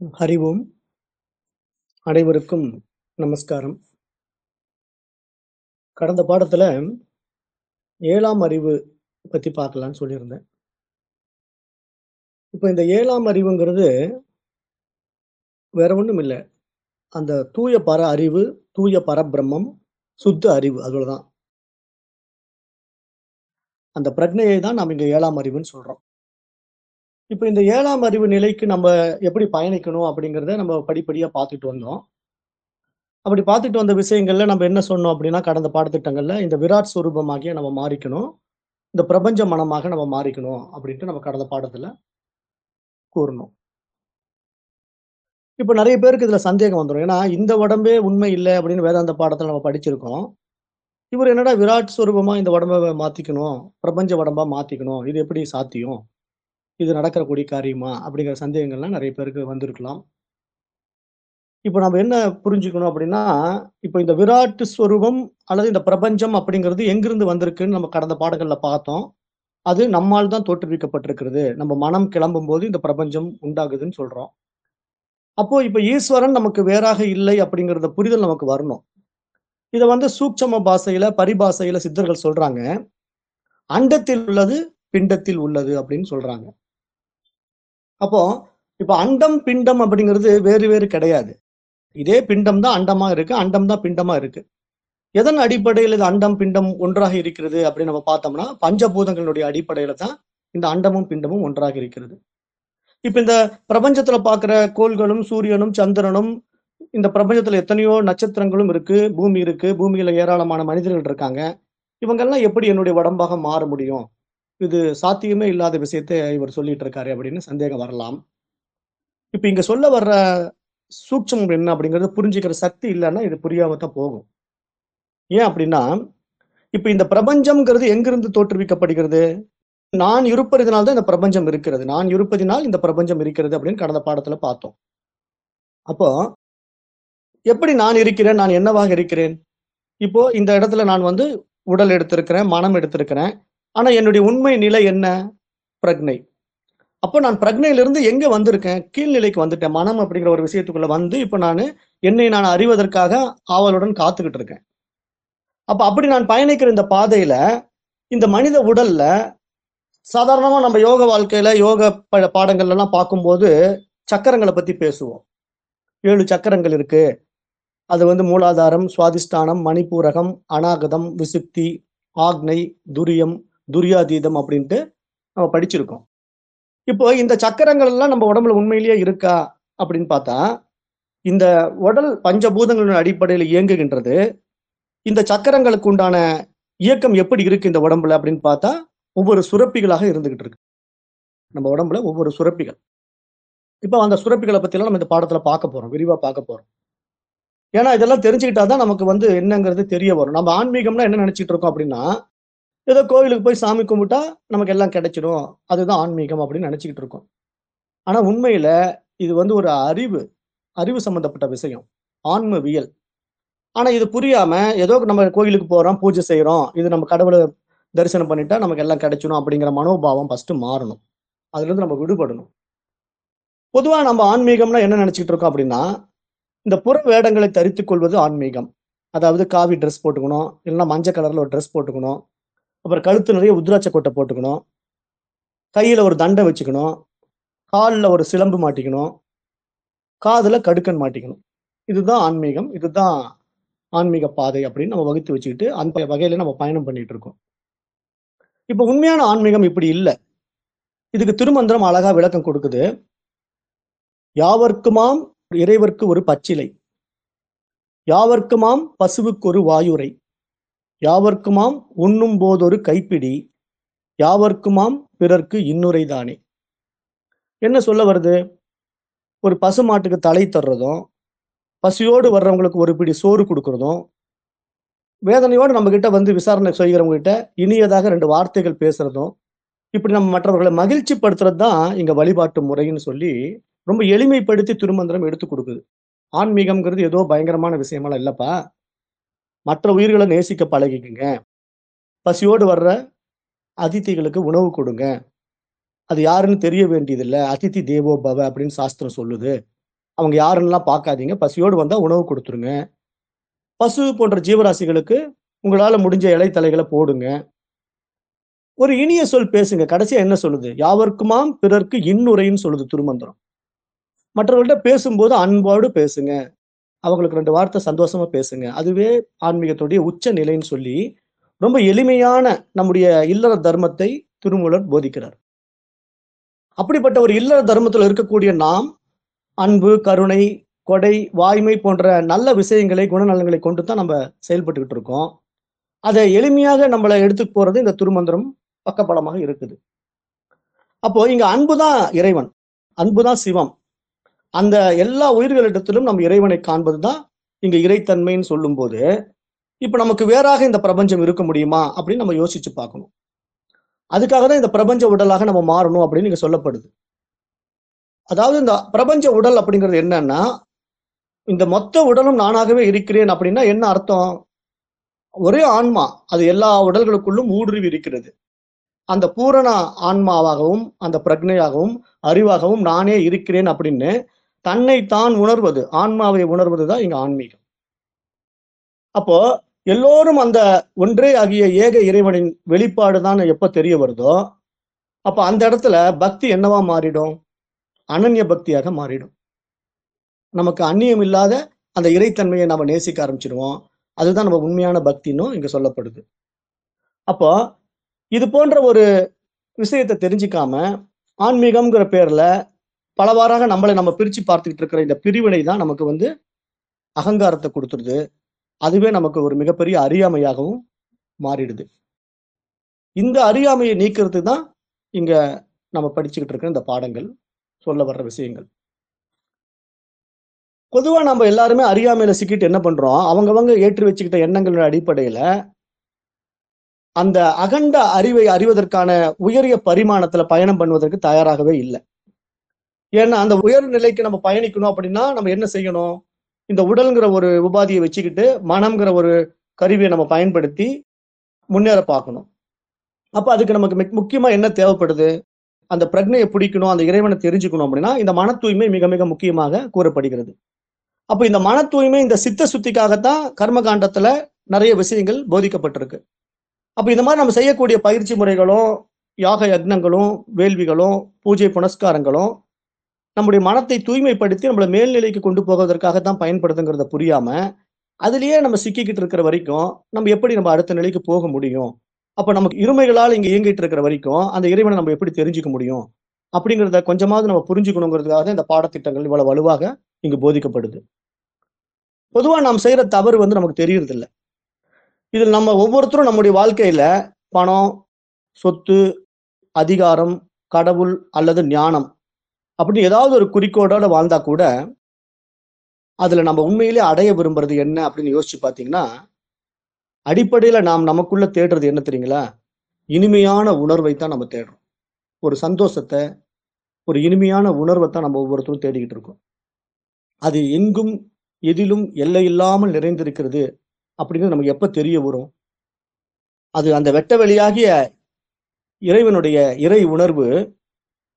ஹரி ஓம் அனைவருக்கும் நமஸ்காரம். கடந்த பாடத்துல ஏழாம் அறிவு பத்தி பார்க்கலாம்னு சொல்லியிருந்தேன். இப்போ இந்த ஏழாம் அறிவுங்கிறது வேற ஒன்றும் இல்லை. அந்த தூய பர அறிவு தூய பரபிரம்மம் சுத்த அறிவு அவ்வளவுதான். அந்த பிரஜையை தான் நாம் இங்கே ஏழாம் அறிவுன்னு சொல்றோம். இப்போ இந்த ஏழாம் அறிவு நிலைக்கு நம்ம எப்படி பயணிக்கணும் அப்படிங்கிறத நம்ம படிப்படியாக பார்த்துட்டு வந்தோம். அப்படி பார்த்துட்டு வந்த விஷயங்கள்ல நம்ம என்ன சொன்னோம் அப்படின்னா கடந்த பாடத்திட்டங்கள்ல இந்த விராட் சுரூபமாகிய நம்ம மாறிக்கணும் இந்த பிரபஞ்ச மனமாக நம்ம மாறிக்கணும் அப்படின்ட்டு நம்ம கடந்த பாடத்துல கூறணும் இப்போ நிறைய பேருக்கு இதுல சந்தேகம் வந்துடும் ஏன்னா இந்த உடம்பே உண்மை இல்லை அப்படின்னு வேதாந்த பாடத்துல நம்ம படிச்சிருக்கோம். இவர் என்னடா விராட் ஸ்வரூபமா இந்த உடம்ப மாத்திக்கணும் பிரபஞ்ச உடம்பா மாத்திக்கணும் இது எப்படி சாத்தியம்? இது நடக்கக்கூடிய காரியமா? அப்படிங்கிற சந்தேகங்கள்லாம் நிறைய பேருக்கு வந்திருக்கலாம். இப்போ நம்ம என்ன புரிஞ்சுக்கணும் அப்படின்னா இப்போ இந்த விராட்டு ஸ்வரூபம் அல்லது இந்த பிரபஞ்சம் அப்படிங்கிறது எங்கிருந்து வந்திருக்குன்னு நம்ம கடந்த பாடங்களில் பார்த்தோம். அது நம்மால் தான் தோற்றுவிக்கப்பட்டிருக்கிறது. நம்ம மனம் கிளம்பும் போது இந்த பிரபஞ்சம் உண்டாகுதுன்னு சொல்றோம். அப்போ இப்போ ஈஸ்வரன் நமக்கு வேறாக இல்லை அப்படிங்கிறத புரிதல் நமக்கு வரணும். இதை வந்து சூட்சம பாசையில பரிபாசையில சித்தர்கள் சொல்றாங்க. அண்டத்தில் உள்ளது பிண்டத்தில் உள்ளது அப்படின்னு சொல்றாங்க. அப்போ இப்போ அண்டம் பிண்டம் அப்படிங்கிறது வேறு வேறு கிடையாது. இதே பிண்டம் தான் அண்டமா இருக்கு அண்டம் தான் பிண்டமா இருக்கு. எதன் அடிப்படையில் இது அண்டம் பிண்டம் ஒன்றாக இருக்கிறது அப்படின்னு நம்ம பார்த்தோம்னா பஞ்சபூதங்களுடைய அடிப்படையில தான் இந்த அண்டமும் பிண்டமும் ஒன்றாக இருக்கிறது. இப்ப இந்த பிரபஞ்சத்துல பாக்குற கோள்களும் சூரியனும் சந்திரனும் இந்த பிரபஞ்சத்துல எத்தனையோ நட்சத்திரங்களும் இருக்கு பூமி இருக்கு பூமியில ஏராளமான மனிதர்கள் இருக்காங்க. இவங்கெல்லாம் எப்படி என்னுடைய உடம்பாக மாற முடியும்? இது சாத்தியமே இல்லாத விஷயத்தை இவர் சொல்லிட்டு இருக்காரு அப்படின்னு சந்தேகம் வரலாம். இப்ப இங்க சொல்ல வர்ற சூட்சம் என்ன அப்படிங்கிறது புரிஞ்சுக்கிற சக்தி இல்லைன்னா இது புரியாம தான் போகும். ஏன் அப்படின்னா இப்ப இந்த பிரபஞ்சம்ங்கிறது எங்கிருந்து தோற்றுவிக்கப்படுகிறது? நான் இருப்பதினால் தான் இந்த பிரபஞ்சம் இருக்கிறது. நான் இருப்பதினால் இந்த பிரபஞ்சம் இருக்கிறது அப்படின்னு கடந்த பாடத்துல பார்த்தோம். அப்போ எப்படி நான் இருக்கிறேன்? நான் என்னவாக இருக்கிறேன்? இப்போ இந்த இடத்துல நான் வந்து உடல் எடுத்திருக்கிறேன் மனம் எடுத்திருக்கிறேன். ஆனா என்னுடைய உண்மை நிலை என்ன? பிரக்னை. அப்போ நான் பிரக்னையிலிருந்து எங்க வந்திருக்கேன்? கீழ்நிலைக்கு வந்துட்டேன். மனம் அப்படிங்கிற ஒரு விஷயத்துக்குள்ள வந்து இப்போ நான் என்னை நான் அறிவதற்காக ஆவலுடன் காத்துக்கிட்டு இருக்கேன். அப்ப அப்படி நான் பயணிக்கிற இந்த பாதையில இந்த மனித உடல்ல சாதாரணமா நம்ம யோக வாழ்க்கையில யோக ப- பாடங்கள்ல எல்லாம் பார்க்கும்போது சக்கரங்களை பத்தி பேசுவோம். ஏழு சக்கரங்கள் இருக்கு. அது வந்து மூலாதாரம் சுவாதிஷ்டானம் மணிப்பூரகம் அநாகதம் விசுக்தி ஆக்னை துரியம் துரியாதீதம் அப்படின்ட்டு நம்ம படிச்சிருக்கோம். இப்போ இந்த சக்கரங்கள் எல்லாம் நம்ம உடம்புல உண்மையிலேயே இருக்கா அப்படின்னு பார்த்தா இந்த உடல் பஞ்சபூதங்களின் அடிப்படையில் இயங்குகின்றது. இந்த சக்கரங்களுக்கு உண்டான இயக்கம் எப்படி இருக்கு இந்த உடம்புல அப்படின்னு பார்த்தா ஒவ்வொரு சுரப்பிகளாக இருந்துகிட்டு இருக்கு. நம்ம உடம்புல ஒவ்வொரு சுரப்பிகள். இப்போ அந்த சுரப்பிகளை பற்றிலாம் நம்ம இந்த பாடத்துல பார்க்க போறோம். விரிவா பார்க்க போறோம். ஏன்னா இதெல்லாம் தெரிஞ்சுக்கிட்டா தான் நமக்கு வந்து என்னங்கிறது தெரிய வரும். நம்ம ஆன்மீகம்னா என்ன நினைச்சிட்டு இருக்கோம் அப்படின்னா ஏதோ கோவிலுக்கு போய் சாமி கும்பிட்டா நமக்கு எல்லாம் கிடைச்சிடும் அதுதான் ஆன்மீகம் அப்படின்னு நினச்சிக்கிட்டு இருக்கோம். ஆனால் உண்மையில் இது வந்து ஒரு அறிவு அறிவு சம்மந்தப்பட்ட விஷயம். ஆன்மவியல். ஆனால் இது புரியாமல் ஏதோ நம்ம கோயிலுக்கு போகிறோம் பூஜை செய்கிறோம் இது நம்ம கடவுளை தரிசனம் பண்ணிட்டா நமக்கு எல்லாம் கிடைச்சிடும் அப்படிங்கிற மனோபாவம் ஃபஸ்ட்டு மாறணும். அதுலேருந்து நம்ம விடுபடணும். பொதுவாக நம்ம ஆன்மீகம்னா என்ன நினச்சிக்கிட்டு இருக்கோம் அப்படின்னா இந்த புற வேடங்களை தரித்து கொள்வது ஆன்மீகம். அதாவது காவி ட்ரெஸ் போட்டுக்கணும் இல்லைன்னா மஞ்சள் கலரில் ஒரு ட்ரெஸ் போட்டுக்கணும் அப்புறம் கழுத்து நிறைய உத்ராட்ச கொட்டை போட்டுக்கணும். கையில் ஒரு தண்டை வச்சுக்கணும். காலில் ஒரு சிலம்பு மாட்டிக்கணும். காதில் கடுக்கன் மாட்டிக்கணும். இதுதான் ஆன்மீகம். இதுதான் ஆன்மீக பாதை அப்படின்னு நம்ம வகுத்து வச்சுக்கிட்டு அந்த வகையில நம்ம பயணம் பண்ணிட்டு இருக்கோம். இப்போ உண்மையான ஆன்மீகம் இப்படி இல்லை. இதுக்கு திருமந்திரம் அழகா விளக்கம் கொடுக்குது. யாவர்க்குமாம் இறைவர்க்கு ஒரு பச்சிலை. யாவர்க்குமாம் பசுவுக்கு ஒரு வாயுரை. யாவர்க்குமாம் உண்ணும் போதொரு கைப்பிடி யாவர்க்குமாம் பிறர்க்கு இன்னுரைதானே என்ன சொல்ல வருது? ஒரு பசு மாட்டுக்கு தலை தர்றதும் பசியோடு வர்றவங்களுக்கு ஒரு பிடி சோறு கொடுக்கறதும் வேதனையோடு நம்ம கிட்ட வந்து விசாரணை செய்கிறவங்க கிட்ட இனியதாக ரெண்டு வார்த்தைகள் பேசுறதும் இப்படி நம்ம மற்றவர்களை மகிழ்ச்சி படுத்துறது தான் இங்க வழிபாட்டு முறைன்னு சொல்லி ரொம்ப எளிமைப்படுத்தி திருமந்திரம் எடுத்து கொடுக்குது. ஆன்மீகம்ங்கிறது ஏதோ பயங்கரமான விஷயமெல்லாம் இல்லப்பா. மற்ற உயிர்களை நேசிக்க பழகிக்குங்க. பசியோடு வர்ற அதித்திகளுக்கு உணவு கொடுங்க. அது யாருன்னு தெரிய வேண்டியதில்லை. அதித்தி தேவோ பவ அப்படின்னு சாஸ்திரம் சொல்லுது. அவங்க யாருன்னெலாம் பார்க்காதீங்க. பசியோடு வந்தால் உணவு கொடுத்துருங்க. பசு போன்ற ஜீவராசிகளுக்கு உங்களால் முடிஞ்ச இலைத்தலைகளை போடுங்க. ஒரு இனிய சொல் பேசுங்க. கடைசியாக என்ன சொல்லுது? யாவருக்குமாம் பிறர்க்கு இன்னுரைன்னு சொல்லுது திருமந்திரம். மற்றவர்கள்ட்ட பேசும்போது அன்போடு பேசுங்க. அவங்களுக்கு ரெண்டு வார்த்தை சந்தோஷமா பேசுங்க. அதுவே ஆன்மீகத்துடைய உச்ச நிலைன்னு சொல்லி ரொம்ப எளிமையான நம்முடைய இல்லற தர்மத்தை திருமூலர் போதிக்கிறார். அப்படிப்பட்ட ஒரு இல்லற தர்மத்தில் இருக்கக்கூடிய நாம் அன்பு கருணை கொடை வாய்மை போன்ற நல்ல விஷயங்களை குணநலங்களை கொண்டு தான் நம்ம செயல்பட்டுக்கிட்டு இருக்கோம். அதை எளிமையாக நம்மளை எடுத்துக்கு போறது இந்த திருமந்திரம் பக்கபலமாக இருக்குது. அப்போ இங்க அன்புதான் இறைவன் அன்புதான் சிவம். அந்த எல்லா உயிர்களிடத்திலும் நம்ம இறைவனை காண்பதுதான் இங்க இறைத்தன்மைன்னு சொல்லும்போது இப்ப நமக்கு வேறாக இந்த பிரபஞ்சம் இருக்க முடியுமா அப்படின்னு நம்ம யோசிச்சு பார்க்கணும். அதுக்காக தான் இந்த பிரபஞ்ச உடலாக நம்ம மாறணும் அப்படின்னு இங்க சொல்லப்படுது. அதாவது இந்த பிரபஞ்ச உடல் அப்படிங்கிறது என்னன்னா இந்த மொத்த உடலும் நானாகவே இருக்கிறேன் அப்படின்னா என்ன அர்த்தம்? ஒரே ஆன்மா அது எல்லா உடல்களுக்குள்ளும் ஊடுருவி இருக்கிறது. அந்த பூரண ஆன்மாவாகவும் அந்த பிரக்னையாகவும் அறிவாகவும் நானே இருக்கிறேன் அப்படின்னு தன்னை தான் உணர்வது. ஆன்மாவை உணர்வது தான் இங்க ஆன்மீகம். அப்போ எல்லோரும் அந்த ஒன்றே ஆகிய ஏக இறைவனின் வெளிப்பாடு தான் எப்ப தெரிய வருதோ அப்ப அந்த இடத்துல பக்தி என்னவா மாறிடும்? அனன்ய பக்தியாக மாறிடும். நமக்கு அந்நியம் இல்லாத அந்த இறைத்தன்மையை நம்ம நேசிக்க ஆரம்பிச்சிடுவோம் அதுதான் நம்ம உண்மையான பக்தின்னும் இங்க சொல்லப்படுது. அப்போ இது போன்ற ஒரு விஷயத்தை தெரிஞ்சுக்காம ஆன்மீகம்ங்கிற பேர்ல பலவாறாக நம்மளை நம்ம பிரிச்சு பார்த்துக்கிட்டு இருக்கிற இந்த பிரிவினை தான் நமக்கு வந்து அகங்காரத்தை கொடுத்துருது. அதுவே நமக்கு ஒரு மிகப்பெரிய அறியாமையாகவும் மாறிடுது. இந்த அறியாமையை நீக்கிறதுக்கு தான் இங்க நம்ம படிச்சுக்கிட்டு இருக்கிற இந்த பாடங்கள் சொல்ல வர்ற விஷயங்கள். பொதுவா நம்ம எல்லாருமே அறியாமையில சிக்கிட்டு என்ன பண்றோம்? அவங்கவங்க ஏற்றி வச்சுக்கிட்ட எண்ணங்களோட அடிப்படையில அந்த அகண்ட அறிவை அறிவதற்கான உயரிய பரிமாணத்துல பயணம் பண்ணுவதற்கு தயாராகவே இல்லை. ஏன்னா அந்த உயர் நிலைக்கு நம்ம பயணிக்கணும் அப்படின்னா நம்ம என்ன செய்யணும்? இந்த உடல்ங்கிற ஒரு உபாதியை வச்சுக்கிட்டு மனம்ங்கிற ஒரு கருவியை நம்ம பயன்படுத்தி முன்னேற பார்க்கணும். அப்போ அதுக்கு நமக்கு முக்கியமாக என்ன தேவைப்படுது? அந்த பிரக்னையை பிடிக்கணும் அந்த இறைவனை தெரிஞ்சுக்கணும் அப்படின்னா இந்த மன தூய்மை மிக மிக முக்கியமாக கூறப்படுகிறது. அப்போ இந்த மன தூய்மை இந்த சித்த சுத்திக்காகத்தான் கர்மகாண்டத்தில் நிறைய விஷயங்கள் போதிக்கப்பட்டிருக்கு. அப்போ இந்த மாதிரி நம்ம செய்யக்கூடிய பயிற்சி முறைகளும் யாக யக்னங்களும் வேள்விகளும் பூஜை புனஸ்காரங்களும் நம்முடைய மனத்தை தூய்மைப்படுத்தி நம்மளை மேல்நிலைக்கு கொண்டு போவதற்காக தான் பயன்படுதுங்கிறத புரியாம அதுலயே நம்ம சிக்கிக்கிட்டு இருக்கிற வரைக்கும் நம்ம எப்படி நம்ம அடுத்த நிலைக்கு போக முடியும்? அப்ப நமக்கு இருமைகளால் இங்க இயங்கிட்டு இருக்கிற வரைக்கும் அந்த இறைவனை நம்ம எப்படி தெரிஞ்சுக்க முடியும்? அப்படிங்கிறத கொஞ்சமாவது நம்ம புரிஞ்சுக்கணுங்கிறதுக்காக தான் இந்த பாடத்திட்டங்கள் இவ்வளவு வலுவாக இங்கு போதிக்கப்படுது. பொதுவா நாம் செய்யற தவறு வந்து நமக்கு தெரியறது இதில் நம்ம ஒவ்வொருத்தரும் நம்முடைய வாழ்க்கையில பணம் சொத்து அதிகாரம் கடவுள் அல்லது ஞானம் அப்படி ஏதாவது ஒரு குறிக்கோடோட வாழ்ந்தா கூட அதுல நம்ம உண்மையிலே அடைய விரும்புறது என்ன அப்படின்னு யோசிச்சு பார்த்தீங்கன்னா அடிப்படையில நாம் நமக்குள்ள தேடுறது என்ன தெரியுங்களா? இனிமையான உணர்வை தான் நம்ம தேடுறோம். ஒரு சந்தோஷத்தை ஒரு இனிமையான உணர்வை தான் நம்ம ஒவ்வொருத்தரும் தேடிக்கிட்டு இருக்கோம். அது எங்கும் எதிலும் எல்லை இல்லாமல் நிறைந்திருக்கிறது அப்படிங்கிறது நமக்கு எப்போ தெரிய வரும்? அது அந்த வெட்ட வெளியாகிய இறைவனுடைய இறை உணர்வு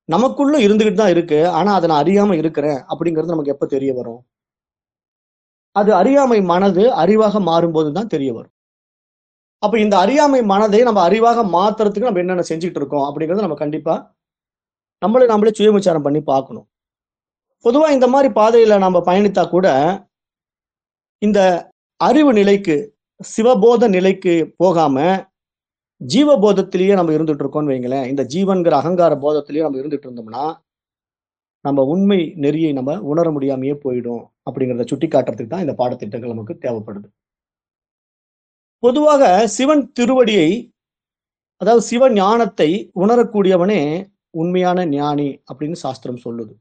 நமக்குள்ள இருந்துகிட்டு தான் இருக்கு. ஆனா அதை நான் அறியாம இருக்கிறேன். அப்படிங்கிறது நமக்கு எப்ப தெரிய வரும்? அது அறியாமை மனது அறிவாக மாறும்போது தான் தெரிய வரும். அப்ப இந்த அறியாமை மனதை நம்ம அறிவாக மாத்துறதுக்கு நம்ம என்னென்ன செஞ்சுக்கிட்டு இருக்கோம்? அப்படிங்கறத நம்ம கண்டிப்பா நம்மளே நம்மளே சுயமிச்சாரம் பண்ணி பார்க்கணும். பொதுவா இந்த மாதிரி பாதையில நம்ம பயணித்தா கூட இந்த அறிவு நிலைக்கு சிவபோத நிலைக்கு போகாம ஜீவ போதத்திலேயே நம்ம இருந்துட்டு இருக்கோம்னு வைங்களேன். இந்த ஜீவன்கிற அகங்கார போதத்திலேயே நம்ம இருந்துட்டு இருந்தோம்னா நம்ம உண்மை நெறியை நம்ம உணர முடியாமையே போயிடும் அப்படிங்கிறத சுட்டி காட்டுறதுக்கு தான் இந்த பாடத்திட்டங்கள் நமக்கு தேவைப்படுது. பொதுவாக சிவன் திருவடியை அதாவது சிவ ஞானத்தை உணரக்கூடியவனே உண்மையான ஞானி அப்படின்னு சாஸ்திரம் சொல்லுது.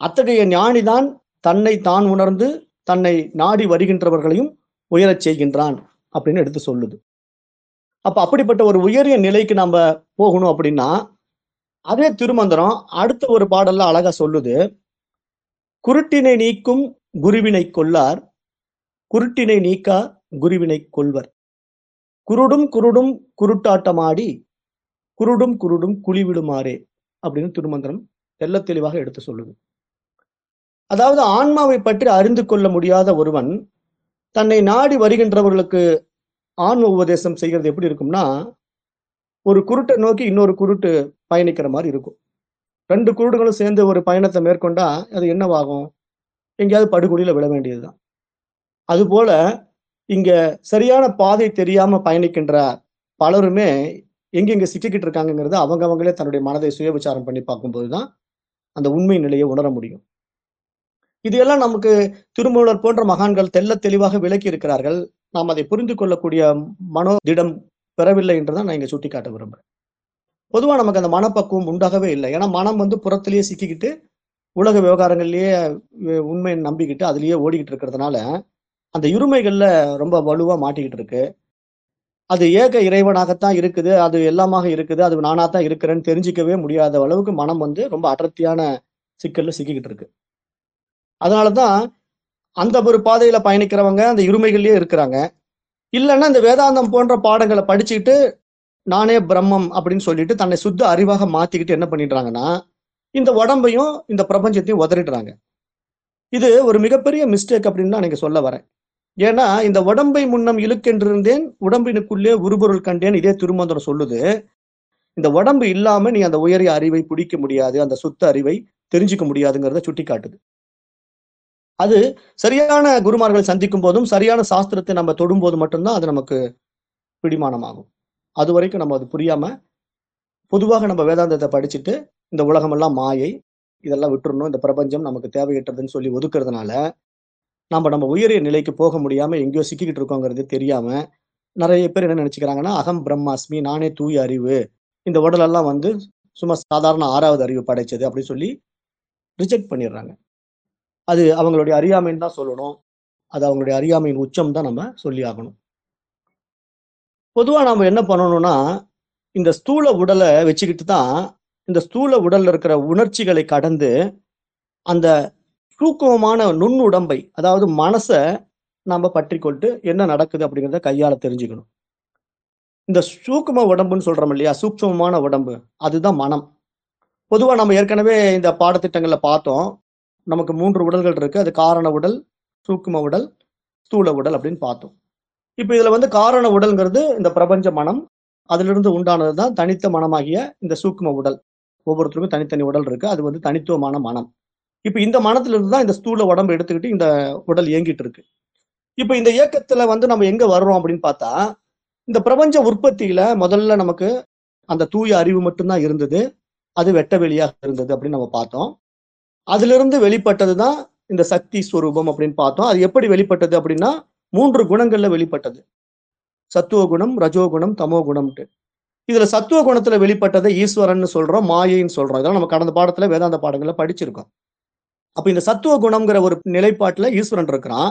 அத்தகைய ஞானிதான் தன்னை தான் உணர்ந்து தன்னை நாடி வருகின்றவர்களையும் உயரச் செய்கின்றான் அப்படின்னு எடுத்து சொல்லுது. அப்ப அப்படிப்பட்ட ஒரு உயரிய நிலைக்கு நம்ம போகணும் அப்படின்னா அதே திருமந்திரம் அடுத்த ஒரு பாடல்ல அழகா சொல்லுது. குருட்டினை நீக்கும் குருவினை கொள்ளார் குருட்டினை நீக்கா குருவினை கொள்வர். குருடும் குருடும் குருட்டாட்டமாடி குருடும் குருடும் குழிவிடுமாறே அப்படின்னு திருமந்திரம் தெல்ல தெளிவாக எடுத்து சொல்லுது. அதாவது ஆன்மாவை பற்றி அறிந்து கொள்ள முடியாத ஒருவன் தன்னை நாடி வருகின்றவர்களுக்கு ஆன்ம உபதேசம் செய்கிறது எப்படி இருக்கும்னா ஒரு குருட்டை நோக்கி இன்னொரு குருட்டு பயணிக்கிற மாதிரி இருக்கும். ரெண்டு குருடுகளும் சேர்ந்து ஒரு பயணத்தை மேற்கொண்டா அது என்னவாகும்? எங்கேயாவது படுகொடியில் விழ வேண்டியதுதான். அதுபோல இங்க சரியான பாதை தெரியாம பயணிக்கின்ற பலருமே எங்கெங்க சிக்கிக்கிட்டு இருக்காங்கிறது அவங்க அவங்களே தன்னுடைய மனதை சுய விசாரம் பண்ணி பார்க்கும்போது தான் அந்த உண்மை நிலையை உணர முடியும். இது எல்லாம் நமக்கு திருமூலர் போன்ற மகான்கள் தெல்ல தெளிவாக விளக்கி இருக்கிறார்கள் நாம் அதை புரிந்து கொள்ளக்கூடிய மனோதிடம் பெறவில்லை என்றுதான் நான் இங்கே சுட்டிக்காட்ட விரும்புறேன். பொதுவாக நமக்கு அந்த மனப்பக்குவம் உண்டாகவே இல்லை. ஏன்னா மனம் வந்து புறத்திலேயே சிக்கிக்கிட்டு உலக விவகாரங்கள்லேயே உண்மையை நம்பிக்கிட்டு அதுலேயே ஓடிக்கிட்டு இருக்கிறதுனால அந்த இருமைகளில் ரொம்ப வலுவாக மாட்டிக்கிட்டு இருக்கு. அது ஏக இறைவனாகத்தான் இருக்குது அது எல்லாமாக இருக்குது அது நானாக தான் இருக்கிறேன்னு தெரிஞ்சிக்கவே முடியாத அளவுக்கு மனம் வந்து ரொம்ப அடர்த்தியான சிக்கலில் சிக்கிக்கிட்டு இருக்கு. அதனாலதான் அந்த ஒரு பாதையில பயணிக்கிறவங்க அந்த இருமைகள்லயே இருக்கிறாங்க. இல்லைன்னா இந்த வேதாந்தம் போன்ற பாடங்களை படிச்சுக்கிட்டு நானே பிரம்மம் அப்படின்னு சொல்லிட்டு தன்னை சுத்த அறிவாக மாத்திக்கிட்டு என்ன பண்ணிடுறாங்கன்னா இந்த உடம்பையும் இந்த பிரபஞ்சத்தையும் உதறிடுறாங்க. இது ஒரு மிகப்பெரிய மிஸ்டேக் அப்படின்னு தான் நீங்க சொல்ல வரேன். ஏன்னா இந்த உடம்பை முன்னம் இழுக்கென்றிருந்தேன் உடம்பினுக்குள்ளே உருபொருள் கண்டேன் இதே திருமந்திரம் சொல்லுது. இந்த உடம்பு இல்லாம நீ அந்த உயரிய அறிவை பிடிக்க முடியாது அந்த சுத்த அறிவை தெரிஞ்சுக்க முடியாதுங்கிறத சுட்டி காட்டுது அது சரியான குருமார்கள் சந்திக்கும் போதும் சரியான சாஸ்திரத்தை நம்ம தொடும்போது மட்டும்தான் அது நமக்கு பிடிமானமாகும். அது வரைக்கும் நம்ம அது புரியாம பொதுவாக நம்ம வேதாந்தத்தை படிச்சுட்டு இந்த உலகமெல்லாம் மாயை இதெல்லாம் விட்டுறணும் இந்த பிரபஞ்சம் நமக்கு தேவையற்றதுன்னு சொல்லி ஒதுக்குறதுனால நம்ம நம்ம உயரிய நிலைக்கு போக முடியாம எங்கேயோ சிக்கிக்கிட்டு இருக்கோங்கிறது தெரியாம நிறைய பேர் என்ன நினைச்சுக்கிறாங்கன்னா அகம் பிரம்மாஸ்மி நானே தூய அறிவு. இந்த உடலெல்லாம் வந்து சும்மா சாதாரண ஆறாவது அறிவு படைச்சது அப்படின்னு சொல்லி ரிஜெக்ட் பண்ணிடுறாங்க. அது அவங்களுடைய அறியாமைன்னு தான் சொல்லணும். அது அவங்களுடைய அறியாமையின் உச்சம் தான் நம்ம சொல்லி ஆகணும். பொதுவாக நம்ம என்ன பண்ணணும்னா இந்த ஸ்தூல உடலை வச்சுக்கிட்டு தான் இந்த ஸ்தூல உடல்ல இருக்கிற உணர்ச்சிகளை கடந்து அந்த சூக்குமமான நுண்ணுடம்பை அதாவது மனசை நாம் பற்றி கொண்டு என்ன நடக்குது அப்படிங்கிறத கையால தெரிஞ்சுக்கணும். இந்த சூக்கும உடம்புன்னு சொல்றோம் இல்லையா? சூக்ஷ்மமான உடம்பு. அதுதான் மனம். பொதுவாக நம்ம ஏற்கனவே இந்த பாடத்திட்டங்களில் பார்த்தோம். நமக்கு மூன்று உடல்கள் இருக்கு. அது காரண உடல் சூக்கும உடல் ஸ்தூல உடல் அப்படின்னு பார்த்தோம். இப்போ இதுல வந்து காரண உடல்ங்கிறது இந்த பிரபஞ்ச மனம். அதிலிருந்து உண்டானது தான் தனித்த மனமாகிய இந்த சூக்கும உடல். ஒவ்வொருத்தருக்கும் தனித்தனி உடல் இருக்கு. அது வந்து தனித்துவமான மனம். இப்போ இந்த மனத்திலிருந்து தான் இந்த ஸ்தூல உடம்பு எடுத்துக்கிட்டு இந்த உடல் இயங்கிட்டு இருக்கு. இப்போ இந்த இயக்கத்துல வந்து நம்ம எங்க வர்றோம் அப்படின்னு பார்த்தா இந்த பிரபஞ்ச உற்பத்தியில முதல்ல நமக்கு அந்த தூய அறிவு மட்டும்தான் இருந்தது. அது வெட்ட வெளியாக இருந்தது அப்படின்னு நம்ம பார்த்தோம். அதிலிருந்து வெளிப்பட்டது தான் இந்த சக்தி ஸ்வரூபம் அப்படின்னு பார்த்தோம். அது எப்படி வெளிப்பட்டது அப்படின்னா மூன்று குணங்கள்ல வெளிப்பட்டது. சத்துவ குணம் ரஜோகுணம் தமோ குணம்ட்டு இதுல சத்துவ குணத்துல வெளிப்பட்டதை ஈஸ்வரன் சொல்றோம் மாயைன்னு சொல்றோம். இதெல்லாம் நம்ம கடந்த பாடத்துல வேதாந்த பாடங்கள்ல படிச்சிருக்கோம். அப்ப இந்த சத்துவ குணம்ங்கிற ஒரு நிலைப்பாட்டுல ஈஸ்வரன் இருக்கிறான்.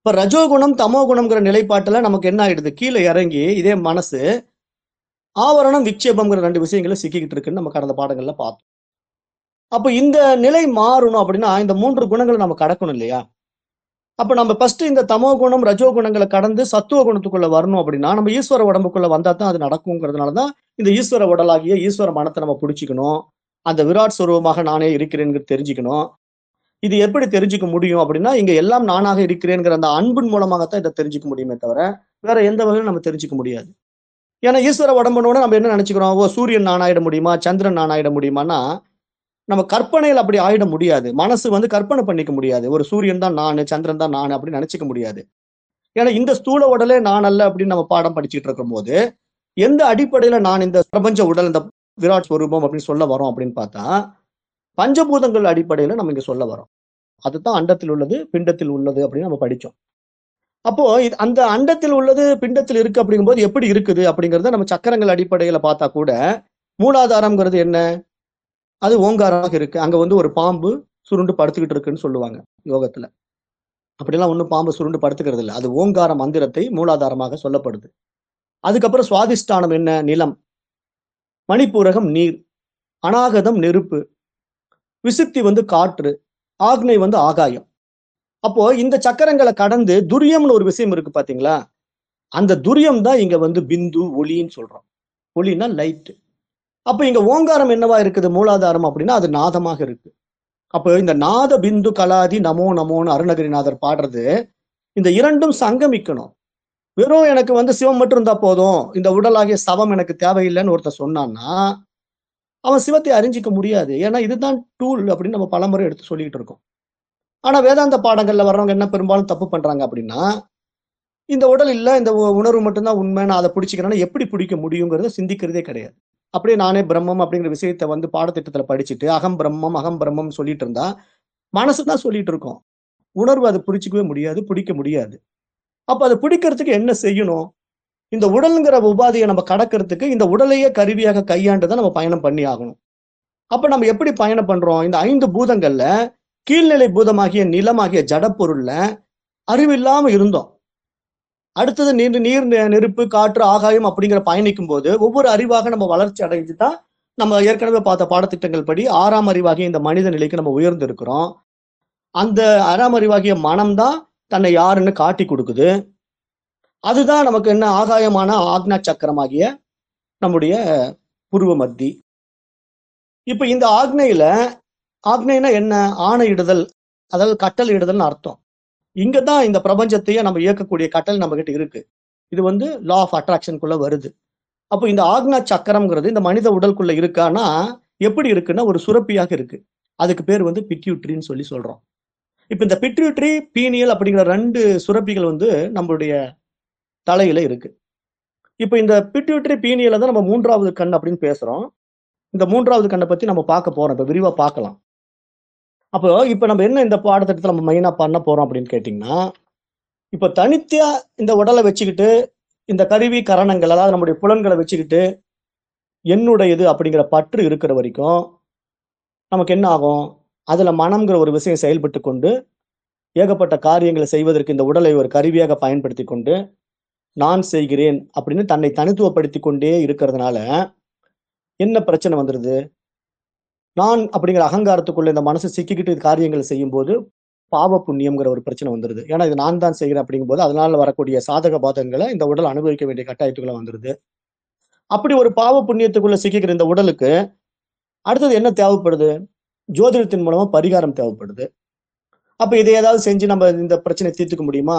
இப்ப ரஜோகுணம் தமோ குணம்ங்கிற நிலைப்பாட்டுல நமக்கு என்ன ஆயிடுது? கீழே இறங்கி இதே மனசு ஆவரணம் விக்ஷேபம்ங்கிற ரெண்டு விஷயங்களை சிக்கிக்கிட்டு இருக்குன்னு நம்ம கடந்த பாடங்கள்ல பார்த்தோம். அப்ப இந்த நிலை மாறணும் அப்படின்னா இந்த மூன்று குணங்களை நம்ம கடக்கணும் இல்லையா? அப்ப நம்ம ஃபர்ஸ்ட் இந்த தமோ குணம் ரஜோ குணங்களை கடந்து சத்துவ குணத்துக்குள்ள வரணும் அப்படின்னா நம்ம ஈஸ்வர உடம்புக்குள்ள வந்தா தான் அது நடக்குங்கிறதுனாலதான் இந்த ஈஸ்வர உடலாகிய ஈஸ்வர மனத்தை நம்ம பிடிச்சிக்கணும். அந்த விராட் சுரூபமாக நானே இருக்கிறேன்னு தெரிஞ்சுக்கணும். இது எப்படி தெரிஞ்சுக்க முடியும் அப்படின்னா இங்க எல்லாம் நானாக இருக்கிறேங்கிற அந்த அன்பின் மூலமாகத்தான் இதை தெரிஞ்சுக்க முடியுமே தவிர வேற எந்த வகையிலும் நம்ம தெரிஞ்சுக்க முடியாது. ஏன்னா ஈஸ்வர உடம்புனோட நம்ம என்ன நினைச்சுக்கிறோம்? ஓ சூரியன் நானாயிட முடியுமா? சந்திரன் நானாயிட ஆயிட முடியுமான்னா நம்ம கற்பனையில் அப்படி ஆயிட முடியாது. மனசு வந்து கற்பனை பண்ணிக்க முடியாது. ஒரு சூரியன் தான் நான் சந்திரன் தான் நான் அப்படின்னு நினைச்சிக்க முடியாது. ஏன்னா இந்த ஸ்தூல உடலே நான் அல்ல அப்படின்னு நம்ம பாடம் படிச்சுட்டு இருக்கும் போது எந்த அடிப்படையில நான் இந்த பிரபஞ்ச உடல் இந்த விராட் ஸ்வரூபம் அப்படின்னு சொல்ல வரோம் அப்படின்னு பார்த்தா பஞ்சபூதங்கள் அடிப்படையில நம்ம இங்க சொல்ல வரோம். அதுதான் அண்டத்தில் உள்ளது பிண்டத்தில் உள்ளது அப்படின்னு நம்ம படிச்சோம். அப்போ இது அந்த அண்டத்தில் உள்ளது பிண்டத்தில் இருக்கு அப்படிங்கும்போது எப்படி இருக்குது அப்படிங்கறத நம்ம சக்கரங்கள் அடிப்படையில பார்த்தா கூட மூலாதாரம்ங்கிறது என்ன? அது ஓங்காரமாக இருக்கு. அங்க வந்து ஒரு பாம்பு சுருண்டு படுத்துக்கிட்டு இருக்குன்னு சொல்லுவாங்க யோகத்துல. அப்படிலாம் ஒன்றும் பாம்பு சுருண்டு படுத்துக்கிறது இல்லை. அது ஓங்கார மந்திரத்தை மூலாதாரமாக சொல்லப்படுது. அதுக்கப்புறம் சுவாதிஷ்டானம் என்ன? நிலம். மணிப்பூரகம் நீர். அநாகதம் நெருப்பு. விசுத்தி வந்து காற்று. ஆக்னை வந்து ஆகாயம். அப்போ இந்த சக்கரங்களை கடந்து துரியம்னு ஒரு விஷயம் இருக்கு பாத்தீங்களா? அந்த துரியம் தான் இங்க வந்து பிந்து ஒளின்னு சொல்றோம். ஒளின்னா லைட்டு அப்ப இங்க ஓங்காரம் என்னவா இருக்குது? மூலாதாரம் அப்படின்னா அது நாதமாக இருக்கு. அப்போ இந்த நாத பிந்து கலாதி நமோ நமோன்னு அருணகிரிநாதர் பாடுறது இந்த இரண்டும் சங்கமிக்கணும். வெறும் எனக்கு வந்து சிவம் மட்டும் இருந்தா போதும். இந்த உடலாகிய சவம் எனக்கு தேவையில்லைன்னு ஒருத்தர் சொன்னான்னா அவன் சிவத்தை அறிஞ்சிக்க முடியாது. ஏன்னா இதுதான் டூல் அப்படின்னு நம்ம பலமுறை எடுத்து சொல்லிட்டு இருக்கோம். ஆனா வேதாந்த பாடங்கள்ல வர்றவங்க என்ன பெரும்பாலும் தப்பு பண்றாங்க அப்படின்னா இந்த உடல் இல்லை இந்த உ- உணர்வு மட்டும்தான் உண்மை நான் அதை பிடிச்சிக்கிறேன்னா எப்படி பிடிக்க முடியுங்கிறத சிந்திக்கிறதே கிடையாது. அப்படியே நானே பிரம்மம் அப்படிங்கிற விஷயத்த வந்து பாடத்திட்டத்துல படிச்சுட்டு அகம் பிரம்மம் அகம் பிரம்மம் சொல்லிட்டு இருந்தா மனசு தான் சொல்லிட்டு இருக்கோம். உணர்வு அதை புரிச்சிக்கவே முடியாது பிடிக்க முடியாது. அப்ப அதை பிடிக்கிறதுக்கு என்ன செய்யணும்? இந்த உடல்ங்கிற உபாதையை நம்ம கடக்கிறதுக்கு இந்த உடலையே கருவியாக கையாண்டு தான் நம்ம பயணம் பண்ணி ஆகணும். அப்ப நம்ம எப்படி பயணம் பண்றோம்? இந்த ஐந்து பூதங்கள்ல கீழ்நிலை பூதமாகிய நிலமாகிய ஜடப்பொருள்ல அறிவில்லாம இருந்தோம். அடுத்தது நீர் நீர் நெ- நெருப்பு காற்று ஆகாயம் அப்படிங்கிற பயணிக்கும் போது ஒவ்வொரு அறிவாக நம்ம வளர்ச்சி அடைஞ்சு தான் நம்ம ஏற்கனவே பார்த்த பாடத்திட்டங்கள் படி ஆறாம் அறிவாகிய இந்த மனித நிலைக்கு நம்ம உயர்ந்து இருக்கிறோம் அந்த ஆறாம் அறிவாகிய மனம்தான் தன்னை யாருன்னு காட்டி கொடுக்குது. அதுதான் நமக்கு என்ன ஆகாயமான ஆக்னா சக்கரமாகிய நம்முடைய புருவ மத்தி இப்ப இந்த ஆக்னையில ஆக்னைனா என்ன? ஆணையிடுதல் அதாவது கட்டளை இடுதல்னு அர்த்தம். இங்கதான் இந்த பிரபஞ்சத்தையே நம்ம இயக்கக்கூடிய கட்டளை நம்ம கிட்ட இருக்கு. இது வந்து லா ஆஃப் அட்ராக்ஷனுக்குள்ள வருது. அப்போ இந்த ஆக்னா சக்கரம்ங்கிறது இந்த மனித உடலுக்குள்ள இருக்கான்னா எப்படி இருக்குன்னா ஒரு சுரப்பியாக இருக்கு. அதுக்கு பேர் வந்து பிட்யூட்ரின்னு சொல்லி சொல்றோம். இப்ப இந்த பிட்யூட்ரி பீனியல் அப்படிங்கிற ரெண்டு சுரப்பிகள் வந்து நம்மளுடைய தலையில இருக்கு. இப்ப இந்த பிட்யூட்ரி பீனியல தான் நம்ம மூன்றாவது கண் அப்படின்னு பேசுறோம். இந்த மூன்றாவது கண்ணை பத்தி நம்ம பார்க்க போறோம். இப்ப விரிவா பார்க்கலாம். அப்போ இப்ப நம்ம என்ன இந்த பாடத்திட்டத்தை நம்ம மெயினா பண்ண போறோம் அப்படின்னு கேட்டீங்கன்னா இப்ப தனித்தியா இந்த உடலை வச்சுக்கிட்டு இந்த கருவி கரணங்கள் அதாவது நம்முடைய புலன்களை வச்சுக்கிட்டு என்னுடையது அப்படிங்கிற பற்று இருக்கிற வரைக்கும் நமக்கு என்ன ஆகும்? அதுல மனம்ங்கிற ஒரு விஷயம் செயல்பட்டு கொண்டு ஏகப்பட்ட காரியங்களை செய்வதற்கு இந்த உடலை ஒரு கருவியாக பயன்படுத்தி கொண்டு நான் செய்கிறேன் அப்படின்னு தன்னை தனித்துவப்படுத்தி கொண்டே இருக்கிறதுனால என்ன பிரச்சனை வந்துடுது நான் அப்படிங்கிற அகங்காரத்துக்குள்ள இந்த மனசு சிக்கிக்கிட்டு காரியங்களை செய்யும்போது பாவ புண்ணியம்ங்கிற ஒரு பிரச்சனை வந்துடுது ஏன்னா இது நான் தான் செய்கிறேன் அப்படிங்கும்போது அதனால வரக்கூடிய சாதக பாதகங்களை இந்த உடல் அனுபவிக்க வேண்டிய கட்டாயத்துக்குள்ள வந்துடுது அப்படி ஒரு பாவ புண்ணியத்துக்குள்ள சிக்கிக்கிற இந்த உடலுக்கு அடுத்தது என்ன தேவைப்படுது? ஜோதிடத்தின் மூலமா பரிகாரம் தேவைப்படுது. அப்ப இதை ஏதாவது செஞ்சு நம்ம இந்த பிரச்சனையை தீர்த்துக்க முடியுமா?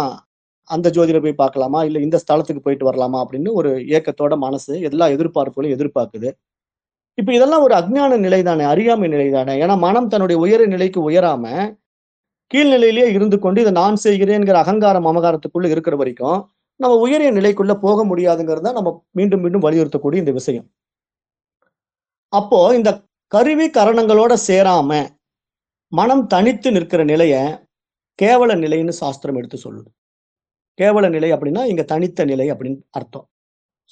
அந்த ஜோதிடரை போய் பார்க்கலாமா? இல்ல இந்த ஸ்தலத்துக்கு போயிட்டு வரலாமா? அப்படின்னு ஒரு ஏக்கத்தோட மனசு எல்லா எதிர்பார்ப்புகளையும் எதிர்பார்க்குது. இப்ப இதெல்லாம் ஒரு அஜ்ஞான நிலை தானே அறியாமை நிலை தானே ஏன்னா மனம் தன்னுடைய உயர நிலைக்கு உயராம கீழ்நிலையிலேயே இருந்து கொண்டு இதை நான் செய்கிறேங்கிற அகங்காரம் அமகாரத்துக்குள்ள இருக்கிற வரைக்கும் நம்ம உயரிய நிலைக்குள்ள போக முடியாதுங்கிறது தான் நம்ம மீண்டும் மீண்டும் வலியுறுத்தக்கூடிய இந்த விஷயம். அப்போ இந்த கருவி கரணங்களோட சேராம மனம் தனித்து நிற்கிற நிலைய கேவல நிலைன்னு சாஸ்திரம் எடுத்து சொல்லுது. கேவல நிலை அப்படின்னா இங்க தனித்த நிலை அப்படின்னு அர்த்தம்.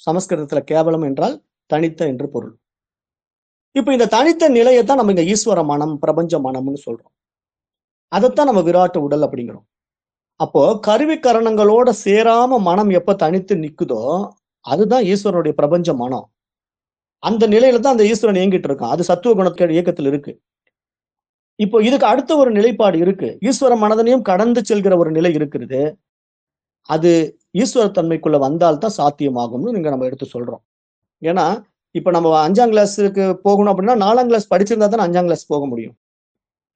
சமஸ்கிருதத்துல கேவலம் என்றால் தனித்த என்று பொருள். இப்ப இந்த தனித்த நிலையை தான் நம்ம இங்க ஈஸ்வர மனம் பிரபஞ்ச மனம்னு சொல்றோம். அதைத்தான் நம்ம விராட்டு உடல் அப்படிங்கிறோம். அப்போ கருவி கரணங்களோட சேராம மனம் எப்ப தனித்து நிக்குதோ அதுதான் ஈஸ்வரனுடைய பிரபஞ்ச மனம். அந்த நிலையில தான் அந்த ஈஸ்வரன் இயங்கிட்டு இருக்கான். அது சத்துவ குணத்தோட இயக்கத்தில் இருக்கு. இப்போ இதுக்கு அடுத்த ஒரு நிலைப்பாடு இருக்கு. ஈஸ்வர மனதனையும் கடந்து செல்கிற ஒரு நிலை இருக்கிறது. அது ஈஸ்வர தன்மைக்குள்ள வந்தால்தான் சாத்தியமாகும்னு நீங்க நம்ம எடுத்து சொல்றோம். ஏன்னா இப்ப நம்ம அஞ்சாம் கிளாஸுக்கு போகணும் அப்படின்னா நாலாம் கிளாஸ் படிச்சிருந்தா தான் அஞ்சாம் கிளாஸ் போக முடியும்.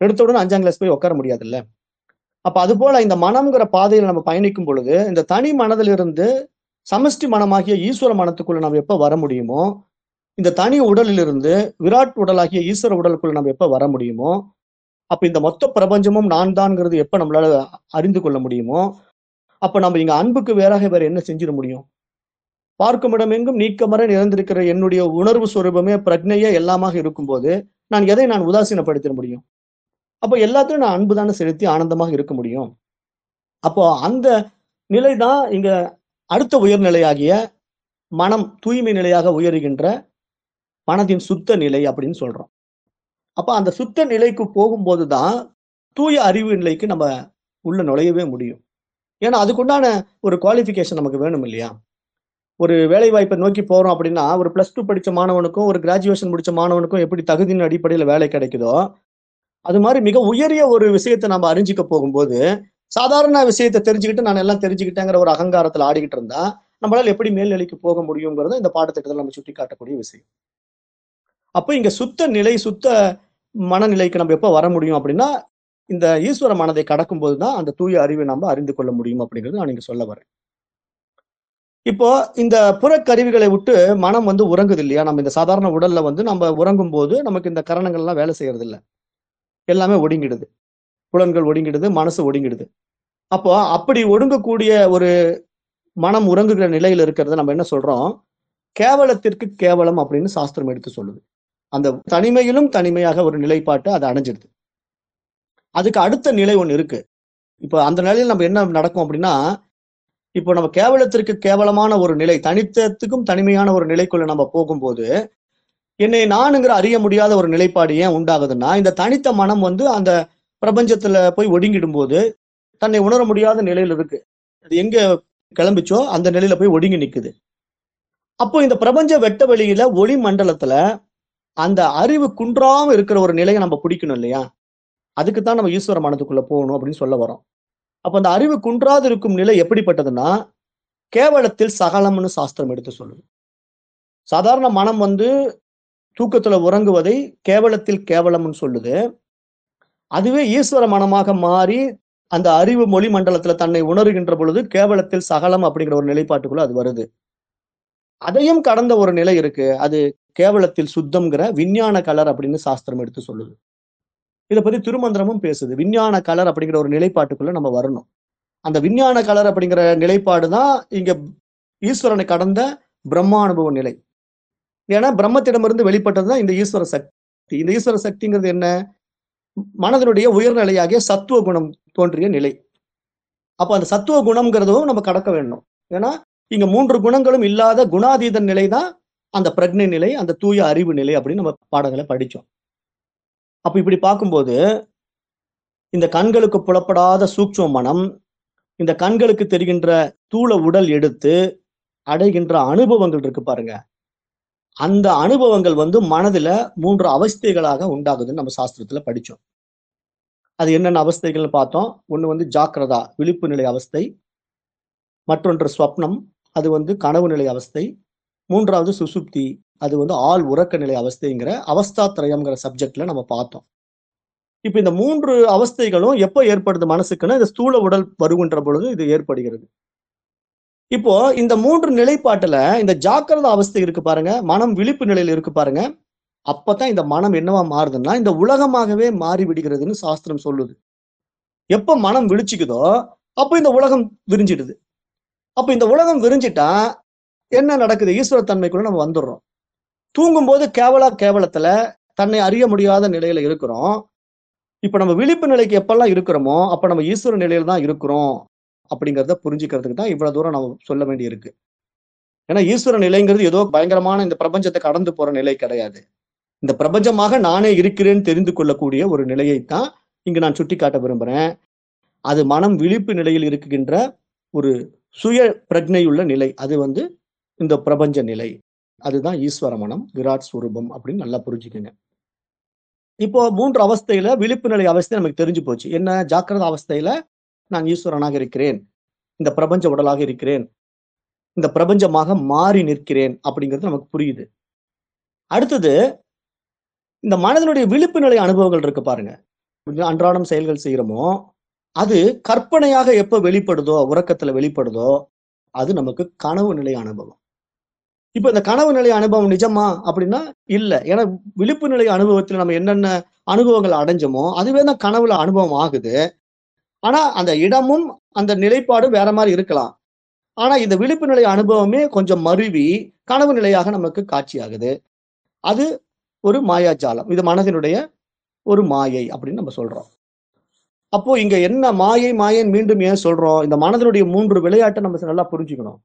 எடுத்த உடனே அஞ்சாம் கிளாஸ் போய் உட்கார முடியாதுல்ல. அப்ப அது போல இந்த மனம்ங்கிற பாதையில் நம்ம பயணிக்கும் பொழுது இந்த தனி மனதிலிருந்து சமஷ்டி மனமாகிய ஈஸ்வர மனத்துக்குள்ள நம்ம எப்ப வர முடியுமோ இந்த தனி உடலிலிருந்து விராட் உடலாகிய ஈஸ்வர உடலுக்குள்ள நம்ம எப்ப வர முடியுமோ அப்ப இந்த மொத்த பிரபஞ்சமும் நான் தான்ங்கிறது எப்ப நம்மளால அறிந்து கொள்ள முடியுமோ அப்ப நம்ம இங்க அன்புக்கு வேறாக வேற என்ன செஞ்சிட முடியும்? பார்க்கும் இடமெங்கும் நீக்கமர நிறைந்திருக்கிற என்னுடைய உணர்வு சுரூபமே பிரஜையே எல்லாமாக இருக்கும்போது நான் எதை நான் உதாசீனப்படுத்த முடியும்? அப்போ எல்லாத்தையும் நான் அன்பு தானே செலுத்தி ஆனந்தமாக இருக்க முடியும். அப்போ அந்த நிலை தான் இங்க அடுத்த உயர்நிலையாகிய மனம் தூய்மை நிலையாக உயருகின்ற மனதின் சுத்த நிலை அப்படின்னு சொல்றோம். அப்ப அந்த சுத்த நிலைக்கு போகும்போது தான் தூய அறிவு நிலைக்கு நம்ம உள்ள நுழையவே முடியும். ஏன்னா அதுக்குண்டான ஒரு குவாலிஃபிகேஷன் நமக்கு வேணும் இல்லையா ஒரு வேலை வாய்ப்பை நோக்கி போறோம் அப்படின்னா ஒரு பிளஸ் டூ படிச்ச மாணவனுக்கும் ஒரு கிராஜுவேஷன் முடிச்ச மாணவனுக்கும் எப்படி தகுதியின் அடிப்படையில் வேலை கிடைக்குதோ அது மாதிரி மிக உயரிய ஒரு விஷயத்தை நம்ம அறிஞ்சிக்க போகும்போது சாதாரண விஷயத்தை தெரிஞ்சுக்கிட்டு நான் எல்லாம் தெரிஞ்சுக்கிட்டேங்கிற ஒரு அகங்காரத்துல ஆடிக்கிட்டு இருந்தா நம்மளால எப்படி மேல்நிலைக்கு போக முடியுங்கிறத இந்த பாடத்திட்டத்தில் நம்ம சுட்டி காட்டக்கூடிய விஷயம். அப்போ இங்க சுத்த நிலை சுத்த மனநிலைக்கு நம்ம எப்போ வர முடியும் அப்படின்னா இந்த ஈஸ்வர மனதை கடக்கும்போது தான் அந்த தூய அறிவை நம்ம அறிந்து கொள்ள முடியும் அப்படிங்கிறது நான் இங்க சொல்ல வரேன். இப்போ இந்த புறக்கருவிகளை விட்டு மனம் வந்து உறங்குது இல்லையா நம்ம இந்த சாதாரண உடல்ல வந்து நம்ம உறங்கும் போது நமக்கு இந்த கரணங்கள்லாம் வேலை செய்யறது இல்லை எல்லாமே ஒடுங்கிடுது. புலன்கள் ஒடுங்கிடுது மனசு ஒடுங்கிடுது. அப்போ அப்படி ஒடுங்கக்கூடிய ஒரு மனம் உறங்குகிற நிலையில இருக்கிறத நம்ம என்ன சொல்றோம்? கேவலத்திற்கு கேவலம் அப்படின்னு சாஸ்திரம் எடுத்து சொல்லுது. அந்த தனிமையிலும் தனிமையாக ஒரு நிலைப்பாட்டை அது அடைஞ்சிடுது. அதுக்கு அடுத்த நிலை ஒன்று இருக்கு. இப்போ அந்த நிலையில் நம்ம என்ன நடக்கும் அப்படின்னா இப்போ நம்ம கேவலத்திற்கு கேவலமான ஒரு நிலை தனித்தத்துக்கும் தனிமையான ஒரு நிலைக்குள்ள நம்ம போகும்போது என்னை நானுங்கிற அறிய முடியாத ஒரு நிலைப்பாடு ஏன் உண்டாகுதுன்னா இந்த தனித்த மனம் வந்து அந்த பிரபஞ்சத்துல போய் ஒடுங்கிடும் போது தன்னை உணர முடியாத நிலையில இருக்கு. அது எங்க கிளம்பிச்சோ அந்த நிலையில போய் ஒடுங்கி நிக்குது. அப்போ இந்த பிரபஞ்ச வெட்ட வெளியில ஒளி மண்டலத்துல அந்த அறிவு குன்றாம இருக்கிற ஒரு நிலையை நம்ம பிடிக்கணும் இல்லையா? அதுக்கு தான் நம்ம ஈஸ்வர மனத்துக்குள்ள போகணும் அப்படின்னு சொல்ல வரோம் அப்ப அந்த அறிவு குன்றாது இருக்கும் நிலை எப்படிப்பட்டதுன்னா கேவலத்தில் சகலம்னு சாஸ்திரம் எடுத்து சொல்லுது. சாதாரண மனம் வந்து தூக்கத்துல உறங்குவதை கேவலத்தில் கேவலம்னு சொல்லுது. அதுவே ஈஸ்வர மனமாக மாறி அந்த அறிவு மொழி மண்டலத்துல தன்னை உணர்கின்ற பொழுது கேவலத்தில் சகலம் அப்படிங்கிற ஒரு நிலைப்பாட்டுக்குள்ள அது வருது. அதையும் கடந்த ஒரு நிலை இருக்கு. அது கேவலத்தில் சுத்தம்ங்கிற விஞ்ஞான கலர் அப்படின்னு சாஸ்திரம் எடுத்து சொல்லுது. இதை பத்தி திருமந்திரமும் பேசுது. விஞ்ஞான கலர் அப்படிங்கிற ஒரு நிலைப்பாட்டுக்குள்ள நம்ம வரணும். அந்த விஞ்ஞான கலர் அப்படிங்கிற நிலைப்பாடு தான் இங்க ஈஸ்வரனை கடந்த பிரம்மானுபவ நிலை. ஏன்னா பிரம்மத்திடமிருந்து வெளிப்பட்டது தான் இந்த ஈஸ்வர சக்தி. இந்த ஈஸ்வர சக்திங்கிறது என்ன? மனதனுடைய உயர்நிலையாகிய சத்துவ குணம் தோன்றிய நிலை. அப்போ அந்த சத்துவ குணம்ங்கிறதும் நம்ம கடக்க வேண்டும் ஏன்னா இங்க மூன்று குணங்களும் இல்லாத குணாதீத நிலை தான் அந்த பிரக்னை நிலை அந்த தூய அறிவு நிலை அப்படின்னு நம்ம பாடங்களை படித்தோம் அப்ப இப்படி பார்க்கும்போது இந்த கண்களுக்கு புலப்படாத சூக்ஷ்ம மனம் இந்த கண்களுக்கு தெரிகின்ற தூள உடல் எடுத்து அடைகின்ற அனுபவங்கள் இருக்கு பாருங்க. அந்த அனுபவங்கள் வந்து மனதுல மூன்று அவஸ்தைகளாக உண்டாகுதுன்னு நம்ம சாஸ்திரத்துல படிச்சோம். அது என்னென்ன அவஸ்தைகள்னு பார்த்தோம். ஒண்ணு வந்து ஜாக்கிரதா விழிப்பு நிலை அவஸ்தை. மற்றொன்று ஸ்வப்னம் அது வந்து கனவு நிலை அவஸ்தை. மூன்றாவது சுசுப்தி அது வந்து ஆள் உறக்க நிலை அவஸ்தைங்கிற அவஸ்தா திரயம்ங்கிற சப்ஜெக்ட்ல நம்ம பார்த்தோம். இப்ப இந்த மூன்று அவஸ்தைகளும் எப்போ ஏற்படுது மனசுக்குன்னா இந்த ஸ்தூல உடல் வருகின்ற பொழுது இது ஏற்படுகிறது. இப்போ இந்த மூன்று நிலைப்பாட்டுல இந்த ஜாக்கிரத அவஸ்தை இருக்கு பாருங்க மனம் விழிப்பு நிலையில இருக்கு பாருங்க. அப்பதான் இந்த மனம் என்னவா மாறுதுன்னா இந்த உலகமாகவே மாறி விடுகிறதுன்னு சாஸ்திரம் சொல்லுது. எப்ப மனம் விழிச்சுக்குதோ அப்போ இந்த உலகம் விரிஞ்சிடுது. அப்ப இந்த உலகம் விரிஞ்சிட்டா என்ன நடக்குது? ஈஸ்வர தன்மைக்குள்ள நம்ம வந்துடுறோம். தூங்கும்போது கேவலா கேவலத்துல தன்னை அறிய முடியாத நிலையில இருக்கிறோம். இப்ப நம்ம விழிப்பு நிலைக்கு எப்பெல்லாம் இருக்கிறோமோ அப்ப நம்ம ஈஸ்வர நிலையில தான் இருக்கிறோம் அப்படிங்கிறத புரிஞ்சுக்கிறதுக்கு தான் இவ்வளவு தூரம் நம்ம சொல்ல வேண்டி இருக்கு ஏன்னா ஈஸ்வர நிலைங்கிறது ஏதோ பயங்கரமான இந்த பிரபஞ்சத்தை கடந்து போற நிலை கிடையாது. இந்த பிரபஞ்சமாக நானே இருக்கிறேன்னு தெரிந்து கொள்ளக்கூடிய ஒரு நிலையைத்தான் இங்கு நான் சுட்டி காட்ட விரும்புறேன். அது மனம் விழிப்பு நிலையில் இருக்கின்ற ஒரு சுய பிரஜையுள்ள நிலை. அது வந்து இந்த பிரபஞ்ச நிலை. அதுதான் ஈஸ்வர மனம் விராட் ஸ்வரூபம் அப்படின்னு நல்லா புரிஞ்சுக்கோங்க. இப்போ மூன்று அவஸ்தையில விழிப்பு நிலை அவஸ்தை நமக்கு தெரிஞ்சு போச்சு. என்ன? ஜாக்கிரத அவஸ்தையில நான் ஈஸ்வரனாக இருக்கிறேன். இந்த பிரபஞ்ச உடலாக இருக்கிறேன். இந்த பிரபஞ்சமாக மாறி நிற்கிறேன் அப்படிங்கிறது நமக்கு புரியுது. அடுத்தது இந்த மனதனுடைய விழிப்பு நிலை அனுபவங்கள் இருக்கு பாருங்க. அன்றாடம் செயல்கள் செய்யறோமோ அது கற்பனையாக எப்ப வெளிப்படுதோ உறக்கத்துல வெளிப்படுதோ அது நமக்கு கனவு நிலை அனுபவம். இப்ப இந்த கனவு நிலை அனுபவம் நிஜமா அப்படின்னா இல்ல. ஏன்னா விழிப்பு நிலை அனுபவத்துல நம்ம என்னென்ன அனுபவங்கள் அடைஞ்சோமோ அதுவே தான் கனவுல அனுபவம் ஆகுது. ஆனா அந்த இடமும் அந்த நிலைப்பாடும் வேற மாதிரி இருக்கலாம். ஆனா இந்த விழிப்பு நிலை அனுபவமே கொஞ்சம் மருவி கனவு நிலையாக நமக்கு காட்சி ஆகுது அது ஒரு மாயாஜாலம். இது மனதினுடைய ஒரு மாயை அப்படின்னு நம்ம சொல்றோம். அப்போ இங்க என்ன மாயை மாயன் மீண்டும் ஏன் சொல்றோம்? இந்த மனதினுடைய மூன்று விளையாட்டை நம்ம நல்லா புரிஞ்சுக்கணும்.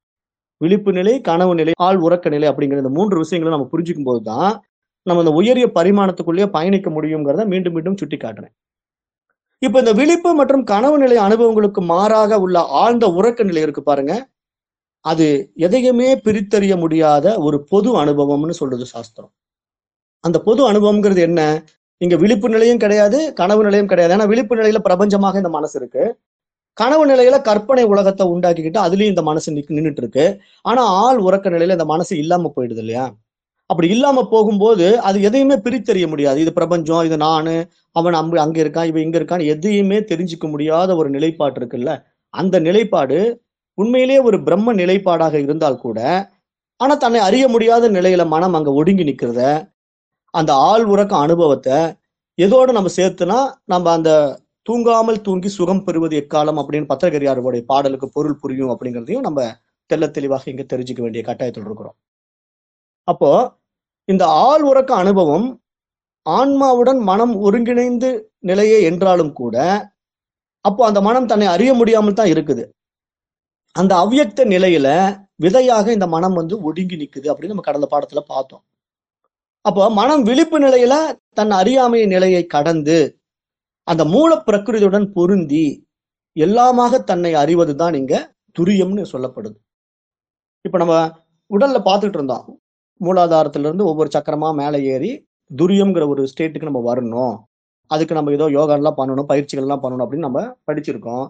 விழிப்பு நிலை கனவு நிலை ஆள் உறக்க நிலை அப்படிங்கிற இந்த மூன்று விஷயங்களை நம்ம புரிஞ்சுக்கும் போது தான் நம்ம இந்த உயரிய பரிமாணத்துக்குள்ளேயே பயணிக்க முடியுங்கிறத மீண்டும் மீண்டும் சுட்டி காட்டுறேன் இப்ப இந்த விழிப்பு மற்றும் கனவு நிலை அனுபவங்களுக்கு மாறாக உள்ள ஆழ்ந்த உறக்க நிலை இருக்கு பாருங்க. அது எதையுமே பிரித்தறிய முடியாத ஒரு பொது அனுபவம்னு சொல்றது சாஸ்திரம். அந்த பொது அனுபவம்ங்கிறது என்ன? இங்க விழிப்பு நிலையும் கிடையாது கனவு நிலையும் கிடையாது. ஏன்னா விழிப்பு நிலையில பிரபஞ்சமாக இந்த மனசு இருக்கு. கனவு நிலையில கற்பனை உலகத்தை உண்டாக்கிக்கிட்டு அதுலயும் இந்த மனசு நின்றுட்டு இருக்கு ஆனா ஆள் உறக்க நிலையில இந்த மனசு இல்லாம போயிடுது இல்லையா? அப்படி இல்லாம போகும்போது அது எதையுமே பிரித்தறிய முடியாது. இது பிரபஞ்சம் இது நானு அவன் அங்க அங்க இருக்கான் இவன் இங்க இருக்கான் எதையுமே தெரிஞ்சுக்க முடியாத ஒரு நிலைப்பாடு இருக்குல்ல? அந்த நிலைப்பாடு உண்மையிலேயே ஒரு பிரம்ம நிலைப்பாடாக இருந்தால் கூட ஆனா தன்னை அறிய முடியாத நிலையில மனம் அங்க ஒடுங்கி நிக்கிறத அந்த ஆள் உறக்க அனுபவத்தை எதோட நம்ம சேர்த்துனா நம்ம அந்த தூங்காமல் தூங்கி சுகம் பெறுவது எக்காலம் அப்படின்னு பத்திரகரியாருடைய பாடலுக்கு பொருள் புரியும் அப்படிங்கிறதையும் நம்ம தெல்ல தெளிவாக இங்க தெரிஞ்சுக்க வேண்டிய கட்டாயத்தில் இருக்கிறோம். அப்போ இந்த ஆள் உறக்க அனுபவம் ஆன்மாவுடன் மனம் ஒருங்கிணைந்து நிலையே என்றாலும் கூட அப்போ அந்த மனம் தன்னை அறிய முடியாமல் தான் இருக்குது. அந்த அவ்வியக்த நிலையில விதையாக இந்த மனம் வந்து ஒடுங்கி நிற்குது அப்படின்னு நம்ம கடந்த பாடத்துல பார்த்தோம். அப்போ மனம் விழிப்பு நிலையில தன் அறியாமை நிலையை கடந்து அந்த மூல பிரகிருதியுடன் பொருந்தி எல்லாமாக தன்னை அறிவதுதான் இங்க துரியம்னு சொல்லப்படுது. இப்ப நம்ம உடல்ல பார்த்துட்டு இருந்தோம். மூலாதாரத்திலிருந்து ஒவ்வொரு சக்கரமா மேலே ஏறி துரியம்ங்கிற ஒரு ஸ்டேட்டுக்கு நம்ம வரணும். அதுக்கு நம்ம ஏதோ யோகாலாம் பண்ணணும் பயிற்சிகள்லாம் பண்ணணும் அப்படின்னு நம்ம படிச்சிருக்கோம்.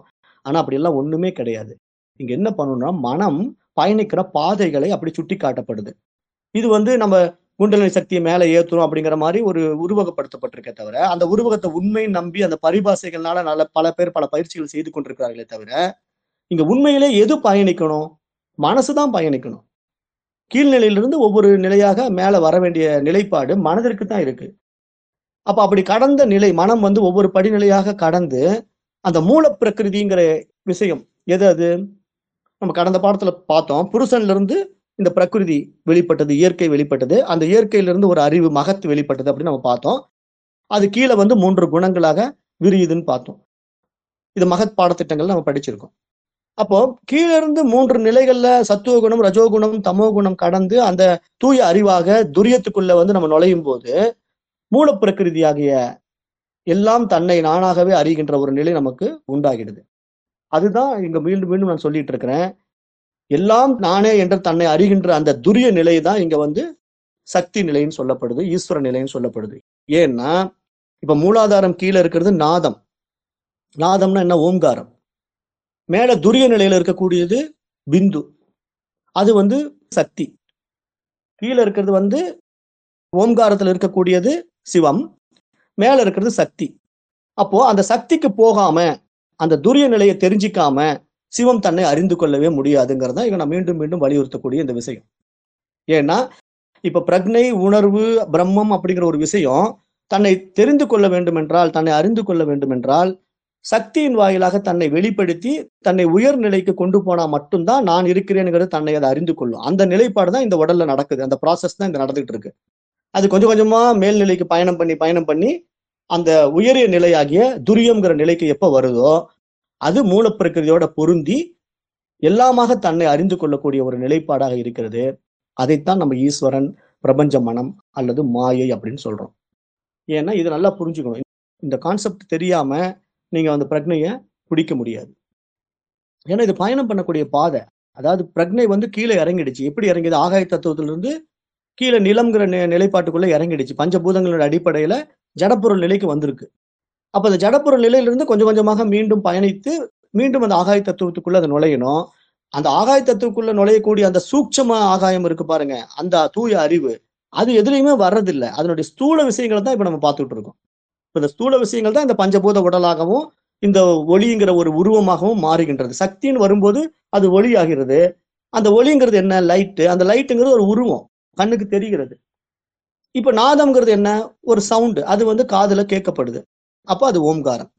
ஆனா அப்படியெல்லாம் ஒன்றுமே ஒண்ணுமே கிடையாது. இங்க என்ன பண்ணணும்னா மனம் பயணிக்கிற பாதைகளை அப்படி சுட்டி காட்டப்படுது இது வந்து நம்ம குண்டலினி சக்தியை மேலே ஏத்துறோம் அப்படிங்கிற மாதிரி ஒரு உருவகப்படுத்தப்பட்டிருக்கே தவிர அந்த உருவகத்தை உண்மை நம்பி அந்த பரிபாசைகள்னால நல்ல பல பேர் பல பயிற்சிகள் செய்து கொண்டிருக்கிறார்களே தவிர இங்க உண்மையிலே எது பயணிக்கணும்? மனசுதான் பயணிக்கணும். கீழ்நிலையிலிருந்து ஒவ்வொரு நிலையாக மேல வர வேண்டிய நிலைப்பாடு மனதிற்கு தான் இருக்கு. அப்ப அப்படி கடந்த நிலை மனம் வந்து ஒவ்வொரு படிநிலையாக கடந்து அந்த மூல பிரகிருதிங்கிற விஷயம் எது அது? நம்ம கடந்த பாடத்துல பார்த்தோம் புருஷன்ல இருந்து இந்த பிரகிருதி வெளிப்பட்டது இயற்கை வெளிப்பட்டது. அந்த இயற்கையிலிருந்து ஒரு அறிவு மகத்து வெளிப்பட்டது அப்படின்னு நம்ம பார்த்தோம். அது கீழே வந்து மூன்று குணங்களாக விரியுதுன்னு பார்த்தோம். இது மகத் பாடத்திட்டங்கள் நம்ம படிச்சிருக்கோம். அப்போ கீழே இருந்து மூன்று நிலைகள்ல சத்துவ குணம் ரஜோகுணம் தமோ குணம் கடந்து அந்த தூய அறிவாக துரியத்துக்குள்ள வந்து நம்ம நுழையும் போது மூல பிரகிருதியாகிய எல்லாம் தன்னை நானாகவே அறிகின்ற ஒரு நிலை நமக்கு உண்டாகிடுது. அதுதான் இங்க மீண்டும் மீண்டும் நான் சொல்லிட்டு இருக்கிறேன். எல்லாம் நானே என்று தன்னை அறிகின்ற அந்த துரிய நிலை தான் இங்க வந்து சக்தி நிலைன்னு சொல்லப்படுது ஈஸ்வர நிலைன்னு சொல்லப்படுது. ஏன்னா இப்ப மூலாதாரம் கீழே இருக்கிறது நாதம். நாதம்னா என்ன? ஓம்காரம் மேல துரிய நிலையில இருக்கக்கூடியது பிந்து. அது வந்து சக்தி. கீழே இருக்கிறது வந்து ஓம்காரத்தில் இருக்கக்கூடியது சிவம். மேல இருக்கிறது சக்தி. அப்போ அந்த சக்திக்கு போகாம அந்த துரிய நிலையை தெரிஞ்சிக்காம சிவம் தன்னை அறிந்து கொள்ளவே முடியாதுங்கிறதா இங்க நான் மீண்டும் மீண்டும் வலியுறுத்தக்கூடிய இந்த விஷயம். ஏன்னா இப்ப பிரக்னை உணர்வு பிரம்மம் அப்படிங்கிற ஒரு விஷயம் தன்னை தெரிந்து கொள்ள வேண்டும் என்றால் தன்னை அறிந்து கொள்ள வேண்டும் என்றால் சக்தியின் வாயிலாக தன்னை வெளிப்படுத்தி தன்னை உயர் நிலைக்கு கொண்டு போனா மட்டும்தான் நான் இருக்கிறேனுங்கிறது தன்னை அதை அறிந்து கொள்ளும். அந்த நிலைப்பாடு தான் இந்த உடல்ல நடக்குது. அந்த ப்ராசஸ் தான் இங்க நடந்துகிட்டு இருக்கு. அது கொஞ்சம் கொஞ்சமா மேல்நிலைக்கு பயணம் பண்ணி பயணம் பண்ணி அந்த உயரிய நிலையாகிய துரியம்ங்கிற நிலைக்கு எப்ப வருதோ அது மூலப்பிரகிருதியோட பொருந்தி எல்லாமாக தன்னை அறிந்து கொள்ளக்கூடிய ஒரு நிலைப்பாடாக இருக்கிறது. அதைத்தான் நம்ம ஈஸ்வரன் பிரபஞ்ச மனம் அல்லது மாயை அப்படின்னு சொல்றோம். ஏன்னா இதை நல்லா புரிஞ்சுக்கணும். இந்த கான்செப்ட் தெரியாம நீங்க அந்த பிரக்னையை பிடிக்க முடியாது. ஏன்னா இது பயணம் பண்ணக்கூடிய பாதை. அதாவது பிரக்னை வந்து கீழே இறங்கிடுச்சு. எப்படி இறங்கியது? ஆகாய தத்துவத்திலிருந்து கீழே நிலம்ங்கிற நிலைப்பாட்டுக்குள்ள இறங்கிடுச்சு. பஞ்சபூதங்களோட அடிப்படையில ஜடப்பொருள் நிலைக்கு வந்திருக்கு. அப்ப அந்த ஜடப்பொருள் நிலையிலிருந்து கொஞ்சம் கொஞ்சமாக மீண்டும் பயணித்து மீண்டும் அந்த ஆகாய தத்துவத்துக்குள்ள அதை நுழையணும். அந்த ஆகாய தத்துவக்குள்ள நுழையக்கூடிய அந்த சூட்சம ஆகாயம் இருக்கு பாருங்க. அந்த தூய அறிவு. அது எதுலையுமே வர்றதில்லை. அதனுடைய ஸ்தூல விஷயங்களை தான் இப்ப நம்ம பார்த்துட்டு இருக்கோம். இப்ப இந்த ஸ்தூல விஷயங்கள் தான் இந்த பஞ்சபூத உடலாகவும் இந்த ஒளிங்கிற ஒரு உருவமாகவும் மாறுகின்றது. சக்தின்னு வரும்போது அது ஒளி ஆகிறது அந்த ஒளிங்கிறது என்ன? லைட்டு. அந்த லைட்டுங்கிறது ஒரு உருவம். கண்ணுக்கு தெரிகிறது. இப்ப நாதம்ங்கிறது என்ன? ஒரு சவுண்டு. அது வந்து காதுல கேட்கப்படுது. அப்போ அது ஓம்காரம்.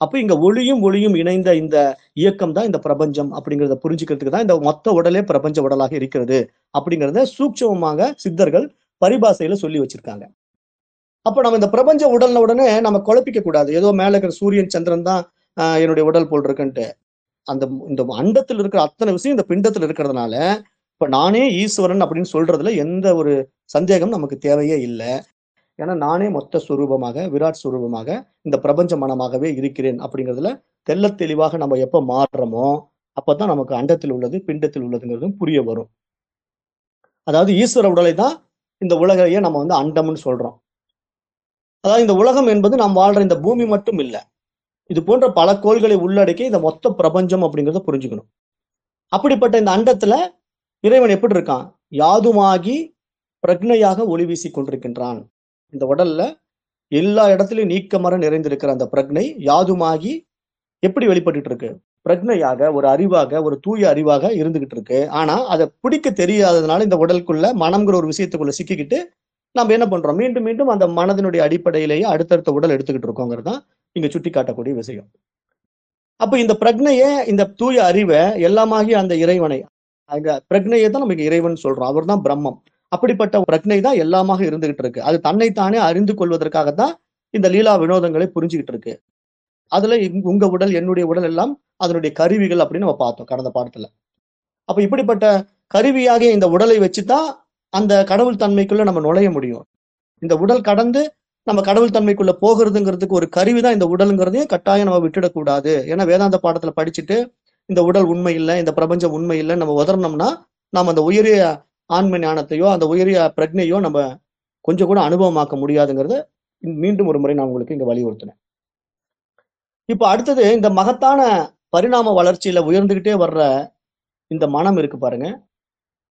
அப்போ இங்க ஒளியும் ஒளியும் இணைந்த இந்த இயக்கம் தான் இந்த பிரபஞ்சம் அப்படிங்கிறத புரிஞ்சுக்கிறதுக்கு தான் இந்த மொத்த உடலே பிரபஞ்ச உடலாக இருக்கிறது அப்படிங்கிறத சூட்சமமாக சித்தர்கள் பரிபாசையில சொல்லி வச்சிருக்காங்க. அப்போ நம்ம இந்த பிரபஞ்ச உடல்ன உடனே நம்ம குழப்பிக்க கூடாது. ஏதோ மேல இருக்கிற சூரியன் சந்திரன் தான் என்னுடைய உடல் போல் இருக்குன்ட்டு. அந்த இந்த அண்டத்தில் இருக்கிற அத்தனை விஷயம் இந்த பிண்டத்தில் இருக்கிறதுனால இப்ப நானே ஈஸ்வரன் அப்படின்னு சொல்றதுல எந்த ஒரு சந்தேகம் நமக்கு தேவையே இல்லை. ஏன்னா நானே மொத்த சுரூபமாக விராட் சுரூபமாக இந்த பிரபஞ்ச மனமாகவே இருக்கிறேன் அப்படிங்கிறதுல தெல்ல தெளிவாக நம்ம எப்ப மாறுறோமோ அப்பதான் நமக்கு அண்டத்தில் உள்ளது பிண்டத்தில் உள்ளதுங்கிறதும் புரிய வரும். அதாவது ஈஸ்வர உடலை தான் இந்த உலகையே நம்ம வந்து அண்டம்னு சொல்றோம். அதாவது இந்த உலகம் என்பது நாம் வாழ்ற இந்த பூமி மட்டும் இல்லை. இது போன்ற பல கோள்களை உள்ளடக்கி இந்த மொத்த பிரபஞ்சம் அப்படிங்கிறத புரிஞ்சுக்கணும். அப்படிப்பட்ட இந்த அண்டத்துல இறைவன் எப்படி இருக்கான்? யாதுமாகி பிரக்னையாக ஒளி வீசி கொண்டிருக்கின்றான். இந்த உடல்ல எல்லா இடத்துலயும் நீக்கமர நிறைந்திருக்கிற அந்த பிரக்னை யாதுமாகி எப்படி வெளிப்பட்டுட்டு இருக்கு? பிரக்னையாக ஒரு அறிவாக ஒரு தூய அறிவாக இருந்துகிட்டு இருக்கு. ஆனா அதை பிடிக்க தெரியாததுனால இந்த உடலுக்குள்ள மனம்ங்கிற ஒரு விஷயத்துக்குள்ள சிக்கிக்கிட்டு நம்ம என்ன பண்றோம்? மீண்டும் மீண்டும் அந்த மனதினுடைய அடிப்படையிலேயே அடுத்தடுத்த உடல் எடுத்துக்கிட்டு இருக்கோங்கிறது தான் இங்க சுட்டி காட்டக்கூடிய விஷயம். அப்ப இந்த பிரக்னையை இந்த தூய அறிவை எல்லாமாகி அந்த இறைவனை அங்க பிரக்னையை தான் நமக்கு இறைவன் சொல்றோம். அவர் தான் பிரம்மம். அப்படிப்பட்ட பிரக்னை தான் எல்லாமாக இருந்துகிட்டு இருக்கு. அது தன்னைத்தானே அறிந்து கொள்வதற்காகத்தான் இந்த லீலா வினோதங்களை புரிஞ்சுக்கிட்டு இருக்கு. அதுல உங்க உடல் என்னுடைய உடல் எல்லாம் அதனுடைய கருவிகள் அப்படின்னு நம்ம பார்த்தோம் கடந்த பாடத்துல. அப்ப இப்படிப்பட்ட கருவியாக இந்த உடலை வச்சுதான் அந்த கடவுள் தன்மைக்குள்ள நம்ம நுழைய முடியும். இந்த உடல் கடந்து நம்ம கடவுள் தன்மைக்குள்ள போகிறதுங்கிறதுக்கு ஒரு கருவி தான் இந்த உடலுங்கிறதையும் கட்டாயம் நம்ம விட்டுடக்கூடாது ஏன்னா வேதாந்த பாடத்துல படிச்சுட்டு இந்த உடல் உண்மை இல்லை இந்த பிரபஞ்சம் உண்மை இல்லை நம்ம உதறனோம்னா நாம் அந்த உயரிய ஆன்ம ஞானத்தையோ அந்த உயரிய பிரஜையோ நம்ம கொஞ்சம் கூட அனுபவமாக்க முடியாதுங்கிறத மீண்டும் ஒரு முறை நான் உங்களுக்கு இங்க வலியுறுத்தினேன். இப்போ அடுத்தது இந்த மகத்தான பரிணாம வளர்ச்சியில உயர்ந்துகிட்டே வர்ற இந்த மனம் இருக்கு பாருங்க.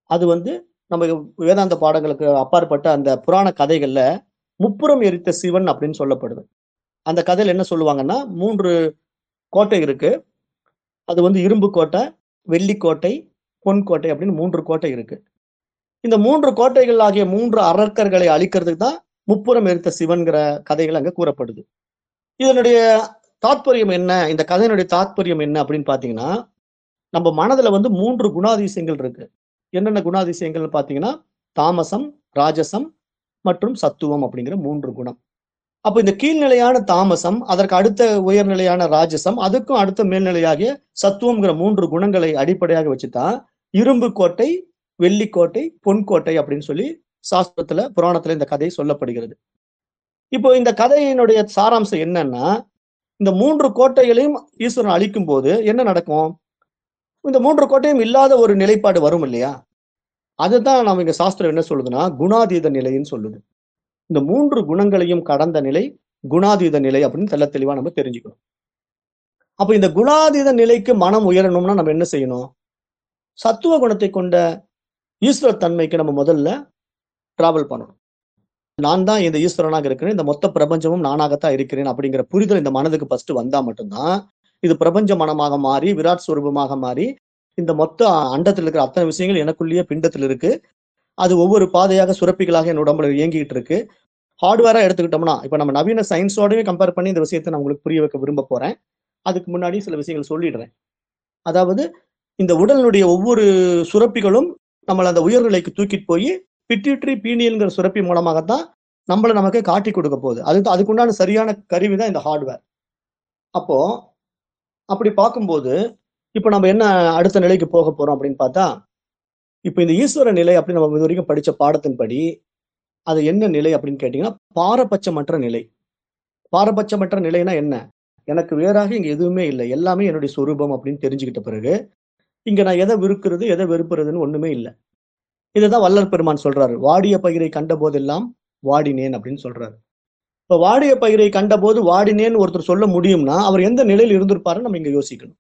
அது வந்து நம்ம வேதாந்த பாடங்களுக்கு அப்பாற்பட்ட அந்த புராண கதைகள்ல முப்புறம் எரித்த சிவன் அப்படின்னு சொல்லப்படுது. அந்த கதையில என்ன சொல்லுவாங்கன்னா மூன்று கோட்டை இருக்கு. அது வந்து இரும்பு கோட்டை வெள்ளி கோட்டை பொன் கோட்டை அப்படின்னு மூன்று கோட்டை இருக்கு. இந்த மூன்று கோட்டைகள் ஆகிய மூன்று அரக்கர்களை அழிக்கிறதுக்கு தான் முப்புறம் எரித்த சிவன்கிற கதைகள் அங்க கூறப்படுது. இதனுடைய தாத்பரியம் என்ன? இந்த கதையினுடைய தாத்பரியம் என்ன அப்படின்னு பாத்தீங்கன்னா நம்ம மனதுல வந்து மூன்று குணாதிசயங்கள் இருக்கு. என்னென்ன குணாதிசயங்கள்னு பாத்தீங்கன்னா தாமசம் ராஜசம் மற்றும் சத்துவம் அப்படிங்கிற மூன்று குணம். அப்போ இந்த கீழ்நிலையான தாமசம் அதற்கு அடுத்த உயர்நிலையான ராஜசம் அதுக்கும் அடுத்த மேல்நிலையாகிய சத்துவம்ங்கிற மூன்று குணங்களை அடிப்படையாக வச்சுதான் இரும்பு கோட்டை வெள்ளிக்கோட்டை பொன்கோட்டை அப்படின்னு சொல்லி சாஸ்திரத்துல புராணத்துல இந்த கதை சொல்லப்படுகிறது. இப்போ இந்த கதையினுடைய சாராம்சம் என்னன்னா இந்த மூன்று கோட்டைகளையும் ஈஸ்வரன் அழிக்கும் போது என்ன நடக்கும்? இந்த மூன்று கோட்டையும் இல்லாத ஒரு நிலைப்பாடு வரும் இல்லையா? அதுதான் நம்ம இங்க சாஸ்திரம் என்ன சொல்லுதுன்னா குணாதீத நிலைன்னு சொல்லுது. இந்த மூன்று குணங்களையும் கடந்த நிலை குணாதீத நிலை அப்படின்னு தெள்ள தெளிவா நம்ம தெரிஞ்சுக்கணும். அப்ப இந்த குணாதீத நிலைக்கு மனம் உயரணும்னா நம்ம என்ன செய்யணும்? சத்துவ குணத்தை கொண்ட ஈஸ்வர தன்மைக்கு நம்ம முதல்ல டிராவல் பண்ணணும். நான் தான் இந்த ஈஸ்வரனாக இருக்கிறேன். இந்த மொத்த பிரபஞ்சமும் நானாகத்தான் இருக்கிறேன் அப்படிங்கிற புரிதல் இந்த மனதுக்கு ஃபர்ஸ்ட் வந்தா மட்டும்தான். இது பிரபஞ்ச மனமாக மாறி விராட் ஸ்வரூபமாக மாறி இந்த மொத்த அண்டத்தில் இருக்கிற அத்தனை விஷயங்கள் எனக்குள்ளேயே பிண்டத்தில் இருக்கு. அது ஒவ்வொரு பாதையாக சுரப்பிகளாக என் உடம்புல இயங்கிட்டு இருக்கு. ஹார்ட்வேரா எடுத்துக்கிட்டோம்னா இப்ப நம்ம நவீன சயின்ஸோடவே கம்பேர் பண்ணி இந்த விஷயத்தை நான் உங்களுக்கு புரிய வைக்க விரும்ப போறேன். அதுக்கு முன்னாடி சில விஷயங்கள் சொல்லிடுறேன். அதாவது இந்த உடலினுடைய ஒவ்வொரு சுரப்பிகளும் நம்மளை அந்த உயர்நிலைக்கு தூக்கிட்டு போய் பிட்யூட்ரி பீனியல்ங்கிற சுரப்பி மூலமாகத்தான் நம்மளை நமக்கு காட்டி கொடுக்க போகுது. அது அதுக்குண்டான சரியான கருவி தான் இந்த ஹார்ட்வேர் அப்போ அப்படி பார்க்கும்போது இப்போ நம்ம என்ன அடுத்த நிலைக்கு போக போறோம் அப்படின்னு பார்த்தா இப்போ இந்த ஈஸ்வர நிலை அப்படின்னு நம்ம இது வரைக்கும் படித்த பாடத்தின்படி அது என்ன நிலை அப்படின்னு கேட்டீங்கன்னா பாரபட்சமற்ற நிலை. பாரபட்சமற்ற நிலைனா என்ன? எனக்கு வேறாக இங்கே எதுவுமே இல்லை. எல்லாமே என்னுடைய சொரூபம் அப்படின்னு தெரிஞ்சுக்கிட்ட பிறகு இங்க நான் எதை விருக்கிறது எதை வெறுப்புறதுன்னு ஒண்ணுமே இல்லை. இதுதான் வல்லர் பெருமான் சொல்றாரு. வாடிய பயிரை கண்ட போதெல்லாம் வாடினேன் அப்படின்னு சொல்றாரு. இப்ப வாடிய பயிரை கண்டபோது வாடினேன்னு ஒருத்தர் சொல்ல முடியும்னா அவர் எந்த நிலையில் இருந்திருப்பாருன்னு நம்ம இங்க யோசிக்கணும்.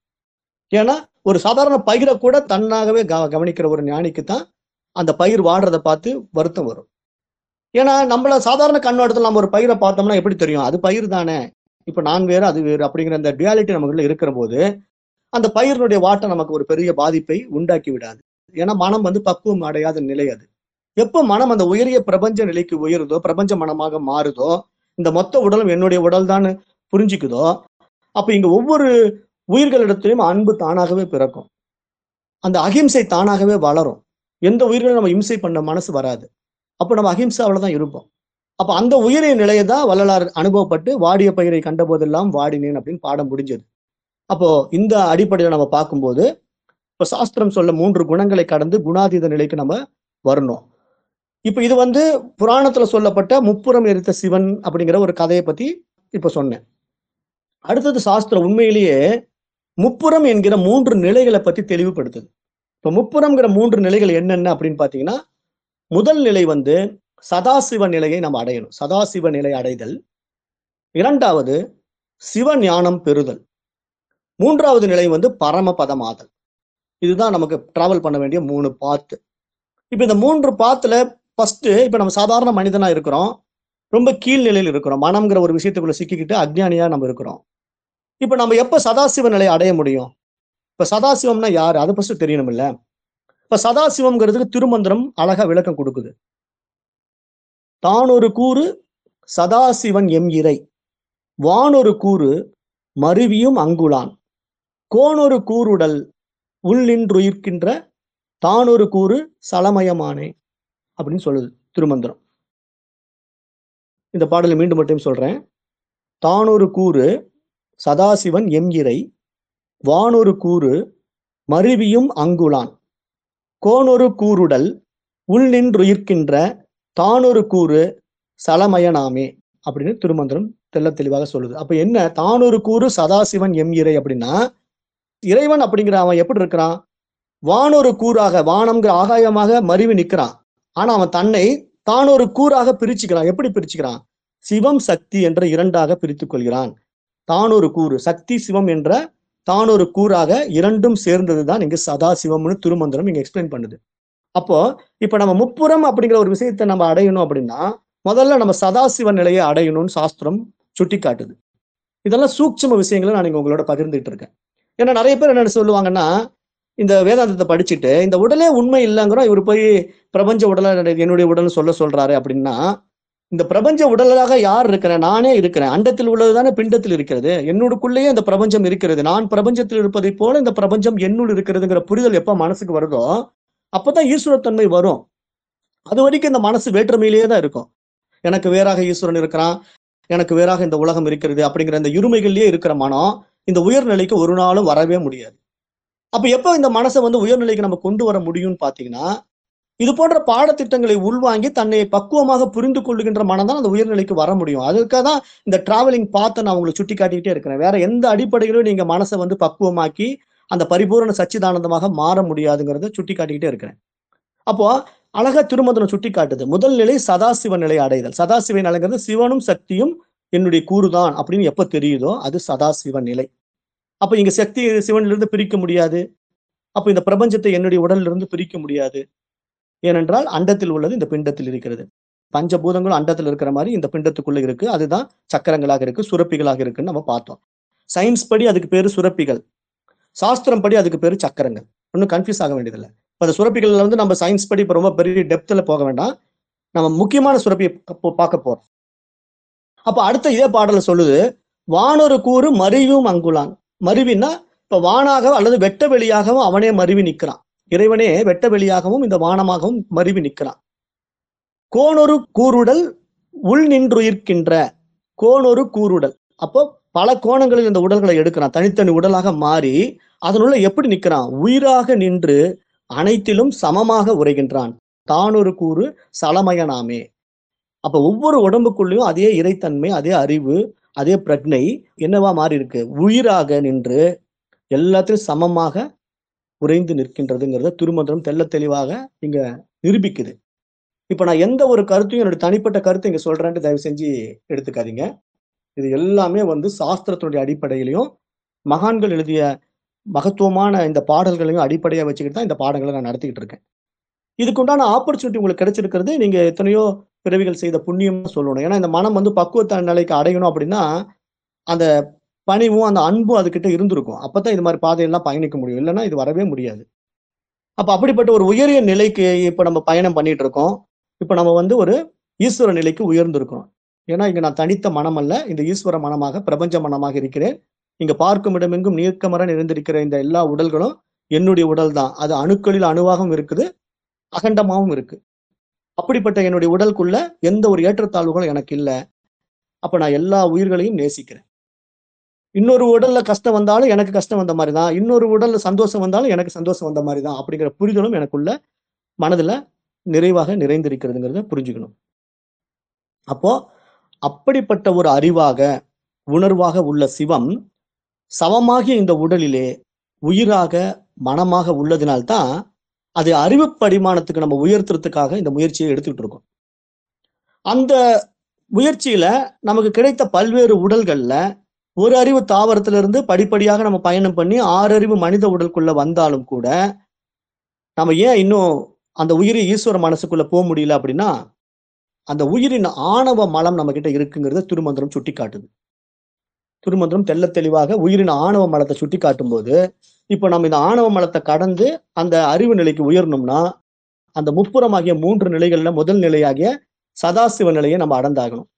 ஏன்னா ஒரு சாதாரண பயிரை கூட தன்னாகவே க- கவனிக்கிற ஒரு ஞானிக்கு தான் அந்த பயிர் வாடுறதை பார்த்து வருத்தம் வரும். ஏன்னா நம்மள சாதாரண கண்ணோட்டத்தில் நம்ம ஒரு பயிரை பார்த்தோம்னா எப்படி தெரியும்? அது பயிர் தானே இப்ப நான் வேறு அது வேறு அப்படிங்கிற அந்த டுவாலிட்டி நமக்குள்ள இருக்கிற போது அந்த பயிரினுடைய வாட்டம் நமக்கு ஒரு பெரிய பாதிப்பை உண்டாக்கி விடாது. ஏன்னா மனம் வந்து பக்குவம் அடையாத நிலை அது. எப்போ மனம் அந்த உயரிய பிரபஞ்ச நிலைக்கு உயருதோ பிரபஞ்ச மனமாக மாறுதோ இந்த மொத்த உடலும் என்னுடைய உடல் தான் புரிஞ்சுக்குதோ அப்ப இங்க ஒவ்வொரு உயிர்களிடத்திலையும் அன்பு தானாகவே பிறக்கும். அந்த அகிம்சை தானாகவே வளரும். எந்த உயிர்களும் நம்ம இம்சை பண்ண மனசு வராது. அப்போ நம்ம அகிம்சாவில் தான் இருப்போம். அப்போ அந்த உயிரின் நிலையை தான் வள்ளலார் அனுபவப்பட்டு வாடிய பயிரை கண்ட போதெல்லாம் வாடினேன் அப்படின்னு பாடம் முடிஞ்சது. அப்போ இந்த அடிப்படையில நம்ம பார்க்கும்போது இப்ப சாஸ்திரம் சொல்ல மூன்று குணங்களை கடந்து குணாதீத நிலைக்கு நம்ம வரணும். இப்ப இது வந்து புராணத்துல சொல்லப்பட்ட முப்புறம் எரித்த சிவன் அப்படிங்கிற ஒரு கதையை பத்தி இப்ப சொன்னேன். அடுத்தது சாஸ்திரம் உண்மையிலேயே முப்புறம் என்கிற மூன்று நிலைகளை பத்தி தெளிவுபடுத்துது. இப்ப முப்புறம்ங்கிற மூன்று நிலைகள் என்னென்ன அப்படின்னு பாத்தீங்கன்னா முதல் நிலை வந்து சதாசிவ நிலையை நம்ம அடையணும். சதாசிவ நிலை அடைதல். இரண்டாவது சிவ ஞானம் பெறுதல். மூன்றாவது நிலை வந்து பரமபதமாதல். இதுதான் நமக்கு டிராவல் பண்ண வேண்டிய மூணு பாத்து இப்போ இந்த மூன்று பாத்துல ஃபர்ஸ்ட் இப்ப நம்ம சாதாரண மனிதனா இருக்கிறோம். ரொம்ப கீழ்நிலையில் இருக்கிறோம். மனம்ங்கிற ஒரு விஷயத்துக்குள்ள சிக்கிக்கிட்டு அஜ்ஞானியா நம்ம இருக்கிறோம். இப்ப நம்ம எப்ப சதாசிவ நிலையை அடைய முடியும்? இப்ப சதாசிவம்னா யாரு? அதை ஃபர்ஸ்ட் தெரியணும் இல்ல இப்ப சதாசிவம்ங்கிறதுக்கு திருமந்திரம் அழகா விளக்கம் கொடுக்குது. தானொரு கூறு சதாசிவன் எம் இறை. வானொரு கூறு மருவியும் அங்குளான் கோனொரு கூறுடல் உள்ளின்றுயிர்க்கின்ற தானொரு கூறு சலமயமானே அப்படின்னு சொல்லுது திருமந்திரம். இந்த பாடலை மீண்டும் மட்டும் சொல்றேன். தானொரு கூறு சதாசிவன் எம் வானொரு கூறு மருவியும் அங்குளான் கோனொரு கூறுடல் உள்நின்றுயிர்க்கின்ற தானொரு கூறு சலமயனாமே அப்படின்னு திருமந்திரம் தெல்ல தெளிவாக சொல்லுது. அப்ப என்ன? தானொரு கூறு சதாசிவன் எம் இறை அப்படின்னா இறைவன் அப்படிங்கிற அவன் எப்படி இருக்கிறான்? வானொரு கூறாக வானம்ங்கிற ஆகாயமாக மருவி நிற்கிறான். ஆனா அவன் தன்னை தான் ஒரு கூறாக பிரிச்சுக்கிறான். எப்படி பிரிச்சுக்கிறான்? சிவம் சக்தி என்ற இரண்டாக பிரித்து கொள்கிறான். தான் ஒரு கூறு சக்தி சிவம் என்ற தான் ஒரு கூறாக இரண்டும் சேர்ந்தது தான் இங்க இங்கு சதாசிவம்னு திருமந்திரம் இங்க எக்ஸ்பிளைன் பண்ணுது. அப்போ இப்ப நம்ம முப்புறம் அப்படிங்கிற ஒரு விஷயத்தை நம்ம அடையணும் அப்படின்னா முதல்ல நம்ம சதாசிவ நிலையை அடையணும்னு சாஸ்திரம் சுட்டி காட்டுது இதெல்லாம் சூட்சம விஷயங்களை நான் இங்க உங்களோட பகிர்ந்துட்டு இருக்கேன். ஏன்னா நிறைய பேர் என்ன சொல்லுவாங்கன்னா இந்த வேதாந்தத்தை படிச்சுட்டு இந்த உடலே உண்மை இல்லைங்கிறோம் இவர் போய் பிரபஞ்ச உடலை என்னுடைய உடல்னு சொல்ல சொல்றாரு அப்படின்னா இந்த பிரபஞ்ச உடலாக யார் இருக்கிறேன்? நானே இருக்கிறேன். அண்டத்தில் உள்ளதுதானே? பிண்டத்தில் இருக்கிறது. என்னோடுக்குள்ளேயே இந்த பிரபஞ்சம் இருக்கிறது. நான் பிரபஞ்சத்தில் இருப்பதை போல இந்த பிரபஞ்சம் என்னுள் இருக்கிறதுங்கிற புரிதல் எப்ப மனசுக்கு வருதோ அப்பதான் ஈஸ்வரத்தன்மை வரும். அது வரைக்கும் இந்த மனசு வேற்றுமையிலேயே தான் இருக்கும். எனக்கு வேறாக ஈஸ்வரன் இருக்கிறான் எனக்கு வேறாக இந்த உலகம் இருக்கிறது அப்படிங்கிற இந்த இருமைகள்லயே இருக்கிற மனம் இந்த உயர்நிலைக்கு ஒரு நாளும் வரவே முடியாது. அப்ப எப்ப இந்த மனசை வந்து உயர்நிலைக்கு நம்ம கொண்டு வர முடியும்னு பாத்தீங்கன்னா இது போன்ற பாடத்திட்டங்களை உள்வாங்கி தன்னை பக்குவமாக புரிந்து கொள்ளுகின்ற மனம் தான் அந்த உயர்நிலைக்கு வர முடியும். அதுக்காக தான் இந்த டிராவலிங் பார்த்து நான் உங்களை சுட்டி காட்டிக்கிட்டே இருக்கிறேன். வேற எந்த அடிப்படையிலும் நீங்க மனசை வந்து பக்குவமாக்கி அந்த பரிபூரண சச்சிதானந்தமாக மாற முடியாதுங்கிறத சுட்டி காட்டிக்கிட்டே இருக்கிறேன். அப்போ அழகா திருமதனை சுட்டி காட்டுது முதல் நிலை சதாசிவ நிலை அடைதல். சதாசிவ நிலைங்கிறது சிவனும் சக்தியும் என்னுடைய கூறுதான் அப்படின்னு எப்ப தெரியுதோ அது சதாசிவ நிலை. அப்ப இங்க சக்தி சிவனிலிருந்து பிரிக்க முடியாது. அப்ப இந்த பிரபஞ்சத்தை என்னுடைய உடலிலிருந்து இருந்து பிரிக்க முடியாது. ஏனென்றால் அண்டத்தில் உள்ளது இந்த பிண்டத்தில் இருக்கிறது. பஞ்சபூதங்களும் அண்டத்தில் இருக்கிற மாதிரி இந்த பிண்டத்துக்குள்ள இருக்கு. அதுதான் சக்கரங்களாக இருக்கு சுரப்பிகளாக இருக்குன்னு நம்ம பார்த்தோம். சயின்ஸ் படி அதுக்கு பேரு சுரப்பிகள். சாஸ்திரம் படி அதுக்கு பேரு சக்கரங்கள். ஒன்றும் கன்ஃபியூஸ் ஆக வேண்டியதில்லை. இப்போ அந்த சுரப்பிகள்ல வந்து நம்ம சயின்ஸ் படி இப்போ ரொம்ப பெரிய டெப்த்தில் போக வேண்டாம். நம்ம முக்கியமான சுரப்பியை பார்க்க போறோம். அப்ப அடுத்த இதே பாடல சொல்லுது வானொரு கூறு மருவியும் அங்குலான். மருவின்னா இப்ப வானாக அல்லது வெட்ட வெளியாகவும் அவனே மருவி நிற்கிறான். இறைவனே வெட்ட வெளியாகவும் இந்த வானமாகவும் மருவி நிற்கிறான். கோணொரு கூறுடல் உள் நின்றுயிர்க்கின்ற கோணொரு கூறுடல். அப்போ பல கோணங்களில் இந்த உடல்களை எடுக்கிறான். தனித்தனி உடலாக மாறி அதனுள்ள எப்படி நிற்கிறான்? உயிராக நின்று அனைத்திலும் சமமாக உரைகின்றான் தானொரு கூறு சலமயனாமே. அப்ப ஒவ்வொரு உடம்புக்குள்ளேயும் அதே இறைத்தன்மை அதே அறிவு அதே பிரக்னை என்னவா மாறி இருக்கு உயிராக நின்று எல்லாத்திலும் சமமாக உறைந்து நிற்கின்றதுங்கிறத திருமந்திரம் தெல்ல தெளிவாக இங்க நிரூபிக்குது. இப்ப நான் எந்த ஒரு கருத்தையும் என்னுடைய தனிப்பட்ட கருத்தை இங்க சொல்றேன்ட்டு தயவு செஞ்சு எடுத்துக்காதீங்க. இது எல்லாமே வந்து சாஸ்திரத்தினுடைய அடிப்படையிலையும் மகான்கள் எழுதிய மகத்துவமான இந்த பாடல்களையும் அடிப்படையாக வச்சுக்கிட்டு தான் இந்த பாடங்களை நான் நடத்திக்கிட்டு இருக்கேன். இதுக்குண்டான ஆப்பர்ச்சுனிட்டி உங்களுக்கு கிடைச்சிருக்கிறது. நீங்க எத்தனையோ பிறவிகள் செய்த புண்ணியம் சொல்லணும். ஏன்னா இந்த மனம் வந்து பக்குவத்த நிலைக்கு அடையணும் அப்படின்னா அந்த பணிவும் அந்த அன்பும் அதுக்கிட்ட இருந்திருக்கும். அப்பதான் இது மாதிரி பாதையெல்லாம் பயணிக்க முடியும். இல்லைன்னா இது வரவே முடியாது. அப்ப அப்படிப்பட்ட ஒரு உயரிய நிலைக்கு இப்ப நம்ம பயணம் பண்ணிட்டு இருக்கோம். இப்ப நம்ம வந்து ஒரு ஈஸ்வர நிலைக்கு உயர்ந்திருக்கோம் ஏன்னா இங்க நான் தனித்த மனம் அல்ல. இந்த ஈஸ்வர மனமாக பிரபஞ்ச மனமாக இருக்கிறேன். இங்க பார்க்கும் இடமெங்கும் நீர்க்கமர நிறைந்திருக்கிற இந்த எல்லா உடல்களும் என்னுடைய உடல் தான் அது அணுக்களில் அணுவாகவும் இருக்குது. அகண்டமாகவும் இருக்கு. அப்படிப்பட்ட என்னுடைய உடலுக்குள்ள எந்த ஒரு ஏற்றத்தாழ்வுகளும் எனக்கு இல்லை. அப்ப நான் எல்லா உயிர்களையும் நேசிக்கிறேன். இன்னொரு உடல்ல கஷ்டம் வந்தாலும் எனக்கு கஷ்டம் வந்த மாதிரி தான் இன்னொரு உடல்ல சந்தோஷம் வந்தாலும் எனக்கு சந்தோஷம் வந்த மாதிரி தான் அப்படிங்கிற புரிதலும் எனக்குள்ள மனதுல நிறைவாக நிறைந்திருக்கிறதுங்கிறத புரிஞ்சுக்கணும். அப்போ அப்படிப்பட்ட ஒரு அறிவாக உணர்வாக உள்ள சிவம் சவமாகிய இந்த உடலிலே உயிராக மனமாக உள்ளதினால்தான் அது அறிவு பரிமாணத்துக்கு நம்ம உயர்த்துறதுக்காக இந்த முயற்சியை எடுத்துக்கிட்டு இருக்கோம். அந்த முயற்சியில நமக்கு கிடைத்த பல்வேறு உடல்கள்ல ஒரு அறிவு தாவரத்திலிருந்து படிப்படியாக நம்ம பயணம் பண்ணி ஆறறிவு மனித உடலுக்குள்ள வந்தாலும் கூட நம்ம ஏன் இன்னும் அந்த உயிரி ஈஸ்வர மனசுக்குள்ள போக முடியல அப்படின்னா அந்த உயிரின் ஆணவ மலம் நம்ம கிட்ட இருக்குங்கிறத திருமந்திரம் சுட்டி காட்டுது திருமந்திரம் தெள்ள தெளிவாக உயிரின் ஆணவ மலத்தை சுட்டி காட்டும் போது இப்போ நம்ம இந்த ஆணவ மலத்தை கடந்து அந்த அறிவு நிலைக்கு உயரணும்னா அந்த முப்புறமாகிய மூன்று நிலைகள்ல முதல் நிலையாகிய சதாசிவ நிலையை நம்ம அடைந்தாகணும்.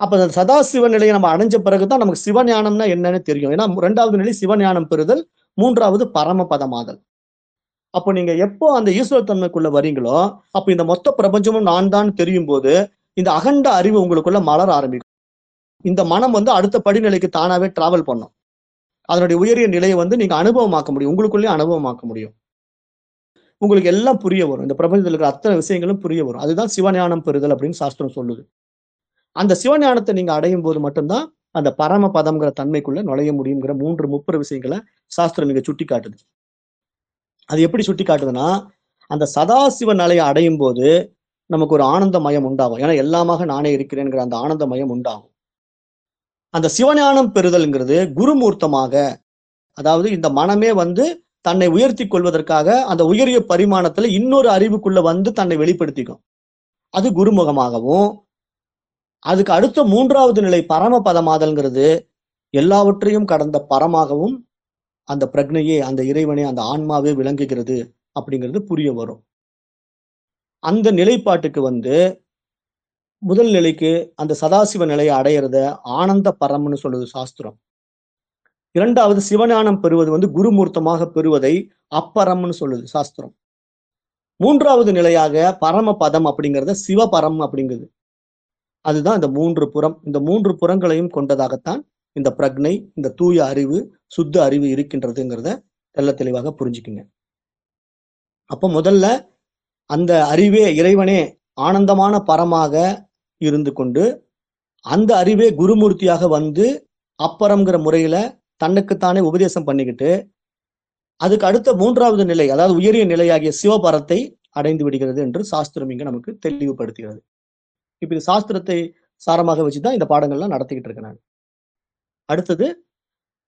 அப்ப அந்த சதாசிவ நிலையை நம்ம அடைஞ்ச பிறகுதான் நமக்கு சிவஞானம்னா என்னன்னு தெரியும். ஏன்னா ரெண்டாவது நிலை சிவஞானம் பெறுதல் மூன்றாவது பரமபதமாதல். அப்போ நீங்க எப்போ அந்த ஈஸ்வர தன்மைக்குள்ள வரீங்களோ அப்போ இந்த மொத்த பிரபஞ்சமும் நான் தான் தெரியும் போது இந்த அகண்ட அறிவு உங்களுக்குள்ள மலர ஆரம்பிக்கும். இந்த மனம் வந்து அடுத்த படிநிலைக்கு தானாவே டிராவல் பண்ணும். அதனுடைய உயரிய நிலையை வந்து நீங்க அனுபவமாக்க முடியும். உங்களுக்குள்ளேயே அனுபவமாக்க முடியும். உங்களுக்கு எல்லாம் புரிய வரும். இந்த பிரபஞ்சத்தில் இருக்கிற அத்தனை விஷயங்களும் புரிய வரும். அதுதான் சிவஞானம் பெறுதல் அப்படின்னு சாஸ்திரம் சொல்லுது. அந்த சிவஞானத்தை நீங்க அடையும் போது மட்டும்தான் அந்த பரம பதம்ங்கிற தன்மைக்குள்ள நுழைய முடியுங்கிற மூன்று முப்பது விஷயங்களை சாஸ்திரம் இங்க சுட்டி காட்டுது அது எப்படி சுட்டி காட்டுதுன்னா அந்த சதாசிவ நிலையை அடையும் போது நமக்கு ஒரு ஆனந்த மயம் உண்டாகும். ஏன்னா எல்லாமாக நானே இருக்கிறேங்கிற அந்த ஆனந்த மயம் உண்டாகும். அந்த சிவஞானம் பெறுதல்ங்கிறது குருமூர்த்தமாக அதாவது இந்த மனமே வந்து தன்னை உயர்த்தி கொள்வதற்காக அந்த உயரிய பரிமாணத்துல இன்னொரு அறிவுக்குள்ள வந்து தன்னை வெளிப்படுத்திக்கும். அது குருமுகமாகவும் அதுக்கு அடுத்த மூன்றாவது நிலை பரம பதமாதல்ங்கிறது எல்லாவற்றையும் கடந்த பரமாகவும் அந்த பிரக்னையே அந்த இறைவனே அந்த ஆன்மாவே விளங்குகிறது அப்படிங்கிறது புரிய வரும். அந்த நிலைப்பாட்டுக்கு வந்து முதல் நிலைக்கு அந்த சதாசிவ நிலையை அடையிறத ஆனந்த பரம்னு சொல்லுது சாஸ்திரம். இரண்டாவது சிவஞானம் பெறுவது வந்து குருமூர்த்தமாக பெறுவதை அப்பரம்னு சொல்லுது சாஸ்திரம். மூன்றாவது நிலையாக பரம பதம் அப்படிங்கிறத சிவபரம் அப்படிங்குது. அதுதான் இந்த மூன்று புறம். இந்த மூன்று புறங்களையும் கொண்டதாகத்தான் இந்த பிரக்னை இந்த தூய அறிவு சுத்த அறிவு இருக்கின்றதுங்கிறத தெல்ல தெளிவாக புரிஞ்சுக்குங்க. அப்போ முதல்ல அந்த அறிவே இறைவனே ஆனந்தமான பரமாக இருந்து கொண்டு அந்த அறிவே குருமூர்த்தியாக வந்து அப்பறம்ங்கிற முறையில தன்னுக்குத்தானே உபதேசம் பண்ணிக்கிட்டு அதுக்கு அடுத்த மூன்றாவது நிலை அதாவது உயரிய நிலையாகிய சிவபரத்தை அடைந்து விடுகிறது என்று சாஸ்திரம் இங்க நமக்கு தெளிவுபடுத்துகிறது. இப்ப இது சாஸ்திரத்தை சாரமாக வச்சுதான் இந்த பாடங்கள்லாம் நடத்திக்கிட்டு இருக்கேன் நான். அடுத்தது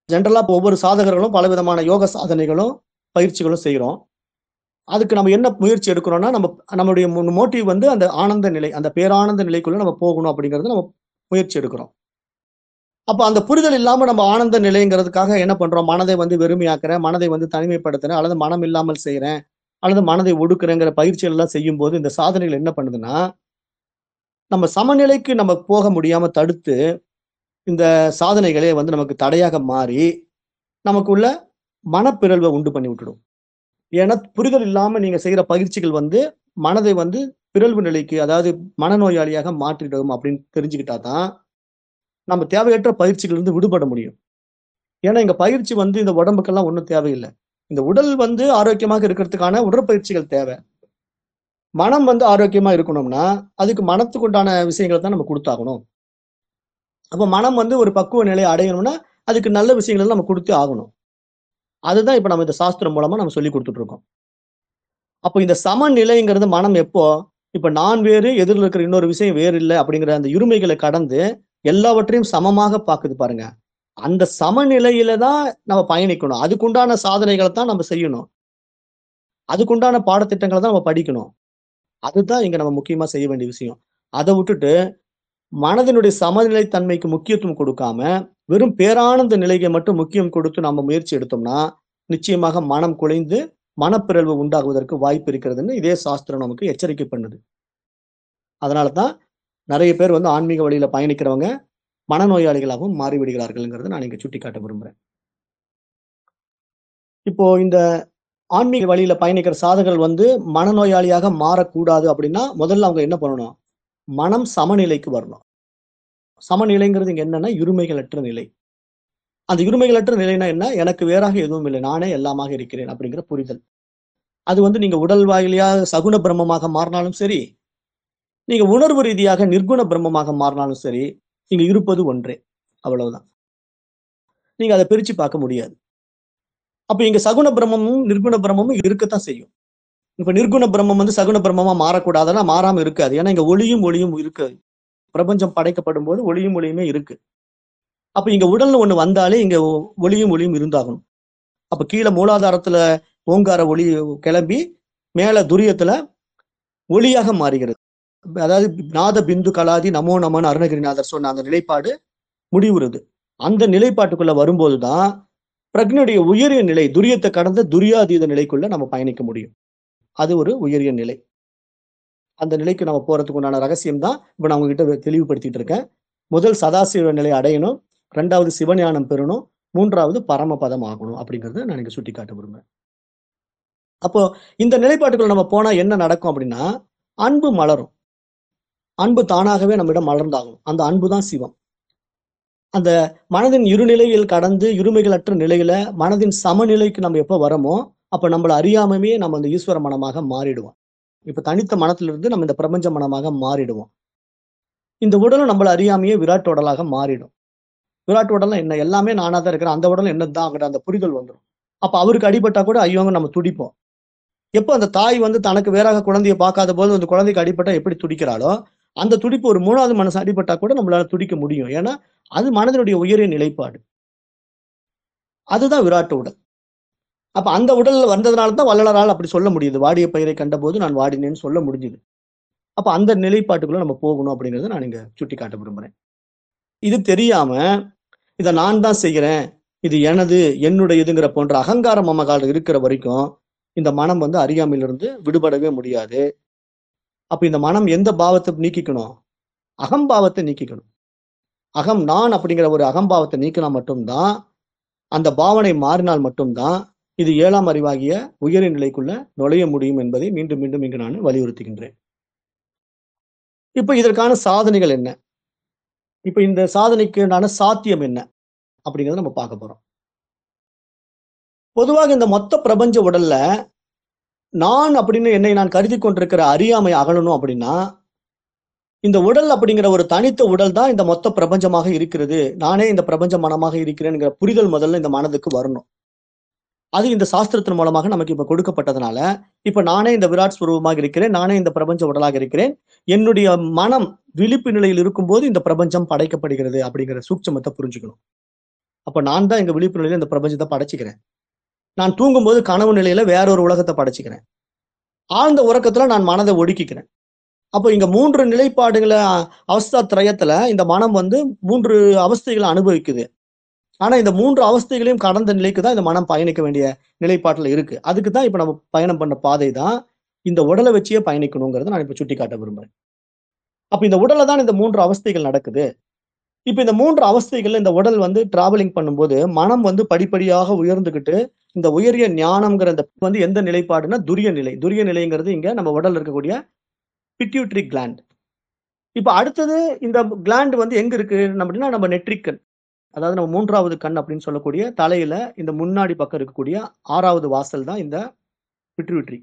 ஜென்ரலா இப்போ ஒவ்வொரு சாதகர்களும் பலவிதமான யோக சாதனைகளும் பயிற்சிகளும் செய்கிறோம் அதுக்கு நம்ம என்ன முயற்சி எடுக்கிறோம்னா நம்ம நம்மளுடைய மோட்டிவ் வந்து அந்த ஆனந்த நிலை அந்த பேரானந்த நிலைக்குள்ள நம்ம போகணும் அப்படிங்கிறது நம்ம முயற்சி எடுக்கிறோம். அப்ப அந்த புரிதல் இல்லாம நம்ம ஆனந்த நிலைங்கிறதுக்காக என்ன பண்றோம்? மனதை வந்து வெறுமையாக்குறேன் மனதை வந்து தனிமைப்படுத்துறேன் அல்லது மனம் இல்லாமல் செய்யறேன் அல்லது மனதை ஒடுக்குறேங்கிற பயிற்சிகள் எல்லாம் செய்யும் போது இந்த சாதனைகள் என்ன பண்ணுதுன்னா நம்ம சமநிலைக்கு நம்ம போக முடியாம தடுத்து இந்த சாதனைகளே வந்து நமக்கு தடையாக மாறி நமக்குள்ள மனப்பிறழ்வை உண்டு பண்ணி விட்டுடும். ஏன்னா புரிதல் இல்லாம நீங்க செய்யற பயிற்சிகள் வந்து மனதை வந்து பிறழ்வு நிலைக்கு அதாவது மனநோயாளியாக மாற்றிடும் அப்படின்னு தெரிஞ்சுக்கிட்டா தான் நம்ம தேவையற்ற பயிற்சிகள் இருந்து விடுபட முடியும். ஏன்னா இங்க பயிற்சி வந்து இந்த உடம்புக்கெல்லாம் ஒன்றும் தேவையில்லை. இந்த உடல் வந்து ஆரோக்கியமாக இருக்கிறதுக்கான உடற்பயிற்சிகள் தேவை. மனம் வந்து ஆரோக்கியமா இருக்கணும்னா அதுக்கு மனத்துக்கு உண்டான விஷயங்களை தான் நம்ம கொடுத்தாகணும். அப்போ மனம் வந்து ஒரு பக்குவ நிலையை அடையணும்னா அதுக்கு நல்ல விஷயங்கள் நம்ம கொடுத்தே ஆகணும். அதுதான் இப்ப நம்ம இந்த சாஸ்திரம் மூலமா நம்ம சொல்லி கொடுத்துட்டு இருக்கோம் அப்போ இந்த சமநிலைங்கிறது மனம் எப்போ? இப்ப நான் வேறு எதிரில் இருக்கிற இன்னொரு விஷயம் வேறு இல்லை அப்படிங்கிற அந்த இருமைகளை கடந்து எல்லாவற்றையும் சமமாக பாக்குது பாருங்க. அந்த சமநிலையில தான் நம்ம பயணிக்கணும். அதுக்குண்டான சாதனைகளை தான் நம்ம செய்யணும். அதுக்குண்டான பாடத்திட்டங்களை தான் நம்ம படிக்கணும். அதுதான் இங்க நம்ம முக்கியமா செய்ய வேண்டிய விஷயம். அதை விட்டுட்டு மனதினுடைய சமநிலை தன்மைக்கு முக்கியத்துவம் கொடுக்காம வெறும் பேரானந்த நிலையை மட்டும் முக்கியம் கொடுத்து நம்ம முயற்சி எடுத்தோம்னா நிச்சயமாக மனம் குலைந்து மனப்பிறழ்வு உண்டாகுவதற்கு வாய்ப்பு இருக்கிறதுன்னு இதே சாஸ்திரம் நமக்கு எச்சரிக்கை பண்ணுது. அதனால தான் நிறைய பேர் வந்து ஆன்மீக வழியில பயணிக்கிறவங்க மனநோயாளிகளாகவும் மாறிவிடுகிறார்கள்ங்கிறத நான் இங்க சுட்டி காட்ட விரும்புறேன். இப்போ இந்த ஆன்மீக வழியில பயணிக்கிற சாதகர்கள் வந்து மனநோயாளியாக மாறக்கூடாது அப்படின்னா முதல்ல அவங்க என்ன பண்ணணும்? மனம் சமநிலைக்கு வரணும். சமநிலைங்கிறது இங்க என்னன்னா இருமைகளற்ற நிலை. அந்த இருமைகளற்ற நிலைனா என்ன? எனக்கு வேறாக எதுவும் இல்லை. நானே எல்லாமாக இருக்கிறேன் அப்படிங்கிற புரிதல். அது வந்து நீங்க உடல் வாயிலியாக சகுன பிரம்மமாக மாறினாலும் சரி நீங்க உணர்வு ரீதியாக நிர்குண பிரம்மமாக மாறினாலும் சரி நீங்க இருப்பது ஒன்றே. அவ்வளவுதான். நீங்க அதை பிரிச்சு பார்க்க முடியாது. அப்ப இங்க சகுன பிரம்மமும் நிர்குண பிரம்மமும் இருக்கத்தான் செய்யும். இப்ப நிர்குண பிரம்மம் வந்து சகுன பிரம்மமா மாறக்கூடாதுன்னா மாறாம இருக்காது. ஏன்னா இங்க ஒளியும் ஒளியும் இருக்காது. பிரபஞ்சம் படைக்கப்படும் போது ஒளியும் ஒளியுமே இருக்கு. அப்ப இங்க உடல்னு ஒண்ணு வந்தாலே இங்க ஒளியும் ஒளியும் இருந்தாகணும். அப்ப கீழே மூலாதாரத்துல ஓங்கார ஒளி கிளம்பி மேல துரியத்துல ஒளியாக மாறுகிறது. அதாவது நாத பிந்து கலாதி நமோ நமன் அருணகிரிநாதர் சொன்ன அந்த நிலைப்பாடு முடிவுறுது. அந்த நிலைப்பாட்டுக்குள்ள வரும்போதுதான் பிரக்னுடைய உயரிய நிலை துரியத்தை கடந்த துரியாதீத நிலைக்குள்ள நம்ம பயணிக்க முடியும். அது ஒரு உயரிய நிலை. அந்த நிலைக்கு நம்ம போறதுக்கு உண்டான ரகசியம் தான் இப்ப நான் உங்ககிட்ட தெளிவுபடுத்திட்டு இருக்கேன். முதல் சதாசிவ நிலை அடையணும். ரெண்டாவது சிவஞானம் பெறணும். மூன்றாவது பரமபதம் ஆகணும் அப்படிங்கிறத நான் இங்க சுட்டி காட்ட விரும்புறேன். அப்போ இந்த நிலைப்பாட்டுக்குள்ள நம்ம போனா என்ன நடக்கும் அப்படின்னா அன்பு மலரும். அன்பு தானாகவே நம்மிடம் மலர்ந்தாகும். அந்த அன்பு தான் சிவம். அந்த மனதின் இருநிலையில் கடந்து இருமைகளற்ற நிலையில மனதின் சமநிலைக்கு நம்ம எப்போ வரமோ அப்போ நம்மளை அறியாமவே நம்ம அந்த ஈஸ்வர மனமாக மாறிடுவோம். இப்ப தனித்த மனத்திலிருந்து நம்ம இந்த பிரபஞ்ச மனமாக மாறிடுவோம். இந்த உடலும் நம்மள அறியாமையே விராட் உடலாக மாறிடும். விராட் உடல்ல என்ன? எல்லாமே நானா தான் இருக்கிறேன். அந்த உடல் என்னதாங்கிற அந்த புரிதல் வந்துடும் அப்ப அவருக்கு அடிபட்டா கூட ஐயோங்க நம்ம துடிப்போம். எப்போ அந்த தாய் வந்து தனக்கு வேறாக குழந்தையை பார்க்காத போது அந்த குழந்தைக்கு அடிபட்டா எப்படி துடிக்கிறாளோ அந்த துடிப்பு ஒரு மூணாவது மனசு அடிபட்டா கூட நம்மளால துடிக்க முடியும். ஏன்னா அது மனதினுடைய உயரிய நிலைப்பாடு. அதுதான் விராட்டு உடல். அப்ப அந்த உடல் வந்ததுனால தான் வள்ளலாரால் அப்படி சொல்ல முடியுது. வாடிய பயிரை கண்டபோது நான் வாடினேன்னு சொல்ல முடிஞ்சுது. அப்ப அந்த நிலைப்பாட்டுக்குள்ள நம்ம போகணும் அப்படிங்கறத நான் இங்க சுட்டி காட்ட விரும்புறேன். இது தெரியாம இதை நான் தான் செய்கிறேன் இது எனது என்னுடையதுங்கிற போன்ற அகங்கார மமகால் இருக்கிற வரைக்கும் இந்த மனம் வந்து அறியாமையிலிருந்து விடுபடவே முடியாது. அப்ப இந்த மனம் எந்த பாவத்தை நீக்கிக்கணும்? அகம்பாவத்தை நீக்கிக்கணும். அகம் நான் அப்படிங்கிற ஒரு அகம்பாவத்தை நீக்கினா மட்டும்தான் அந்த பாவனை மாறினால் மட்டும்தான் இது ஏழாம் அறிவாகிய உயரிய நிலைக்குள்ள நுழைய முடியும் என்பதை மீண்டும் மீண்டும் இங்கு நான் வலியுறுத்துகின்றேன். இப்ப இதற்கான சாதனைகள் என்ன? இப்ப இந்த சாதனைக்கு சாத்தியம் என்ன? அப்படிங்கறத நம்ம பார்க்க போறோம். பொதுவாக இந்த மொத்த பிரபஞ்ச உடல்ல நான் அப்படின்னு என்னை நான் கருதி கொண்டிருக்கிற அறியாமை அகலணும் அப்படின்னா இந்த உடல் அப்படிங்கிற ஒரு தனித்த உடல் தான் இந்த மொத்த பிரபஞ்சமாக இருக்கிறது. நானே இந்த பிரபஞ்ச மனமாக இருக்கிறேன்ங்கிற புரிதல் முதல்ல இந்த மனதுக்கு வரணும். அது இந்த சாஸ்திரத்தின் மூலமாக நமக்கு இப்ப கொடுக்கப்பட்டதுனால இப்ப நானே இந்த விராட் ஸ்வரூபமாக இருக்கிறேன் நானே இந்த பிரபஞ்ச உடலாக இருக்கிறேன் என்னுடைய மனம் விழிப்பு நிலையில் இருக்கும்போது இந்த பிரபஞ்சம் படைக்கப்படுகிறது அப்படிங்கிற சூட்சமத்தை புரிஞ்சுக்கணும். அப்ப நான் தான் எங்க விழிப்பு நிலையில இந்த பிரபஞ்சத்தை படைச்சுக்கிறேன். நான் தூங்கும்போது கனவு நிலையில வேற ஒரு உலகத்தை படைச்சுக்கிறேன். ஆழ்ந்த உறக்கத்துல நான் மனதை ஒடுக்கிக்கிறேன். அப்போ இங்க மூன்று நிலைப்பாடுகளை அவஸ்தா திரயத்துல இந்த மனம் வந்து மூன்று அவஸ்தைகளை அனுபவிக்குது. ஆனா இந்த மூன்று அவஸ்தைகளையும் கடந்த நிலைக்கு தான் இந்த மனம் பயணிக்க வேண்டிய நிலைப்பாட்டில் இருக்கு. அதுக்கு தான் இப்ப நம்ம பயணம் பண்ண பாதை தான் இந்த உடலை வச்சே பயணிக்கணுங்கிறத நான் இப்ப சுட்டி காட்ட விரும்புறேன். அப்ப இந்த உடலை தான் இந்த மூன்று அவஸ்தைகள் நடக்குது. இப்ப இந்த மூன்று அவஸ்தைகள்ல இந்த உடல் வந்து டிராவலிங் பண்ணும்போது மனம் வந்து படிப்படியாக உயர்ந்துகிட்டு இந்த உயரிய ஞானம்ங்கிற இந்த வந்து எந்த நிலைப்பாடுனா துரிய நிலை. துரிய நிலைங்கிறது இங்க நம்ம உடல்ல இருக்கக்கூடிய பிட்யூட்ரி கிளாண்ட் இப்ப அடுத்தது இந்த கிளாண்ட் வந்து எங்க இருக்கு? அப்படின்னா நம்ம நெட்ரிக்கன் அதாவது நம்ம மூன்றாவது கண் அப்படின்னு சொல்லக்கூடிய தலையில இந்த முன்னாடி பக்கம் இருக்கக்கூடிய ஆறாவது வாசல் தான் இந்த பிட்யூட்ரி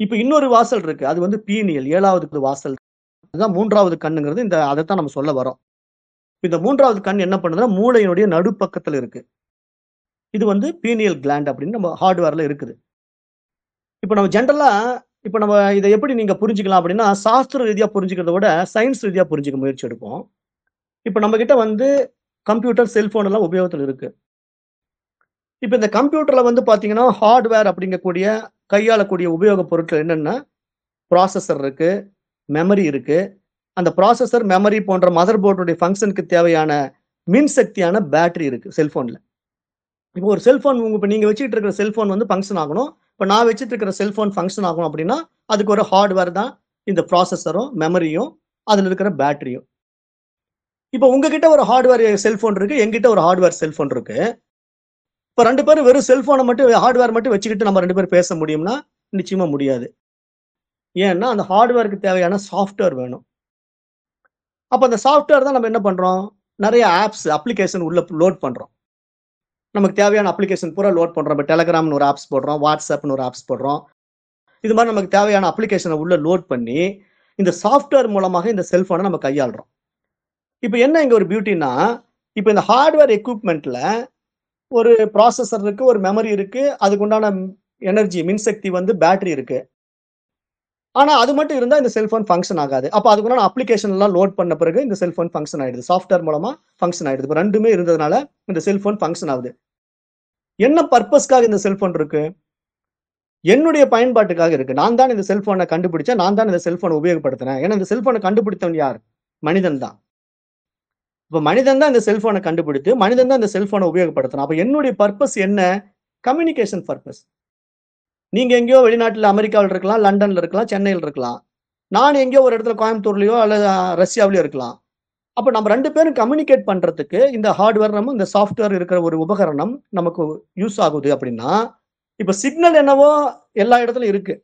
இப்ப இன்னொரு வாசல் இருக்கு. அது வந்து பீனியல் ஏழாவது வாசல். அதுதான் மூன்றாவது கண்ணுங்கிறது இந்த அதைத்தான் நம்ம சொல்ல வரோம் இந்த மூன்றாவது கண் என்ன பண்ணுதுன்னா மூளையினுடைய நடுப்பக்கத்துல இருக்கு. இது வந்து பீனியல் கிளாண்ட் அப்படின்னு நம்ம ஹார்ட்வேர்ல இருக்குது. இப்போ நம்ம ஜென்ரலா இப்போ நம்ம இதை எப்படி நீங்க புரிஞ்சுக்கலாம் அப்படின்னா சாஸ்திர ரீதியா புரிஞ்சுக்கிறத விட சயின்ஸ் ரீதியா புரிஞ்சுக்க முயற்சி எடுப்போம். இப்போ நம்ம கிட்ட வந்து கம்ப்யூட்டர் செல்போன் எல்லாம் உபயோகத்தில் இருக்கு. இப்போ இந்த கம்ப்யூட்டர்ல வந்து பாத்தீங்கன்னா ஹார்ட்வேர் அப்படிங்கக்கூடிய கையாளக்கூடிய உபயோக பொருட்கள் என்னென்ன ப்ராசஸர் இருக்கு மெமரி இருக்கு. அந்த ப்ராசஸர் மெமரி போன்ற மதர் போர்டுடைய ஃபங்க்ஷனுக்கு தேவையான மின்சக்தியான பேட்டரி இருக்கு செல்போன்ல இப்போ ஒரு செல்போன் உங்க இப்போ நீங்கள் வச்சுட்டு இருக்கிற செல்போன் வந்து ஃபங்க்ஷன் ஆகணும். இப்போ நான் வச்சுட்டு இருக்கிற செல்போன் ஃபங்க்ஷன் ஆகணும் அப்படின்னா அதுக்கு ஒரு ஹார்ட்வேர் தான் இந்த ப்ராசஸரும் மெமரியும் அதில் இருக்கிற பேட்டரியும் இப்போ உங்ககிட்ட ஒரு ஹார்ட்வேர் செல்போன் இருக்கு எங்கிட்ட ஒரு ஹார்ட்வேர் செல்போன் இருக்கு. இப்போ ரெண்டு பேரும் வெறும் செல்போனை மட்டும் ஹார்ட்வேர் மட்டும் வச்சுக்கிட்டு நம்ம ரெண்டு பேரும் பேச முடியும்னா நிச்சயமா முடியாது. ஏன்னா அந்த ஹார்ட்வேருக்கு தேவையான சாஃப்ட்வேர் வேணும். அப்போ அந்த சாஃப்ட்வேர் தான் நம்ம என்ன பண்றோம்? நிறைய ஆப்ஸ் அப்ளிகேஷன் உள்ள லோட் பண்றோம். நமக்கு தேவையான அப்ளிகேஷன் பூரா லோட் பண்றோம். இப்போ டெலகிராம்னு ஒரு ஆப்ஸ் போடுறோம் வாட்ஸ்அப்னு ஒரு ஆப்ஸ் போடுறோம். இது மாதிரி நமக்கு தேவையான அப்ளிகேஷனை உள்ள லோட் பண்ணி இந்த சாஃப்ட்வேர் மூலமாக இந்த செல்போனை நம்ம கையாளுறோம். இப்போ என்ன இங்கே ஒரு பியூட்டினா இப்போ இந்த ஹார்ட்வேர் எக்யூப்மெண்ட்ல ஒரு ப்ராசஸர் இருக்கு ஒரு மெமரி இருக்கு அதுக்கு உண்டான எனர்ஜி மின்சக்தி வந்து பேட்டரி இருக்கு ஆனால் அது மட்டும் இருந்தால் இந்த செல்போன் ஃபங்க்ஷன் ஆகாது அப்போ அதுக்குண்டான அப்ளிகேஷன்லாம் லோட் பண்ண பிறகு இந்த செல்போன் ஃபங்க்ஷன் ஆயிடுது சாஃப்ட்வேர் மூலமாக ஃபங்க்ஷன் ஆயிடுது இப்போ ரெண்டுமே இருந்ததுனால இந்த செல்போன் ஃபங்க்ஷன் ஆகுது என்ன பர்பஸ்க்காக இந்த செல்போன் இருக்கு என்னுடைய பயன்பாட்டுக்காக இருக்கு. நான் தான் இந்த செல்ஃபோனை கண்டுபிடிச்சேன். நான் தான் இந்த செல்ஃபோனை உபயோகப்படுத்தினேன். ஏன்னா இந்த செல்ஃபோனை கண்டுபிடித்தவன் யார்? மனிதன் தான். இப்போ மனிதன் தான் இந்த செல்போனை கண்டுபிடித்து, மனிதன் தான் இந்த செல்போனை உபயோகப்படுத்தணும். அப்போ என்னுடைய பர்பஸ் என்ன? கம்யூனிகேஷன் பர்பஸ் நீங்க எங்கேயோ வெளிநாட்டில் அமெரிக்காவில் இருக்கலாம், லண்டன்ல இருக்கலாம், சென்னையில் இருக்கலாம். நான் எங்கேயோ ஒரு இடத்துல கோயம்புத்தூர்லயோ அல்லது ரஷ்யாவிலயோ இருக்கலாம். அப்போ நம்ம ரெண்டு பேரும் கம்யூனிகேட் பண்றதுக்கு இந்த ஹார்ட்வேர் நம்ம இந்த சாஃப்ட்வேர் இருக்கிற ஒரு உபகரணம் நமக்கு யூஸ் ஆகுது அப்படின்னா, இப்போ சிக்னல் என்னவோ எல்லா இடத்துலையும் இருக்கு.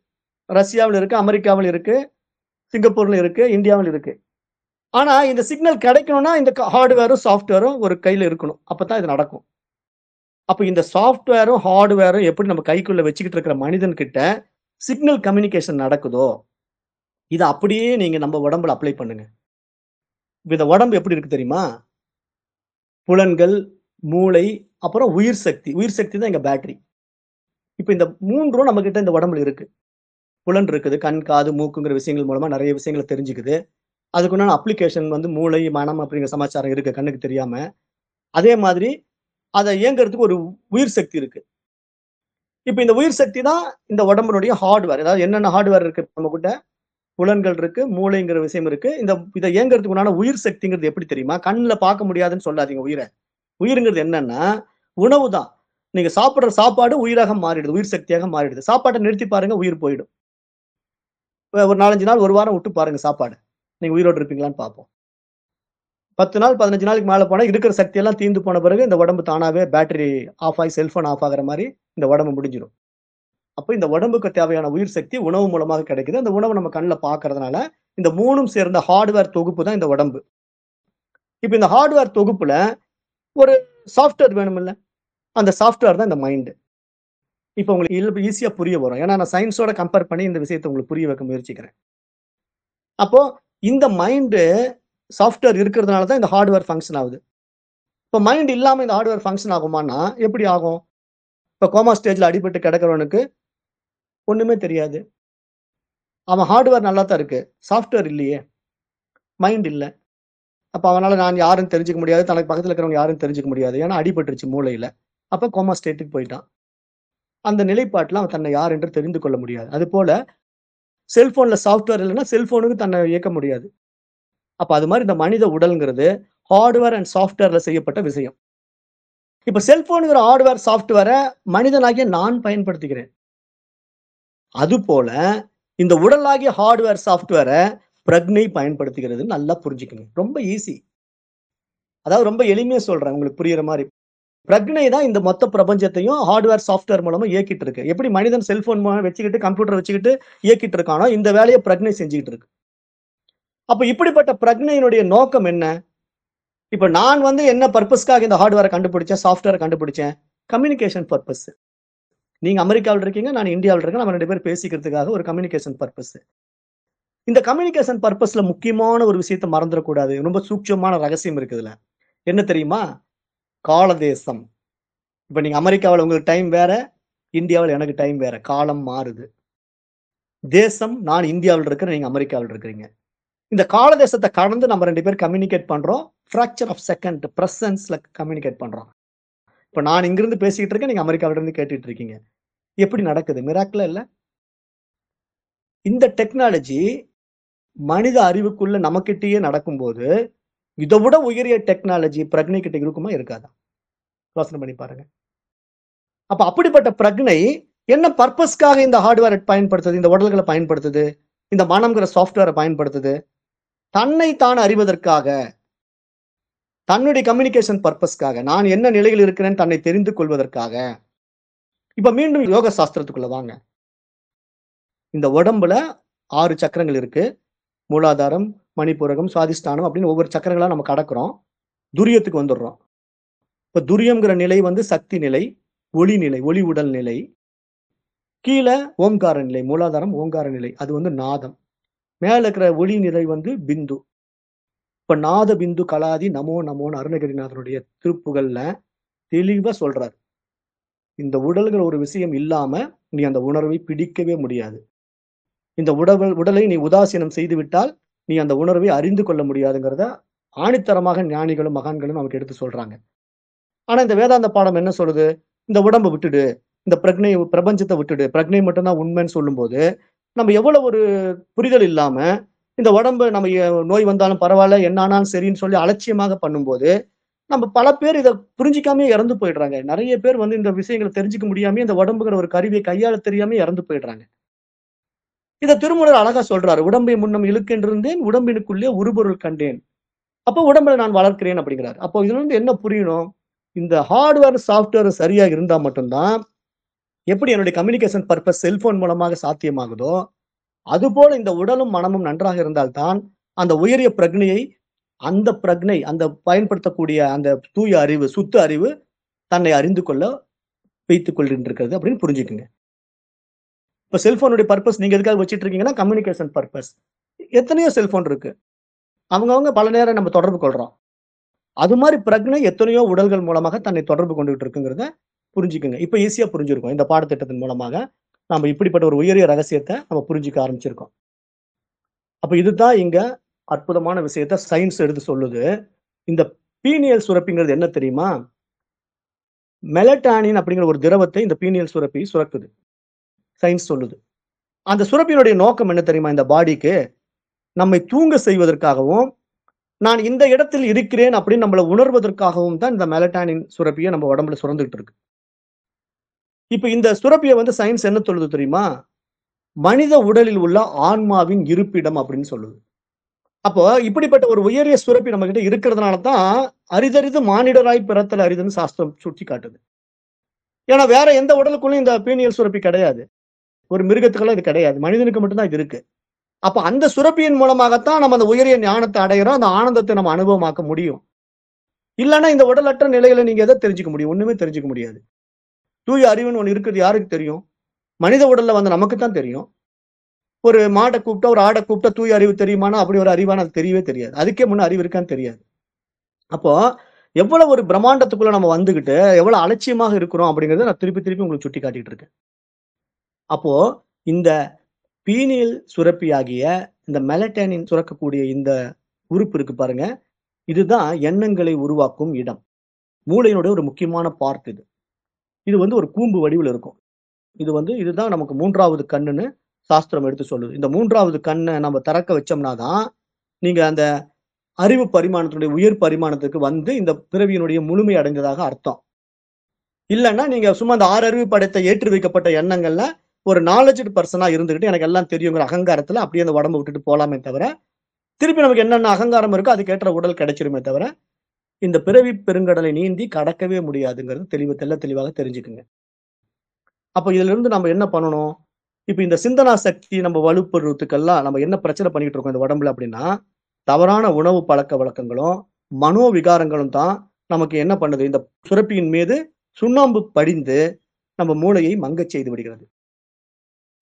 ரஷ்யாவில் இருக்கு, அமெரிக்காவில் இருக்கு, சிங்கப்பூர்ல இருக்கு, இந்தியாவில் இருக்கு. ஆனா இந்த சிக்னல் கிடைக்கணும்னா இந்த ஹார்ட்வேரும், சாஃப்ட்வேரும் ஒரு கையில இருக்கணும். அப்பதான் இது நடக்கும். அப்ப இந்த சாஃப்ட்வேரும், ஹார்ட்வேரும் எப்படி நம்ம கைக்குள்ள வச்சுக்கிட்டு இருக்கிற மனிதன் கிட்ட சிக்னல் கம்யூனிகேஷன் நடக்குதோ, இதை அப்படியே நீங்க நம்ம உடம்புல அப்ளை பண்ணுங்க. இந்த உடம்பு எப்படி இருக்கு தெரியுமா? புலன்கள், மூளை, அப்புறம் உயிர் சக்தி. உயிர் சக்தி தான் எங்க பேட்டரி. இப்ப இந்த மூன்றும் நம்ம கிட்ட இந்த உடம்புல இருக்கு. புலன் இருக்குது. கண், காது, மூக்குங்கிற விஷயங்கள் மூலமா நிறைய விஷயங்கள தெரிஞ்சுக்குது. அதுக்குண்டான அப்ளிகேஷன் வந்து மூளை, மனம் அப்படிங்கிற சமாச்சாரம் இருக்கு கண்ணுக்கு தெரியாம. அதே மாதிரி அதை இயங்குறதுக்கு ஒரு உயிர் சக்தி இருக்கு. இப்போ இந்த உயிர் சக்தி தான் இந்த உடம்புனுடைய ஹார்ட்வேர். அதாவது என்னென்ன ஹார்ட்வேர் இருக்கு கூட புலன்கள் இருக்கு, மூளைங்கிற விஷயம் இருக்கு. இந்த இதை இயங்குறதுக்கு உண்டான உயிர் சக்திங்கிறது எப்படி தெரியுமா? கண்ணில் பார்க்க முடியாதுன்னு சொல்லாதீங்க உயிரை உயிருங்கிறது என்னன்னா, உணவு தான். நீங்க சாப்பிட்ற சாப்பாடு உயிராக மாறிடுது. உயிர் சக்தியாக மாறிடுது. சாப்பாட்டை நிறுத்தி பாருங்க உயிர் போயிடும். ஒரு 4, 5 நாள், ஒரு வாரம் விட்டு பாருங்க சாப்பாடு நீங்க உயிரோட இருப்பீங்களான்னு பார்ப்போம். 10 நாள், 15 நாளைக்கு மேல போனா இருக்கிற சக்தி எல்லாம் தீர்ந்து போன பிறகு இந்த உடம்பு தானாவே பேட்டரி ஆஃப் ஆகி செல்ஃபோன் ஆஃப் ஆகுற மாதிரி இந்த உடம்பு முடிஞ்சிடும் அப்போ இந்த உடம்புக்கு தேவையான உயிர் சக்தி உணவு மூலமாக கிடைக்குது. அந்த உணவு நம்ம கண்ணில் பார்க்கறதுனால, இந்த மூணும் சேர்ந்த ஹார்ட்வேர் தொகுப்பு தான் இந்த உடம்பு. இப்போ இந்த ஹார்ட்வேர் தொகுப்புல ஒரு சாஃப்ட்வேர் வேணுமில்ல? அந்த சாஃப்ட்வேர் தான் இந்த மைண்ட். இப்போ உங்களுக்கு இல்லை ஈஸியா புரிய வரும். ஏன்னா நான் சயின்ஸோட கம்பேர் பண்ணி இந்த விஷயத்தை உங்களுக்கு புரிய வைக்க முயற்சிக்கிறேன். அப்போ இந்த மைண்டு சாஃப்ட்வேர் இருக்கிறதுனால தான் இந்த ஹார்ட்வேர் ஃபங்க்ஷன் ஆகுது. இப்போ மைண்ட் இல்லாமல் இந்த ஹார்ட்வேர் ஃபங்க்ஷன் ஆகுமான்னா, எப்படி ஆகும்? இப்போ கோமா ஸ்டேஜில் அடிபட்டு கிடக்கிறவனுக்கு ஒன்றுமே தெரியாது. அவன் ஹார்ட்வேர் நல்லா தான் இருக்குது சாஃப்ட்வேர் இல்லையே. மைண்ட் இல்லை அப்போ அவனால் நான் யாரும் தெரிஞ்சிக்க முடியாது. தனக்கு பக்கத்தில் இருக்கிறவங்க யாரும் தெரிஞ்சுக்க முடியாது. ஏன்னா அடிபட்டுருச்சு மூளையில் அப்போ கோமா ஸ்டேட்டுக்கு போயிட்டான். அந்த நிலைப்பாட்டில் அவன் தன்னை யார் என்று தெரிந்து கொள்ள முடியாது. அதுபோல் செல்ஃபோனில் சாஃப்ட்வேர் இல்லைன்னா செல்ஃபோனுக்கு தன்னை இயக்க முடியாது. அப்ப அது மாதிரி இந்த மனித உடல்ங்கிறது ஹார்ட்வேர் அண்ட் சாஃப்ட்வேர்ல செய்யப்பட்ட விஷயம். இப்ப செல்ஃபோனுங்கிற ஹார்ட்வேர், சாஃப்ட்வேரை மனிதனாகிய நான் பயன்படுத்துகிறேன். அதுபோல இந்த உடலாகிய ஹார்ட்வேர், சாஃப்ட்வேரை பிரக்னை பயன்படுத்துகிறதுன்னு நல்லா புரிஞ்சுக்கணும் ரொம்ப ஈஸி. அதாவது ரொம்ப எளிமையா சொல்றேன் உங்களுக்கு புரிகிற மாதிரி பிரக்னை தான் இந்த மொத்த பிரபஞ்சத்தையும் ஹார்ட்வேர், சாஃப்ட்வேர் மூலமா இயக்கிட்டு இருக்கு. எப்படி மனிதன் செல்ஃபோன் மூலம் வச்சுக்கிட்டு, கம்ப்யூட்டர் வச்சுக்கிட்டு இயக்கிட்டு இருக்கானோ, இந்த வேலையை பிரக்னை செஞ்சுக்கிட்டு இருக்கு. அப்ப இப்படிப்பட்ட பிரக்னையினுடைய நோக்கம் என்ன? இப்ப நான் வந்து என்ன பர்பஸ்க்காக இந்த ஹார்ட்வேரை கண்டுபிடிச்சேன், சாஃப்ட்வேரை கண்டுபிடிச்சேன்? கம்யூனிகேஷன் பர்பஸ் நீங்க அமெரிக்காவில் இருக்கீங்க, நான் இந்தியாவில் இருக்கேன். நம்ம ரெண்டு பேர் பேசிக்கிறதுக்காக ஒரு கம்யூனிகேஷன் பர்பஸ் இந்த கம்யூனிகேஷன் பர்பஸ்ல முக்கியமான ஒரு விஷயத்த மறந்துடக்கூடாது ரொம்ப சூட்சமான ரகசியம் இருக்குதுல என்ன தெரியுமா? காலதேசம். இப்ப நீங்க அமெரிக்காவில் உங்களுக்கு டைம் வேற, இந்தியாவில் எனக்கு டைம் வேற. காலம் மாறுது. தேசம் நான் இந்தியாவில் இருக்கிறேன், நீங்க அமெரிக்காவில் இருக்கிறீங்க. இந்த காலதேசத்தை கடந்து நம்ம ரெண்டு பேரும் கம்யூனிகேட் பண்றோம். ஃப்ராக்சர் ஆஃப் செகண்ட் ப்ரெசன்ஸில் கம்யூனிகேட் பண்றோம். இப்ப நான் இங்கிருந்து பேசிக்கிட்டு இருக்கேன். நீங்க அமெரிக்காவுல இருந்து கேட்டுட்டு இருக்கீங்க. எப்படி நடக்குது? மிராக்கில் இல்லை இந்த டெக்னாலஜி மனித அறிவுக்குள்ள நமக்கிட்டேயே நடக்கும்போது, இதை விட உயரிய டெக்னாலஜி பிரக்னை கிட்ட இருக்குமா? இருக்காதா? யோசனை பண்ணி பாருங்க. அப்ப அப்படிப்பட்ட பிரக்னை என்ன பர்பஸ்க்காக இந்த ஹார்ட்வேரை பயன்படுத்துது? இந்த உடல்களை பயன்படுத்துது? இந்த மனம்ங்கிற சாஃப்ட்வேரை பயன்படுத்துது? தன்னை தான் அறிவதற்காக. தன்னுடைய கம்யூனிகேஷன் பர்பஸ்க்காக நான் என்ன நிலையில் இருக்கிறேன் தன்னை தெரிந்து கொள்வதற்காக. இப்ப மீண்டும் யோக சாஸ்திரத்துக்குள்ள வாங்க. இந்த உடம்புல ஆறு சக்கரங்கள் இருக்கு. மூலாதாரம், மணிப்புரகம் சுவாதிஷ்டானம் அப்படின்னு ஒவ்வொரு சக்கரங்களா நம்ம கடக்குறோம். துரியத்துக்கு வந்துடுறோம். இப்ப துரியம்ங்கிற நிலை வந்து சக்தி நிலை, ஒளி நிலை, ஒளி உடல் நிலை. கீழே ஓம்கார நிலை, மூலாதாரம் ஓங்கார நிலை. அது வந்து நாதம். மேல இருக்கிற ஒளி நிலை வந்து பிந்து. இப்ப நாத பிந்து கலாதி நமோ நமோன்னு அருணகிரிநாதனுடைய திருப்புகள்ல தெளிவா சொல்றாரு. இந்த உடல்கிற ஒரு விஷயம் இல்லாம நீ அந்த உணர்வை பிடிக்கவே முடியாது. இந்த உடல் உடலை நீ உதாசீனம் செய்து விட்டால், நீ அந்த உணர்வை அறிந்து கொள்ள முடியாதுங்கிறத ஆணித்தரமாக ஞானிகளும், மகான்களும் நமக்கு எடுத்து சொல்றாங்க. ஆனா இந்த வேதாந்த பாடம் என்ன சொல்லுது? இந்த உடம்ப விட்டுடு. இந்த பிரக்னை பிரபஞ்சத்தை விட்டுடு பிரக்னை மட்டும்தான் உண்மைன்னு சொல்லும்போது நம்ம எவ்வளவு ஒரு புரிதல் இல்லாம இந்த உடம்பு நம்ம நோய் வந்தாலும் பரவாயில்ல என்ன ஆனாலும் சரின்னு சொல்லி அலட்சியமாக பண்ணும்போது நம்ம பல பேர் இதை புரிஞ்சிக்காமே இறந்து போயிடுறாங்க நிறைய பேர் வந்து இந்த விஷயங்களை தெரிஞ்சுக்க முடியாம இந்த உடம்புங்கிற ஒரு கருவியை கையாள தெரியாம இறந்து போயிடுறாங்க இதை திருமூலர் அழகா சொல்றாரு உடம்பை முன்னம் இழுக்கின்றிருந்தேன் உடம்பினுக்குள்ளே உருபொருள் கண்டேன். அப்போ உடம்பை நான் வளர்க்கிறேன் அப்படிங்கிறார். அப்போ இதுல இருந்து என்ன புரியணும்? இந்த ஹார்ட்வேர் சாஃப்ட்வேர் சரியா இருந்தா மட்டும்தான் எப்படி என்னுடைய கம்யூனிகேஷன் பர்பஸ் செல்போன் மூலமாக சாத்தியமாகுதோ அதுபோல இந்த உடலும் மனமும் நன்றாக இருந்தால்தான் அந்த உயரிய பிரக்னையை அந்த பிரக்னை அந்த பயன்படுத்தக்கூடிய அந்த தூய அறிவு சுத்த அறிவு தன்னை அறிந்து கொள்ள வைத்துக் கொள்கின்றிருக்கிறது அப்படின்னு புரிஞ்சுக்குங்க. இப்போ செல்போனுடைய பர்பஸ் நீங்க எதுக்காக வச்சுட்டு இருக்கீங்கன்னா கம்யூனிகேஷன் பர்பஸ் எத்தனையோ செல்போன் இருக்கு. அவங்கவுங்க பல நேரம் நம்ம தொடர்பு கொள்றோம். அது மாதிரி பிரக்னை எத்தனையோ உடல்கள் மூலமாக தன்னை தொடர்பு கொண்டுகிட்டு இருக்குங்கிறத புரிஞ்சுக்குங்க. இப்போ ஈஸியாக புரிஞ்சிருக்கோம். இந்த பாடத்திட்டத்தின் மூலமாக நம்ம இப்படிப்பட்ட ஒரு உயரிய ரகசியத்தை நம்ம புரிஞ்சுக்க ஆரம்பிச்சிருக்கோம். அப்போ இதுதான் இங்க அற்புதமான விஷயத்த சயின்ஸ் எடுத்து சொல்லுது. இந்த பீனியல் சுரப்பிங்கிறது என்ன தெரியுமா? மெலட்டானின் அப்படிங்கிற ஒரு திரவத்தை இந்த பீனியல் சுரப்பி சுரக்குது. சயின்ஸ் சொல்லுது. அந்த சுரப்பியினுடைய நோக்கம் என்ன தெரியுமா? இந்த பாடிக்கு நம்மை தூங்க செய்வதற்காகவும் நான் இந்த இடத்தில் இருக்கிறேன் அப்படின்னு நம்மளை உணர்வதற்காகவும் தான் இந்த மெலட்டானின் சுரப்பியை நம்ம உடம்புல சுரந்துகிட்டு இருக்கு. இப்போ இந்த சுரப்பியை வந்து சயின்ஸ் என்ன சொல்லுது தெரியுமா? மனித உடலில் உள்ள ஆன்மாவின் இருப்பிடம் அப்படின்னு சொல்லுது. அப்போ இப்படிப்பட்ட ஒரு உயரிய சுரப்பி நம்ம கிட்ட இருக்கிறதுனால தான் அரிதறிது மானிடராய் பிறத்தல் அரிதுன்னு சாஸ்திரம் சுட்டி காட்டுது. ஏன்னா வேற எந்த உடலுக்குள்ளும் இந்த பீனியல் சுரப்பி கிடையாது. ஒரு மிருகத்துக்கெல்லாம் இது கிடையாது. மனிதனுக்கு மட்டும்தான் இது இருக்கு. அப்ப அந்த சுரப்பியின் மூலமாகத்தான் நம்ம அந்த உயரிய ஞானத்தை அடையிறோம். அந்த ஆனந்தத்தை நம்ம அனுபவமாக்க முடியும். இல்லைன்னா இந்த உடலற்ற நிலையில நீங்க எதை தெரிஞ்சுக்க முடியும்? ஒண்ணுமே தெரிஞ்சுக்க முடியாது. தூய அறிவுன்னு ஒண்ணு இருக்குது. யாருக்கு தெரியும்? மனித உடல்ல வந்து நமக்கு தான் தெரியும். ஒரு மாட்டை கூப்பிட்டா ஒரு ஆடை கூப்பிட்டா தூய அறிவு தெரியுமானா? அப்படி ஒரு அறிவான? அது தெரியவே தெரியாது. அதுக்கே முன்ன அறிவு இருக்கான்னு தெரியாது. அப்போ எவ்வளவு ஒரு பிரம்மாண்டத்துக்குள்ள நம்ம வந்துகிட்டு எவ்வளவு அலட்சியமாக இருக்கிறோம் அப்படிங்கறத நான் திருப்பி திருப்பி உங்களுக்கு சுட்டி காட்டிட்டு இருக்கேன். அப்போ இந்த பீனியல் சுரப்பியாகிய இந்த மெலட்டானின் சுரக்கக்கூடிய இந்த உறுப்பு இருக்கு பாருங்க. இதுதான் எண்ணங்களை உருவாக்கும் இடம். மூளையினுடைய ஒரு முக்கியமான பார்ட் இது. இது வந்து ஒரு கூம்பு வடிவில் இருக்கும். இது வந்து இதுதான் நமக்கு மூன்றாவது கண்ணுன்னு சாஸ்திரம் எடுத்து சொல்லுது. இந்த மூன்றாவது கண்ணை நம்ம திறக்க வச்சோம்னா தான் நீங்க அந்த அறிவு பரிமாணத்தினுடைய உயர் பரிமாணத்துக்கு வந்து இந்த பிறவியினுடைய முழுமை அடைந்ததாக அர்த்தம். இல்லைன்னா நீங்க சும்மா அந்த ஆறு அறிவு படைத்த ஏற்றி வைக்கப்பட்ட எண்ணங்கள்ல ஒரு நாலேஜ் பர்சனா இருந்துகிட்டு எனக்கு எல்லாம் தெரியுங்கிற அகங்காரத்துல அப்படியே அந்த உடம்பு விட்டுட்டு போலாமே தவிர திருப்பி நமக்கு என்னென்ன அகங்காரம் இருக்கோ அதுக்கேற்ற உடல் கிடைச்சிருமே தவிர இந்த பிறவி பெருங்கடலை நீந்தி கடக்கவே முடியாதுங்கிறது தெளிவு தெல்ல தெளிவாக தெரிஞ்சுக்குங்க. அப்போ இதுல இருந்து நம்ம என்ன பண்ணணும்? இப்போ இந்த சிந்தனா சக்தி நம்ம வலுப்படுறதுக்கெல்லாம் நம்ம என்ன பிரச்சனை பண்ணிட்டு இருக்கோம் இந்த உடம்புல அப்படின்னா தவறான உணவு பழக்க வழக்கங்களும் மனோ விகாரங்களும் தான் நமக்கு என்ன பண்ணுது? இந்த சுரப்பியின் மீது சுண்ணாம்பு படிந்து நம்ம மூளையை மங்கச் செய்து விடுகிறது.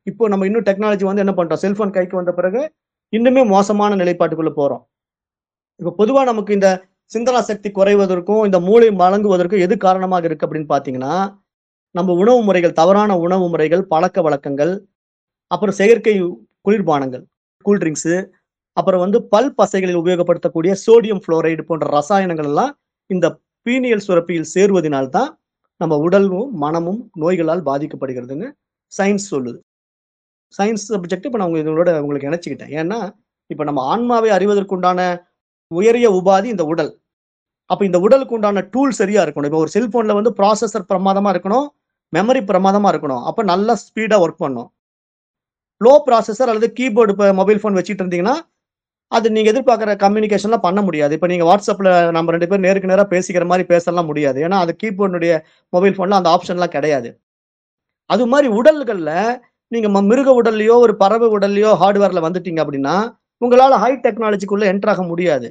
இப்போ நம்ம இன்னும் டெக்னாலஜி வந்து என்ன பண்ணுறோம் செல்போன் கைக்கு வந்த பிறகு இன்னுமே மோசமான நிலைப்பாட்டுக்குள்ளே போகிறோம் இப்போ பொதுவாக நமக்கு இந்த சிந்தனா சக்தி குறைவதற்கும் இந்த மூளை மலங்குவதற்கும் எது காரணமாக இருக்கு அப்படின்னு பார்த்தீங்கன்னா நம்ம உணவு முறைகள் தவறான உணவு முறைகள் பழக்க வழக்கங்கள் அப்புறம் செயற்கை குளிர்பானங்கள் கூல்ட்ரிங்க்ஸு அப்புறம் வந்து பல் பசைகளில் உபயோகப்படுத்தக்கூடிய சோடியம் புளோரைடு போன்ற ரசாயனங்கள் எல்லாம் இந்த பீனியல் சுரப்பியில் சேருவதனால்தான் நம்ம உடலும் மனமும் நோய்களால் பாதிக்கப்படுகிறதுன்னு சயின்ஸ் சொல்லுது. சயின்ஸ் சப்ஜெக்ட் இப்போ நான் உங்க இதோட உங்களுக்கு இணைச்சிக்கிட்டேன். ஏன்னா இப்போ நம்ம ஆன்மாவை அறிவதற்குண்டான உயரிய உபாதி இந்த உடல். அப்போ இந்த உடலுக்கு உண்டான டூல் சரியா இருக்கணும். இப்போ ஒரு செல்போன்ல வந்து ப்ராசஸர் பிரமாதமா இருக்கணும் மெமரி பிரமாதமா இருக்கணும். அப்போ நல்லா ஸ்பீடாக ஒர்க் பண்ணும் லோ ப்ராசஸர் அல்லது கீபோர்டு இப்போ மொபைல் ஃபோன் வச்சுட்டு இருந்தீங்கன்னா அது நீங்கள் எதிர்பார்க்குற கம்யூனிகேஷன்லாம் பண்ண முடியாது. இப்போ நீங்கள் வாட்ஸ்அப்பில் நம்ம ரெண்டு பேரும் நேருக்கு நேராக பேசிக்கிற மாதிரி பேசலாம் முடியாது. ஏன்னா அது கீபோர்டுடைய மொபைல் ஃபோனில் அந்த ஆப்ஷன்லாம் கிடையாது. அது மாதிரி உடல்களில் நீங்க ம- மிருக உடல்லையோ ஒரு பறவை உடல்லையோ ஹார்ட்வேர்ல வந்துட்டீங்க அப்படின்னா உங்களால ஹை டெக்னாலஜிக்குள்ள என்டர் ஆக முடியாது.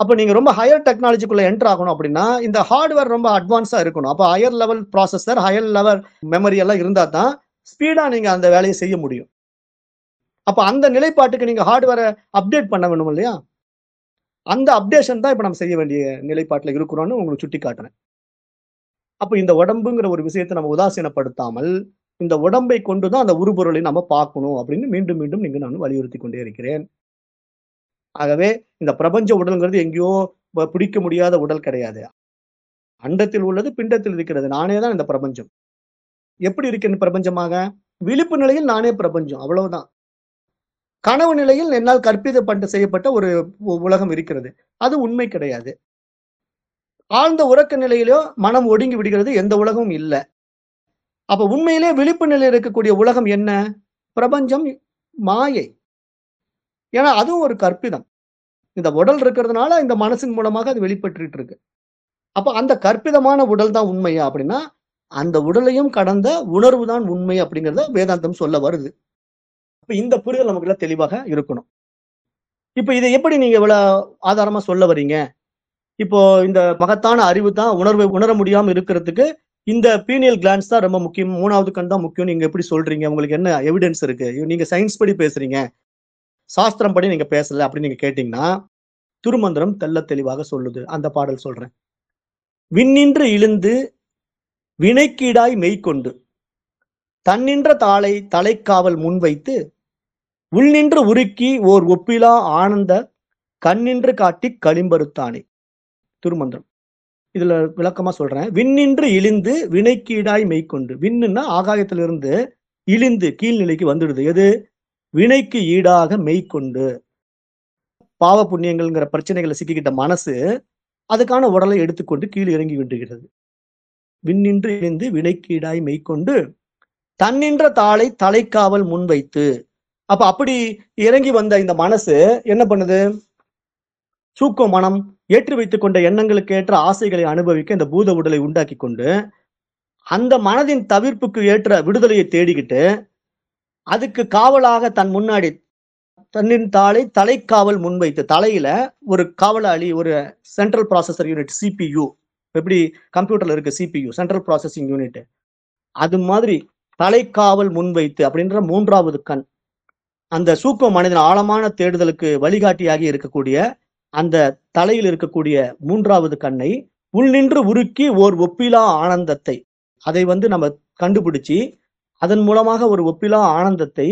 அப்போ நீங்க ரொம்ப ஹையர் டெக்னாலஜிக்குள்ள என்டர் ஆகணும் அப்படின்னா இந்த ஹார்ட்வேர் ரொம்ப அட்வான்ஸா இருக்கணும். அப்போ higher level processor higher level memory எல்லாம் இருந்தா தான் ஸ்பீடா நீங்க அந்த வேலையை செய்ய முடியும். அப்ப அந்த நிலைப்பாட்டுக்கு நீங்க ஹார்ட்வேரை அப்டேட் பண்ண வேணும் இல்லையா? அந்த அப்டேஷன் தான் இப்ப நம்ம செய்ய வேண்டிய நிலைப்பாட்டில் இருக்கிறோம்னு உங்களுக்கு சுட்டி காட்டுறேன் அப்ப இந்த உடம்புங்கிற ஒரு விஷயத்தை நம்ம உதாசீனப்படுத்தாமல் இந்த உடம்பை கொண்டு தான் அந்த உருபொருளை நம்ம பார்க்கணும் அப்படின்னு மீண்டும் மீண்டும் நீங்க நான் வலியுறுத்தி கொண்டே இருக்கிறேன். ஆகவே இந்த பிரபஞ்ச உடல்ங்கிறது எங்கேயோ பிடிக்க முடியாத உடல் கிடையாது. அண்டத்தில் உள்ளது பிண்டத்தில் இருக்கிறது. நானே தான் இந்த பிரபஞ்சம். எப்படி இருக்கேன் பிரபஞ்சமாக? விழிப்பு நிலையில் நானே பிரபஞ்சம் அவ்வளவுதான். கனவு நிலையில் என்னால் கற்பித கற்பிதப்பட்டு செய்யப்பட்ட ஒரு உ- உலகம் இருக்கிறது. அது உண்மை கிடையாது. ஆழ்ந்த உறக்க நிலையிலோ மனம் ஒடுங்கி விடுகிறது எந்த உலகமும் இல்லை. அப்ப உண்மையிலே விழிப்பு நிலையில் இருக்கக்கூடிய உலகம் என்ன? பிரபஞ்சம் மாயை. ஏன்னா அதுவும் ஒரு கற்பிதம். இந்த உடல் இருக்கிறதுனால இந்த மனசின் மூலமாக அது வெளிப்பட்டு இருக்கு அப்ப அந்த கற்பிதமான உடல் தான் உண்மையா அப்படின்னா அந்த உடலையும் கடந்த உணர்வு தான் உண்மை அப்படிங்கிறத வேதாந்தம் சொல்ல வருது. அப்ப இந்த புரிதல் எல்லாம் தெளிவாக இருக்கணும். இப்ப இதை எப்படி நீங்க இவ்வளவு ஆதாரமா சொல்ல வர்றீங்க இப்போ இந்த மகத்தான அறிவு தான் உணர்வை உணர முடியாம இருக்கிறதுக்கு இந்த பீனியல் கிளான்ஸ் தான் ரொம்ப முக்கியம். மூணாவது கண் தான் முக்கியம். நீங்க எப்படி சொல்றீங்க? உங்களுக்கு என்ன எவிடன்ஸ் இருக்கு? நீங்க சயின்ஸ் படி பேசுறீங்க. சாஸ்திரம் படி நீங்க பேசல அப்படின்னு நீங்க கேட்டீங்கன்னா திருமந்திரம் தெள்ள தெளிவாக சொல்லுது. அந்த பாடல் சொல்றேன். விண்ணின்று இழுந்து வினைக்கீடாய் மெய்க்கொண்டு தன்னின்ற தாளை தலைக்காவல் முன்வைத்து உள்நின்று உருக்கி ஓர் ஒப்பிலா ஆனந்த கண்ணின்று காட்டி களிம்பருத்தானே. திருமந்திரம். இதுல விளக்கமா சொல்றேன். விண்ணின்று இழிந்து வினைக்கீடாய் மெய்க்கொண்டு விண்ணுன்னா ஆகாயத்திலிருந்து இழிந்து கீழ்நிலைக்கு வந்துடுது. எது? வினைக்கு ஈடாக மெய்க்கொண்டு பாவ புண்ணியங்கள்ங்கிற பிரச்சனைகளை சிக்கிக்கிட்ட மனசு அதுக்கான உடலை எடுத்துக்கொண்டு கீழ் இறங்கி விட்டுகிறது விண்ணின்று இழிந்து வினைக்கீடாய் மெய்க்கொண்டு தன்னின்ற தாளை தலைக்காவல் முன்வைத்து. அப்ப அப்படி இறங்கி வந்த இந்த மனசு என்ன பண்ணுது? சூக்க மனம் ஏற்றி வைத்துக் கொண்ட எண்ணங்களுக்கு ஏற்ற ஆசைகளை அனுபவிக்க இந்த பூத உடலை உண்டாக்கி கொண்டு அந்த மனதின் தவிர்ப்புக்கு ஏற்ற விடுதலையை தேடிக்கிட்டு அதுக்கு காவலாக தன் முன்னாடி தன்னின் தாளை தலைக்காவல் முன்வைத்து தலையில ஒரு காவலாளி ஒரு சென்ட்ரல் ப்ராசஸர் யூனிட் சிபியு எப்படி கம்ப்யூட்டர்ல இருக்கு சிபியு சென்ட்ரல் ப்ராசஸிங் யூனிட் அது மாதிரி தலைக்காவல் முன்வைத்து அப்படின்ற மூன்றாவது கண். அந்த சூக்க மனிதன் ஆழமான தேடுதலுக்கு வழிகாட்டியாகி இருக்கக்கூடிய அந்த தலையில் இருக்கக்கூடிய மூன்றாவது கண்ணை உள்நின்று உருக்கி ஓர் ஒப்பிலா ஆனந்தத்தை. அதை வந்து நம்ம கண்டுபிடிச்சி அதன் மூலமாக ஒரு ஒப்பிலா ஆனந்தத்தை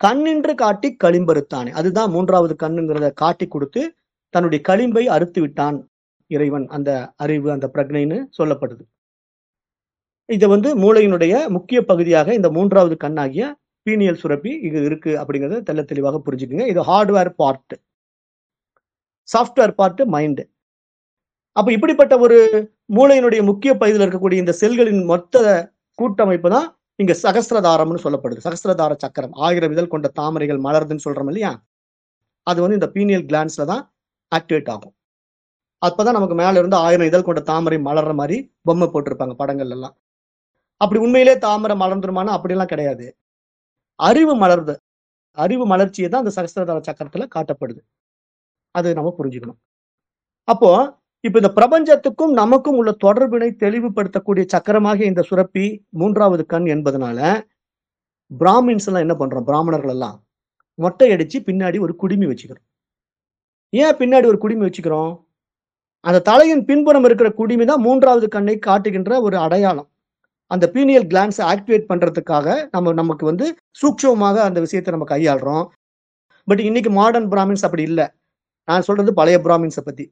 கண்ணின்று காட்டி களிம்பறுத்தானே. அதுதான் மூன்றாவது கண்ணுங்கிறத காட்டி கொடுத்து தன்னுடைய களிம்பை அறுத்து விட்டான் இறைவன். அந்த அறிவு அந்த பிரக்னைன்னு சொல்லப்படுது. இது வந்து மூளையினுடைய முக்கிய பகுதியாக இந்த மூன்றாவது கண்ணாகிய பீனியல் சுரப்பி இது இருக்கு அப்படிங்கிறத தெல்ல தெளிவாக புரிஞ்சுக்குங்க. இது hardware part software part mind அப்போ இப்படிப்பட்ட ஒரு மூளையினுடைய முக்கிய பகுதியில் இருக்கக்கூடிய இந்த செல்களின் மொத்த கூட்டமைப்பு தான் இங்க சகசிரதாரம்னு சொல்லப்படுது. சகசிரதார சக்கரம் ஆயிரம் இதழ் கொண்ட தாமரைகள் மலருதுன்னு சொல்றோம் இல்லையா? அது வந்து இந்த பீனியல் கிளான்ஸ்ல தான் ஆக்டிவேட் ஆகும். அப்பதான் நமக்கு மேல இருந்து ஆயிரம் இதழ் கொண்ட தாமரை மலர்ற மாதிரி பொம்மை போட்டிருப்பாங்க படங்கள் எல்லாம். அப்படி உண்மையிலே தாமரை மலர்ந்துருமானா? அப்படிலாம் கிடையாது. அறிவு மலருது. அறிவு மலர்ச்சியை தான் அந்த சகசிரதார சக்கரத்துல காட்டப்படுது. அது நம்ம புரிஞ்சுக்கணும். அப்போ இப்ப இந்த பிரபஞ்சத்துக்கும் நமக்கும் உள்ள தொடர்பினை தெளிவுபடுத்தக்கூடிய சக்கரமாக இந்த சுரப்பி மூன்றாவது கண் என்பதனால பிராமின்ஸ் எல்லாம் என்ன பண்றோம்? பிராமணர்கள் எல்லாம் மொட்டை அடிச்சு பின்னாடி ஒரு குடுமி வச்சுக்கிறோம். ஏன் பின்னாடி ஒரு குடுமி வச்சுக்கிறோம்? அந்த தலையின் பின்புறம் இருக்கிற குடுமி தான் மூன்றாவது கண்ணை காட்டுகின்ற ஒரு அடையாளம். அந்த பீனியல் கிளான்ஸ் ஆக்டிவேட் பண்றதுக்காக நம்ம நமக்கு வந்து சூக்ஷமாக அந்த விஷயத்தை நம்ம கையாளுறோம். பட் இன்னைக்கு மாடர்ன் பிராமின்ஸ் அப்படி இல்லை. நான் சொல்றது பழைய பிராமின்ஸை பத்தி.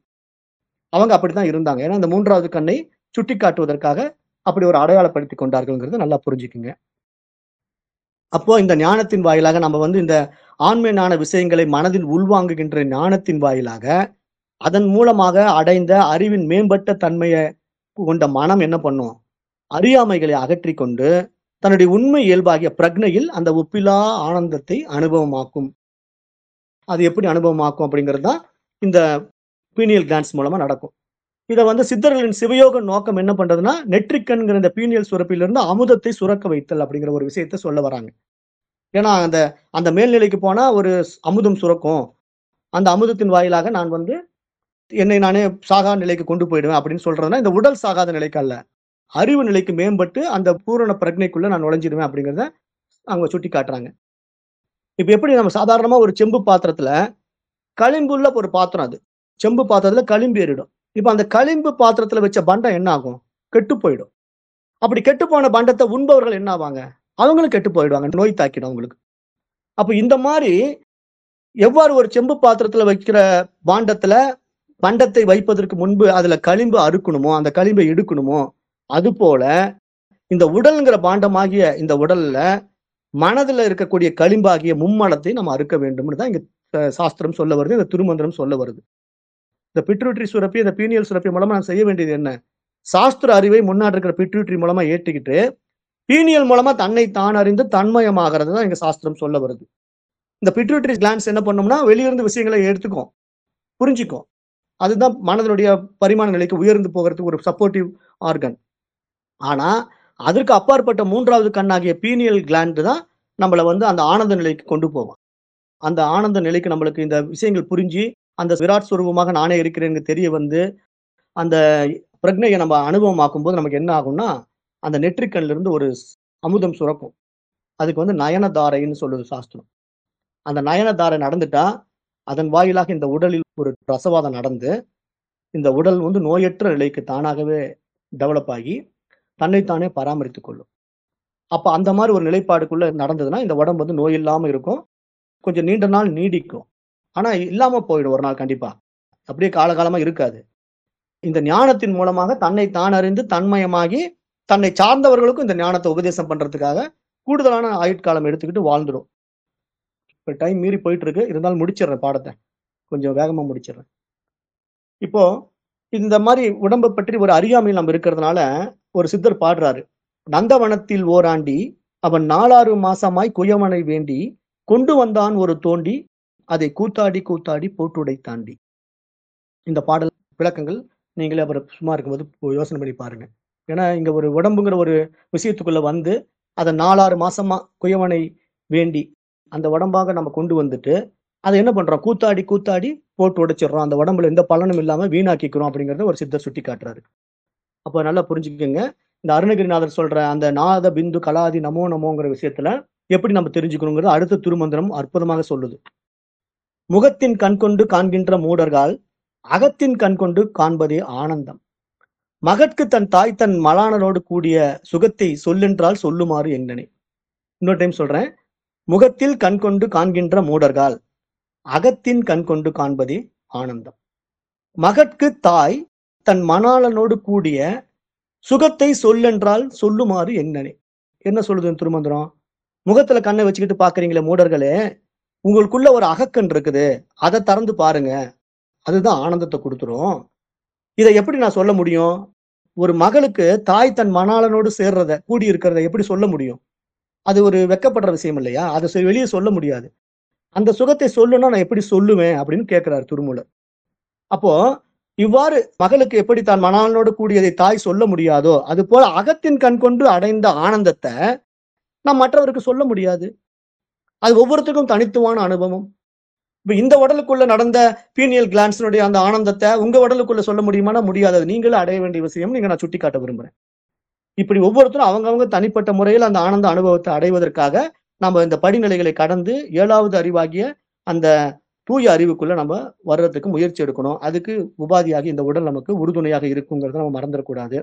அவங்க அப்படித்தான் இருந்தாங்க. ஏன்னா இந்த மூன்றாவது கண்ணை சுட்டி காட்டுவதற்காக அப்படி ஒரு அடையாளப்படுத்தி கொண்டார்கள்ங்கிறத நல்லா புரிஞ்சுக்குங்க. அப்போ இந்த ஞானத்தின் வாயிலாக நம்ம வந்து இந்த ஆண்மை ஞான விஷயங்களை மனதில் உள்வாங்குகின்ற ஞானத்தின் வாயிலாக அதன் மூலமாக அடைந்த அறிவின் மேம்பட்ட தன்மையை கொண்ட மனம் என்ன பண்ணும்? அறியாமைகளை அகற்றி கொண்டு தன்னுடைய உண்மை இயல்பாகிய பிரக்னையில் அந்த ஒப்பிலா ஆனந்தத்தை அனுபவமாக்கும். அது எப்படி அனுபவமாக்கும் அப்படிங்கிறது தான் இந்த பீனியல் கிளான்ஸ் மூலமாக நடக்கும். இதை வந்து சித்தர்களின் சிவயோக நோக்கம் என்ன பண்றதுன்னா நெற்றிக்கண்கிற இந்த பீனியல் சுரப்பிலிருந்து அமுதத்தை சுரக்க வைத்தல் அப்படிங்கிற ஒரு விஷயத்த சொல்ல வராங்க. ஏன்னா அந்த அந்த மேல்நிலைக்கு போனா ஒரு அமுதம் சுரக்கும். அந்த அமுதத்தின் வாயிலாக நான் வந்து என்னை நானே சாகா நிலைக்கு கொண்டு போயிடுவேன் அப்படின்னு சொல்றதுன்னா இந்த உடல் சாகாத நிலைக்கு அல்ல. அறிவு நிலைக்கு மேம்பட்டு அந்த பூரண பிரஜனைக்குள்ள நான் நுழைஞ்சிடுவேன் அப்படிங்கிறத அவங்க சுட்டி காட்டுறாங்க இப்ப எப்படி நம்ம சாதாரணமா ஒரு செம்பு பாத்திரத்துல களிம்புள்ள ஒரு பாத்திரம் அது. செம்பு பாத்திரத்துல களிம்பு ஏறிடும். இப்ப அந்த களிம்பு பாத்திரத்துல வச்ச பண்டம் என்ன ஆகும்? கெட்டு போயிடும். அப்படி கெட்டு போன பண்டத்தை உண்பவர்கள் என்ன ஆவாங்க? அவங்களும் கெட்டு போயிடுவாங்க. நோய் தாக்கிடும் அவங்களுக்கு. அப்ப இந்த மாதிரி எவ்வாறு ஒரு செம்பு பாத்திரத்துல வைக்கிற பாண்டத்துல பண்டத்தை வைப்பதற்கு முன்பு அதுல களிம்பு அறுக்கணுமோ அந்த களிம்பை எடுக்கணுமோ அதுபோல இந்த உடல்ங்கிற பாண்டமாகிய இந்த உடல்ல மனதில் இருக்கக்கூடிய களிம்பாகிய மும்மனத்தை நம்ம அறுக்க வேண்டும்னு தான் இங்க சாஸ்திரம் சொல்ல வருது இந்த திருமந்திரம் சொல்ல வருது. இந்த பிட்ரூட்ரி சுரப்பி இந்த பீனியல் சுரப்பி மூலமா நான் செய்ய வேண்டியது என்ன? சாஸ்திர அறிவை முன்னாடி இருக்கிற பிட்ரூட்ரி மூலமா ஏற்றுக்கிட்டு பீனியல் மூலமா தன்னை தான் அறிந்து தன்மயமாகிறது தான் இங்க சாஸ்திரம் சொல்ல வருது. இந்த பிட்ரூட்ரி கிளான்ஸ் என்ன பண்ணோம்னா வெளியிருந்து விஷயங்களை எடுத்துக்கும். புரிஞ்சுக்கும் அதுதான் மனதனுடைய பரிமாண நிலைக்கு உயர்ந்து போகிறதுக்கு ஒரு சப்போர்ட்டிவ் ஆர்கன் ஆனா அதற்கு அப்பாற்பட்ட மூன்றாவது கண்ணாகிய பீனியல் கிளாண்டு தான் நம்மளை வந்து அந்த ஆனந்த நிலைக்கு கொண்டு போவோம் அந்த ஆனந்த நிலைக்கு நம்மளுக்கு இந்த விஷயங்கள் புரிஞ்சு அந்த விராட் சுரூபமாக நானே இருக்கிறேன்னு தெரிய வந்து அந்த பிரக்னையை நம்ம அனுபவமாக்கும் போது நமக்கு என்ன ஆகும்னா அந்த நெற்றிக்கண்ணிலிருந்து ஒரு அமுதம் சுரக்கும். அதுக்கு வந்து நயனதாரைன்னு சொல்லுது சாஸ்திரம். அந்த நயனதாரை நடந்துட்டா அதன் வாயிலாக இந்த உடலில் ஒரு ரசவாதம் நடந்து இந்த உடல் வந்து நோயற்ற நிலைக்கு தானாகவே டெவலப் ஆகி தன்னைத்தானே பராமரித்துக் கொள்ளும். அப்ப அந்த மாதிரி ஒரு நிலைப்பாடுக்குள்ள நடந்ததுன்னா இந்த உடம்பு வந்து நோய் இல்லாம இருக்கும். கொஞ்சம் நீண்ட நாள் நீடிக்கும். ஆனா இல்லாம போயிடும் ஒரு நாள் கண்டிப்பா. அப்படியே காலகாலமா இருக்காது. இந்த ஞானத்தின் மூலமாக தன்னை தான் அறிந்து தன்மயமாகி தன்னை சார்ந்தவர்களுக்கும் இந்த ஞானத்தை உபதேசம் பண்றதுக்காக கூடுதலான ஆயுட்காலம் எடுத்துக்கிட்டு வாழ்ந்துடும். இப்ப டைம் மீறி போயிட்டு இருக்கு இருந்தாலும் முடிச்சிடுறேன் பாடத்தை. கொஞ்சம் வேகமா முடிச்சிடுறேன். இப்போ இந்த மாதிரி உடம்பை பற்றி ஒரு அறியாமையில் நம்ம இருக்கிறதுனால ஒரு சித்தர் பாடுறாரு. நந்தவனத்தில் ஓராண்டி அவன் நாலாறு மாசமாய் குயவனை வேண்டி கொண்டு வந்தான் ஒரு தோண்டி அதை கூத்தாடி கூத்தாடி போட்டுடை தாண்டி. இந்த பாடல் விளக்கங்கள் நீங்களே அவர் சும்மா இருக்கும்போது யோசனை பண்ணி பாருங்க. ஏன்னா இங்க ஒரு உடம்புங்கிற ஒரு விஷயத்துக்குள்ள வந்து அதை நாலாறு மாசமா குயவனை வேண்டி அந்த உடம்பாக நம்ம கொண்டு வந்துட்டு அதை என்ன பண்றோம்? கூத்தாடி கூத்தாடி போட்டு உடைச்சிடுறோம். அந்த உடம்புல எந்த பலனும் இல்லாம வீணாக்கிக்கிறோம் அப்படிங்கறத ஒரு சித்தர் சுட்டி காட்டுறாரு அப்ப நல்லா புரிஞ்சுக்கோங்க. இந்த அருணகிரிநாதர் சொல்ற அந்த நாத பிந்து கலாதி நமோ நமோங்கிற விஷயத்துல எப்படி நம்ம தெரிஞ்சுக்கணுங்கிறது அடுத்த திருமந்திரம் அற்புதமாக சொல்லுது. முகத்தின் கண் கொண்டு காண்கின்ற மூடர்கள் அகத்தின் கண் கொண்டு காண்பதே ஆனந்தம். மகற்கு தன் தாய் தன் மலானரோடு கூடிய சுகத்தை சொல்லென்றால் சொல்லுமாறு எங்கனே. இன்னொரு டைம் சொல்றேன். முகத்தில் கண் கொண்டு காண்கின்ற மூடர்கள் அகத்தின் கண் கொண்டு காண்பதே ஆனந்தம். மகட்கு தாய் தன் மணாளனோடு கூடிய சுகத்தை சொல்லென்றால் சொல்லுமாறு என்னனே என்ன சொல்லுது திருமந்திரம்? முகத்துல கண்ணை வச்சுக்கிட்டு பாக்குறீங்களே மூடர்களே உங்களுக்குள்ள ஒரு அகக்கண் இருக்குது. அதை திறந்து பாருங்க. அதுதான் ஆனந்தத்தை கொடுத்துரும். இதை எப்படி நான் சொல்ல முடியும்? ஒரு மகளுக்கு தாய் தன் மணாளனோடு சேர்றத கூடி இருக்கிறத எப்படி சொல்ல முடியும்? அது ஒரு வெக்கப்படுற விஷயம் இல்லையா? அதை வெளியே சொல்ல முடியாது. அந்த சுகத்தை சொல்லுன்னா நான் எப்படி சொல்லுவேன் அப்படின்னு கேட்கிறார் திருமூலர். அப்போ இவ்வாறு மகளுக்கு எப்படி தான் மணாளனோடு கூடியதை தாய் சொல்ல முடியாதோ அது போல அகத்தின் கண் கொண்டு அடைந்த ஆனந்தத்தை நாம் மற்றவருக்கு சொல்ல முடியாது. அது ஒவ்வொருத்தருக்கும் தனித்துவமான அனுபவம். இப்போ இந்த உடலுக்குள்ள நடந்த பீனியல் கிளான்ஸினுடைய அந்த ஆனந்தத்தை உங்க உடலுக்குள்ள சொல்ல முடியுமானா முடியாது. நீங்களும் அடைய வேண்டிய விஷயம் நீங்க நான் சுட்டி காட்ட விரும்புறேன். இப்படி ஒவ்வொருத்தரும் அவங்கவுங்க தனிப்பட்ட முறையில் அந்த ஆனந்த அனுபவத்தை அடைவதற்காக நம்ம இந்த படிநிலைகளை கடந்து ஏழாவது அறிவாகிய அந்த தூய அறிவுக்குள்ள நம்ம வர்றதுக்கு முயற்சி எடுக்கணும். அதுக்கு உபாதியாகி இந்த உடல் நமக்கு உறுதுணையாக இருக்குங்கிறத நம்ம மறந்துடக்கூடாது.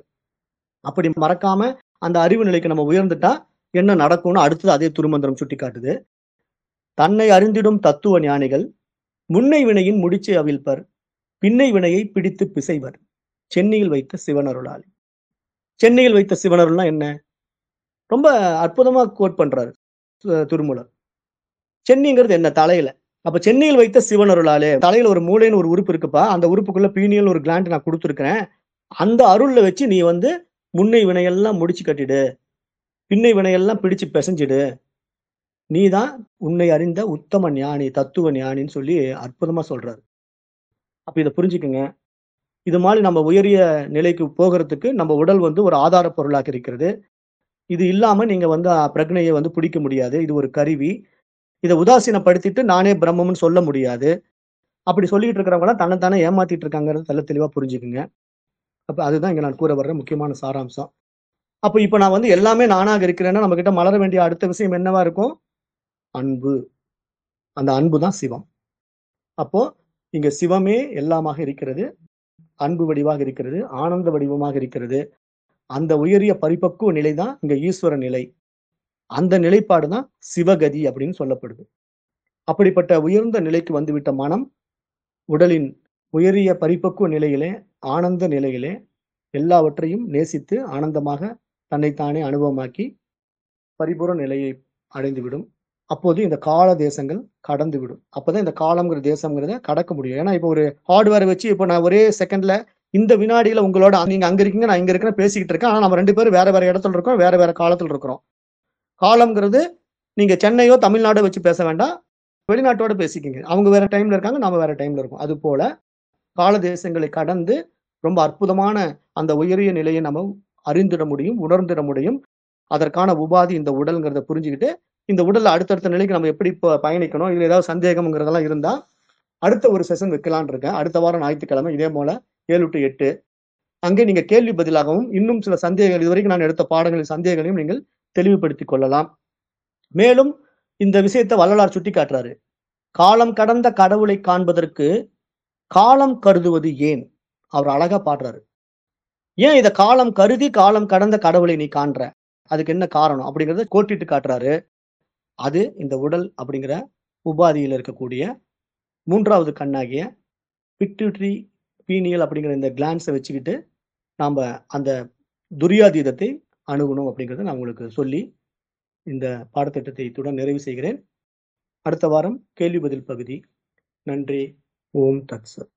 அப்படி மறக்காம அந்த அறிவு நிலைக்கு நம்ம உயர்ந்துட்டா என்ன நடக்கும்னு அடுத்தது அதே திருமந்திரம் சுட்டி காட்டுது தன்னை அறிந்திடும் தத்துவ ஞானிகள் முன்னை வினையின் முடிச்சை அவிழ்ப்பர் பின்னை வினையை பிடித்து பிசைவர். சென்னையில் வைத்த சிவனருளால். சென்னையில் வைத்த சிவனருள்னா என்ன? ரொம்ப அற்புதமா கோட் பண்றாரு திருமூலர். சென்னிங்கிறது என்ன? தலையில. அப்ப சென்னையில் வைத்த சிவனருளாலே தலையில ஒரு மூளைன்னு ஒரு உறுப்பு இருக்குப்பா. அந்த உறுப்புக்குள்ள பீனியல் ஒரு கிளாண்ட் நான் கொடுத்துருக்கிறேன். அந்த அருள்ல வச்சு நீ வந்து முன்னை வினையெல்லாம் முடிச்சு கட்டிடு. பின்னை வினையெல்லாம் பிடிச்சு பிசைஞ்சிடு. நீதான் உன்னை அறிந்த உத்தம ஞானி தத்துவ ஞானின்னு சொல்லி அற்புதமா சொல்றாரு. அப்ப இதை புரிஞ்சுக்குங்க. இது மாதிரி நம்ம உயரிய நிலைக்கு போகிறதுக்கு நம்ம உடல் வந்து ஒரு ஆதார பொருளாக இருக்கிறது. இது இல்லாம நீங்க வந்து பிரக்னையை வந்து பிடிக்க முடியாது. இது ஒரு கருவி. இதை உதாசீனப்படுத்திட்டு நானே பிரம்மம்னு சொல்ல முடியாது. அப்படி சொல்லிட்டு இருக்கிறவங்க தன்னைத்தானே ஏமாத்திட்டு இருக்காங்கிறத தெல்ல தெளிவாக புரிஞ்சுக்குங்க. அப்போ அதுதான் இங்கே நான் கூற வர்ற முக்கியமான சாராம்சம். அப்போ இப்போ நான் வந்து எல்லாமே நானாக இருக்கிறேன்னா நம்ம மலர வேண்டிய அடுத்த விஷயம் என்னவா இருக்கும்? அன்பு. அந்த அன்பு தான் சிவம். அப்போ இங்க சிவமே எல்லாமாக இருக்கிறது அன்பு வடிவாக இருக்கிறது ஆனந்த வடிவமாக இருக்கிறது. அந்த உயரிய பரிபக்குவ நிலை தான் இங்க ஈஸ்வர நிலை. அந்த நிலைப்பாடு தான் சிவகதி அப்படின்னு சொல்லப்படுது. அப்படிப்பட்ட உயர்ந்த நிலைக்கு வந்துவிட்ட மனம் உடலின் உயரிய பரிபக்குவ நிலையிலே ஆனந்த நிலையிலே எல்லாவற்றையும் நேசித்து ஆனந்தமாக தன்னைத்தானே அனுபவமாக்கி பரிபூர நிலையை அடைந்துவிடும். அப்போது இந்த கால தேசங்கள் கடந்து விடும் அப்பதான் இந்த காலம்ங்கிற தேசம்ங்கிறத கடக்க முடியும். ஏன்னா இப்போ ஒரு ஹார்ட்வேரை வச்சு இப்போ நான் ஒரே செகண்ட்ல இந்த வினாடியில உங்களோட நீங்க அங்க இருக்கீங்க நான் இங்க இருக்கிறேன் பேசிக்கிட்டு இருக்கேன். ஆனா நம்ம ரெண்டு பேரும் வேற வேற இடத்துல இருக்கோம் வேற வேற காலத்துல இருக்கிறோம். காலம்ங்கிறது நீங்க சென்னையோ தமிழ்நாடோ வச்சு பேச வேண்டாம். வெளிநாட்டோட பேசிக்கிங்க. அவங்க வேற டைம்ல இருக்காங்க நாம வேற டைம்ல இருக்கோம். அது போல கால தேசங்களை கடந்து ரொம்ப அற்புதமான அந்த உயரிய நிலையை நம்ம அறிந்திட முடியும் உணர்ந்திட முடியும். அதற்கான உபாதி இந்த உடல்ங்கிறத புரிஞ்சுக்கிட்டு இந்த உடல்ல அடுத்தடுத்த நிலைக்கு நம்ம எப்படி இப்போ பயணிக்கணும் இதுல ஏதாவது சந்தேகம்ங்கிறதெல்லாம் இருந்தா அடுத்த ஒரு செஷன் வைக்கலான் இருக்கேன். அடுத்த வாரம் ஞாயிற்றுக்கிழமை இதே போல ஏழு டு எட்டு. அங்கே நீங்க கேள்வி பதிலாகவும் இன்னும் சில சந்தேகங்கள் இதுவரைக்கும் நான் எடுத்த பாடங்களின் சந்தேகங்களையும் நீங்கள் தெளிவுபடுத்திக் கொள்ளலாம். மேலும் இந்த விஷயத்தை வள்ளலார் சுட்டி காட்டுறாரு. காலம் கடந்த கடவுளை காண்பதற்கு காலம் கருதுவது ஏன்? அவர் அழகா பாடுறாரு. ஏன் இதை காலம் கருதி காலம் கடந்த கடவுளை நீ காண்ற? அதுக்கு என்ன காரணம்? அப்படிங்கிறத கோட்டிட்டு காட்டுறாரு. அது இந்த உடல் அப்படிங்கிற உபாதியில் இருக்கக்கூடிய மூன்றாவது கண்ணாகிய பிட்டுட்ரி பீனியல் அப்படிங்கிற இந்த கிளான்ஸை வச்சுக்கிட்டு நாம் அந்த துரியாதீதத்தை அணுகணும் அப்படிங்கிறத நான் உங்களுக்கு சொல்லி இந்த பாடத்திட்டத்தை இத்துடன் நிறைவு செய்கிறேன். அடுத்த வாரம் கேள்வி பதில் பகுதி. நன்றி. ஓம் தத்சத்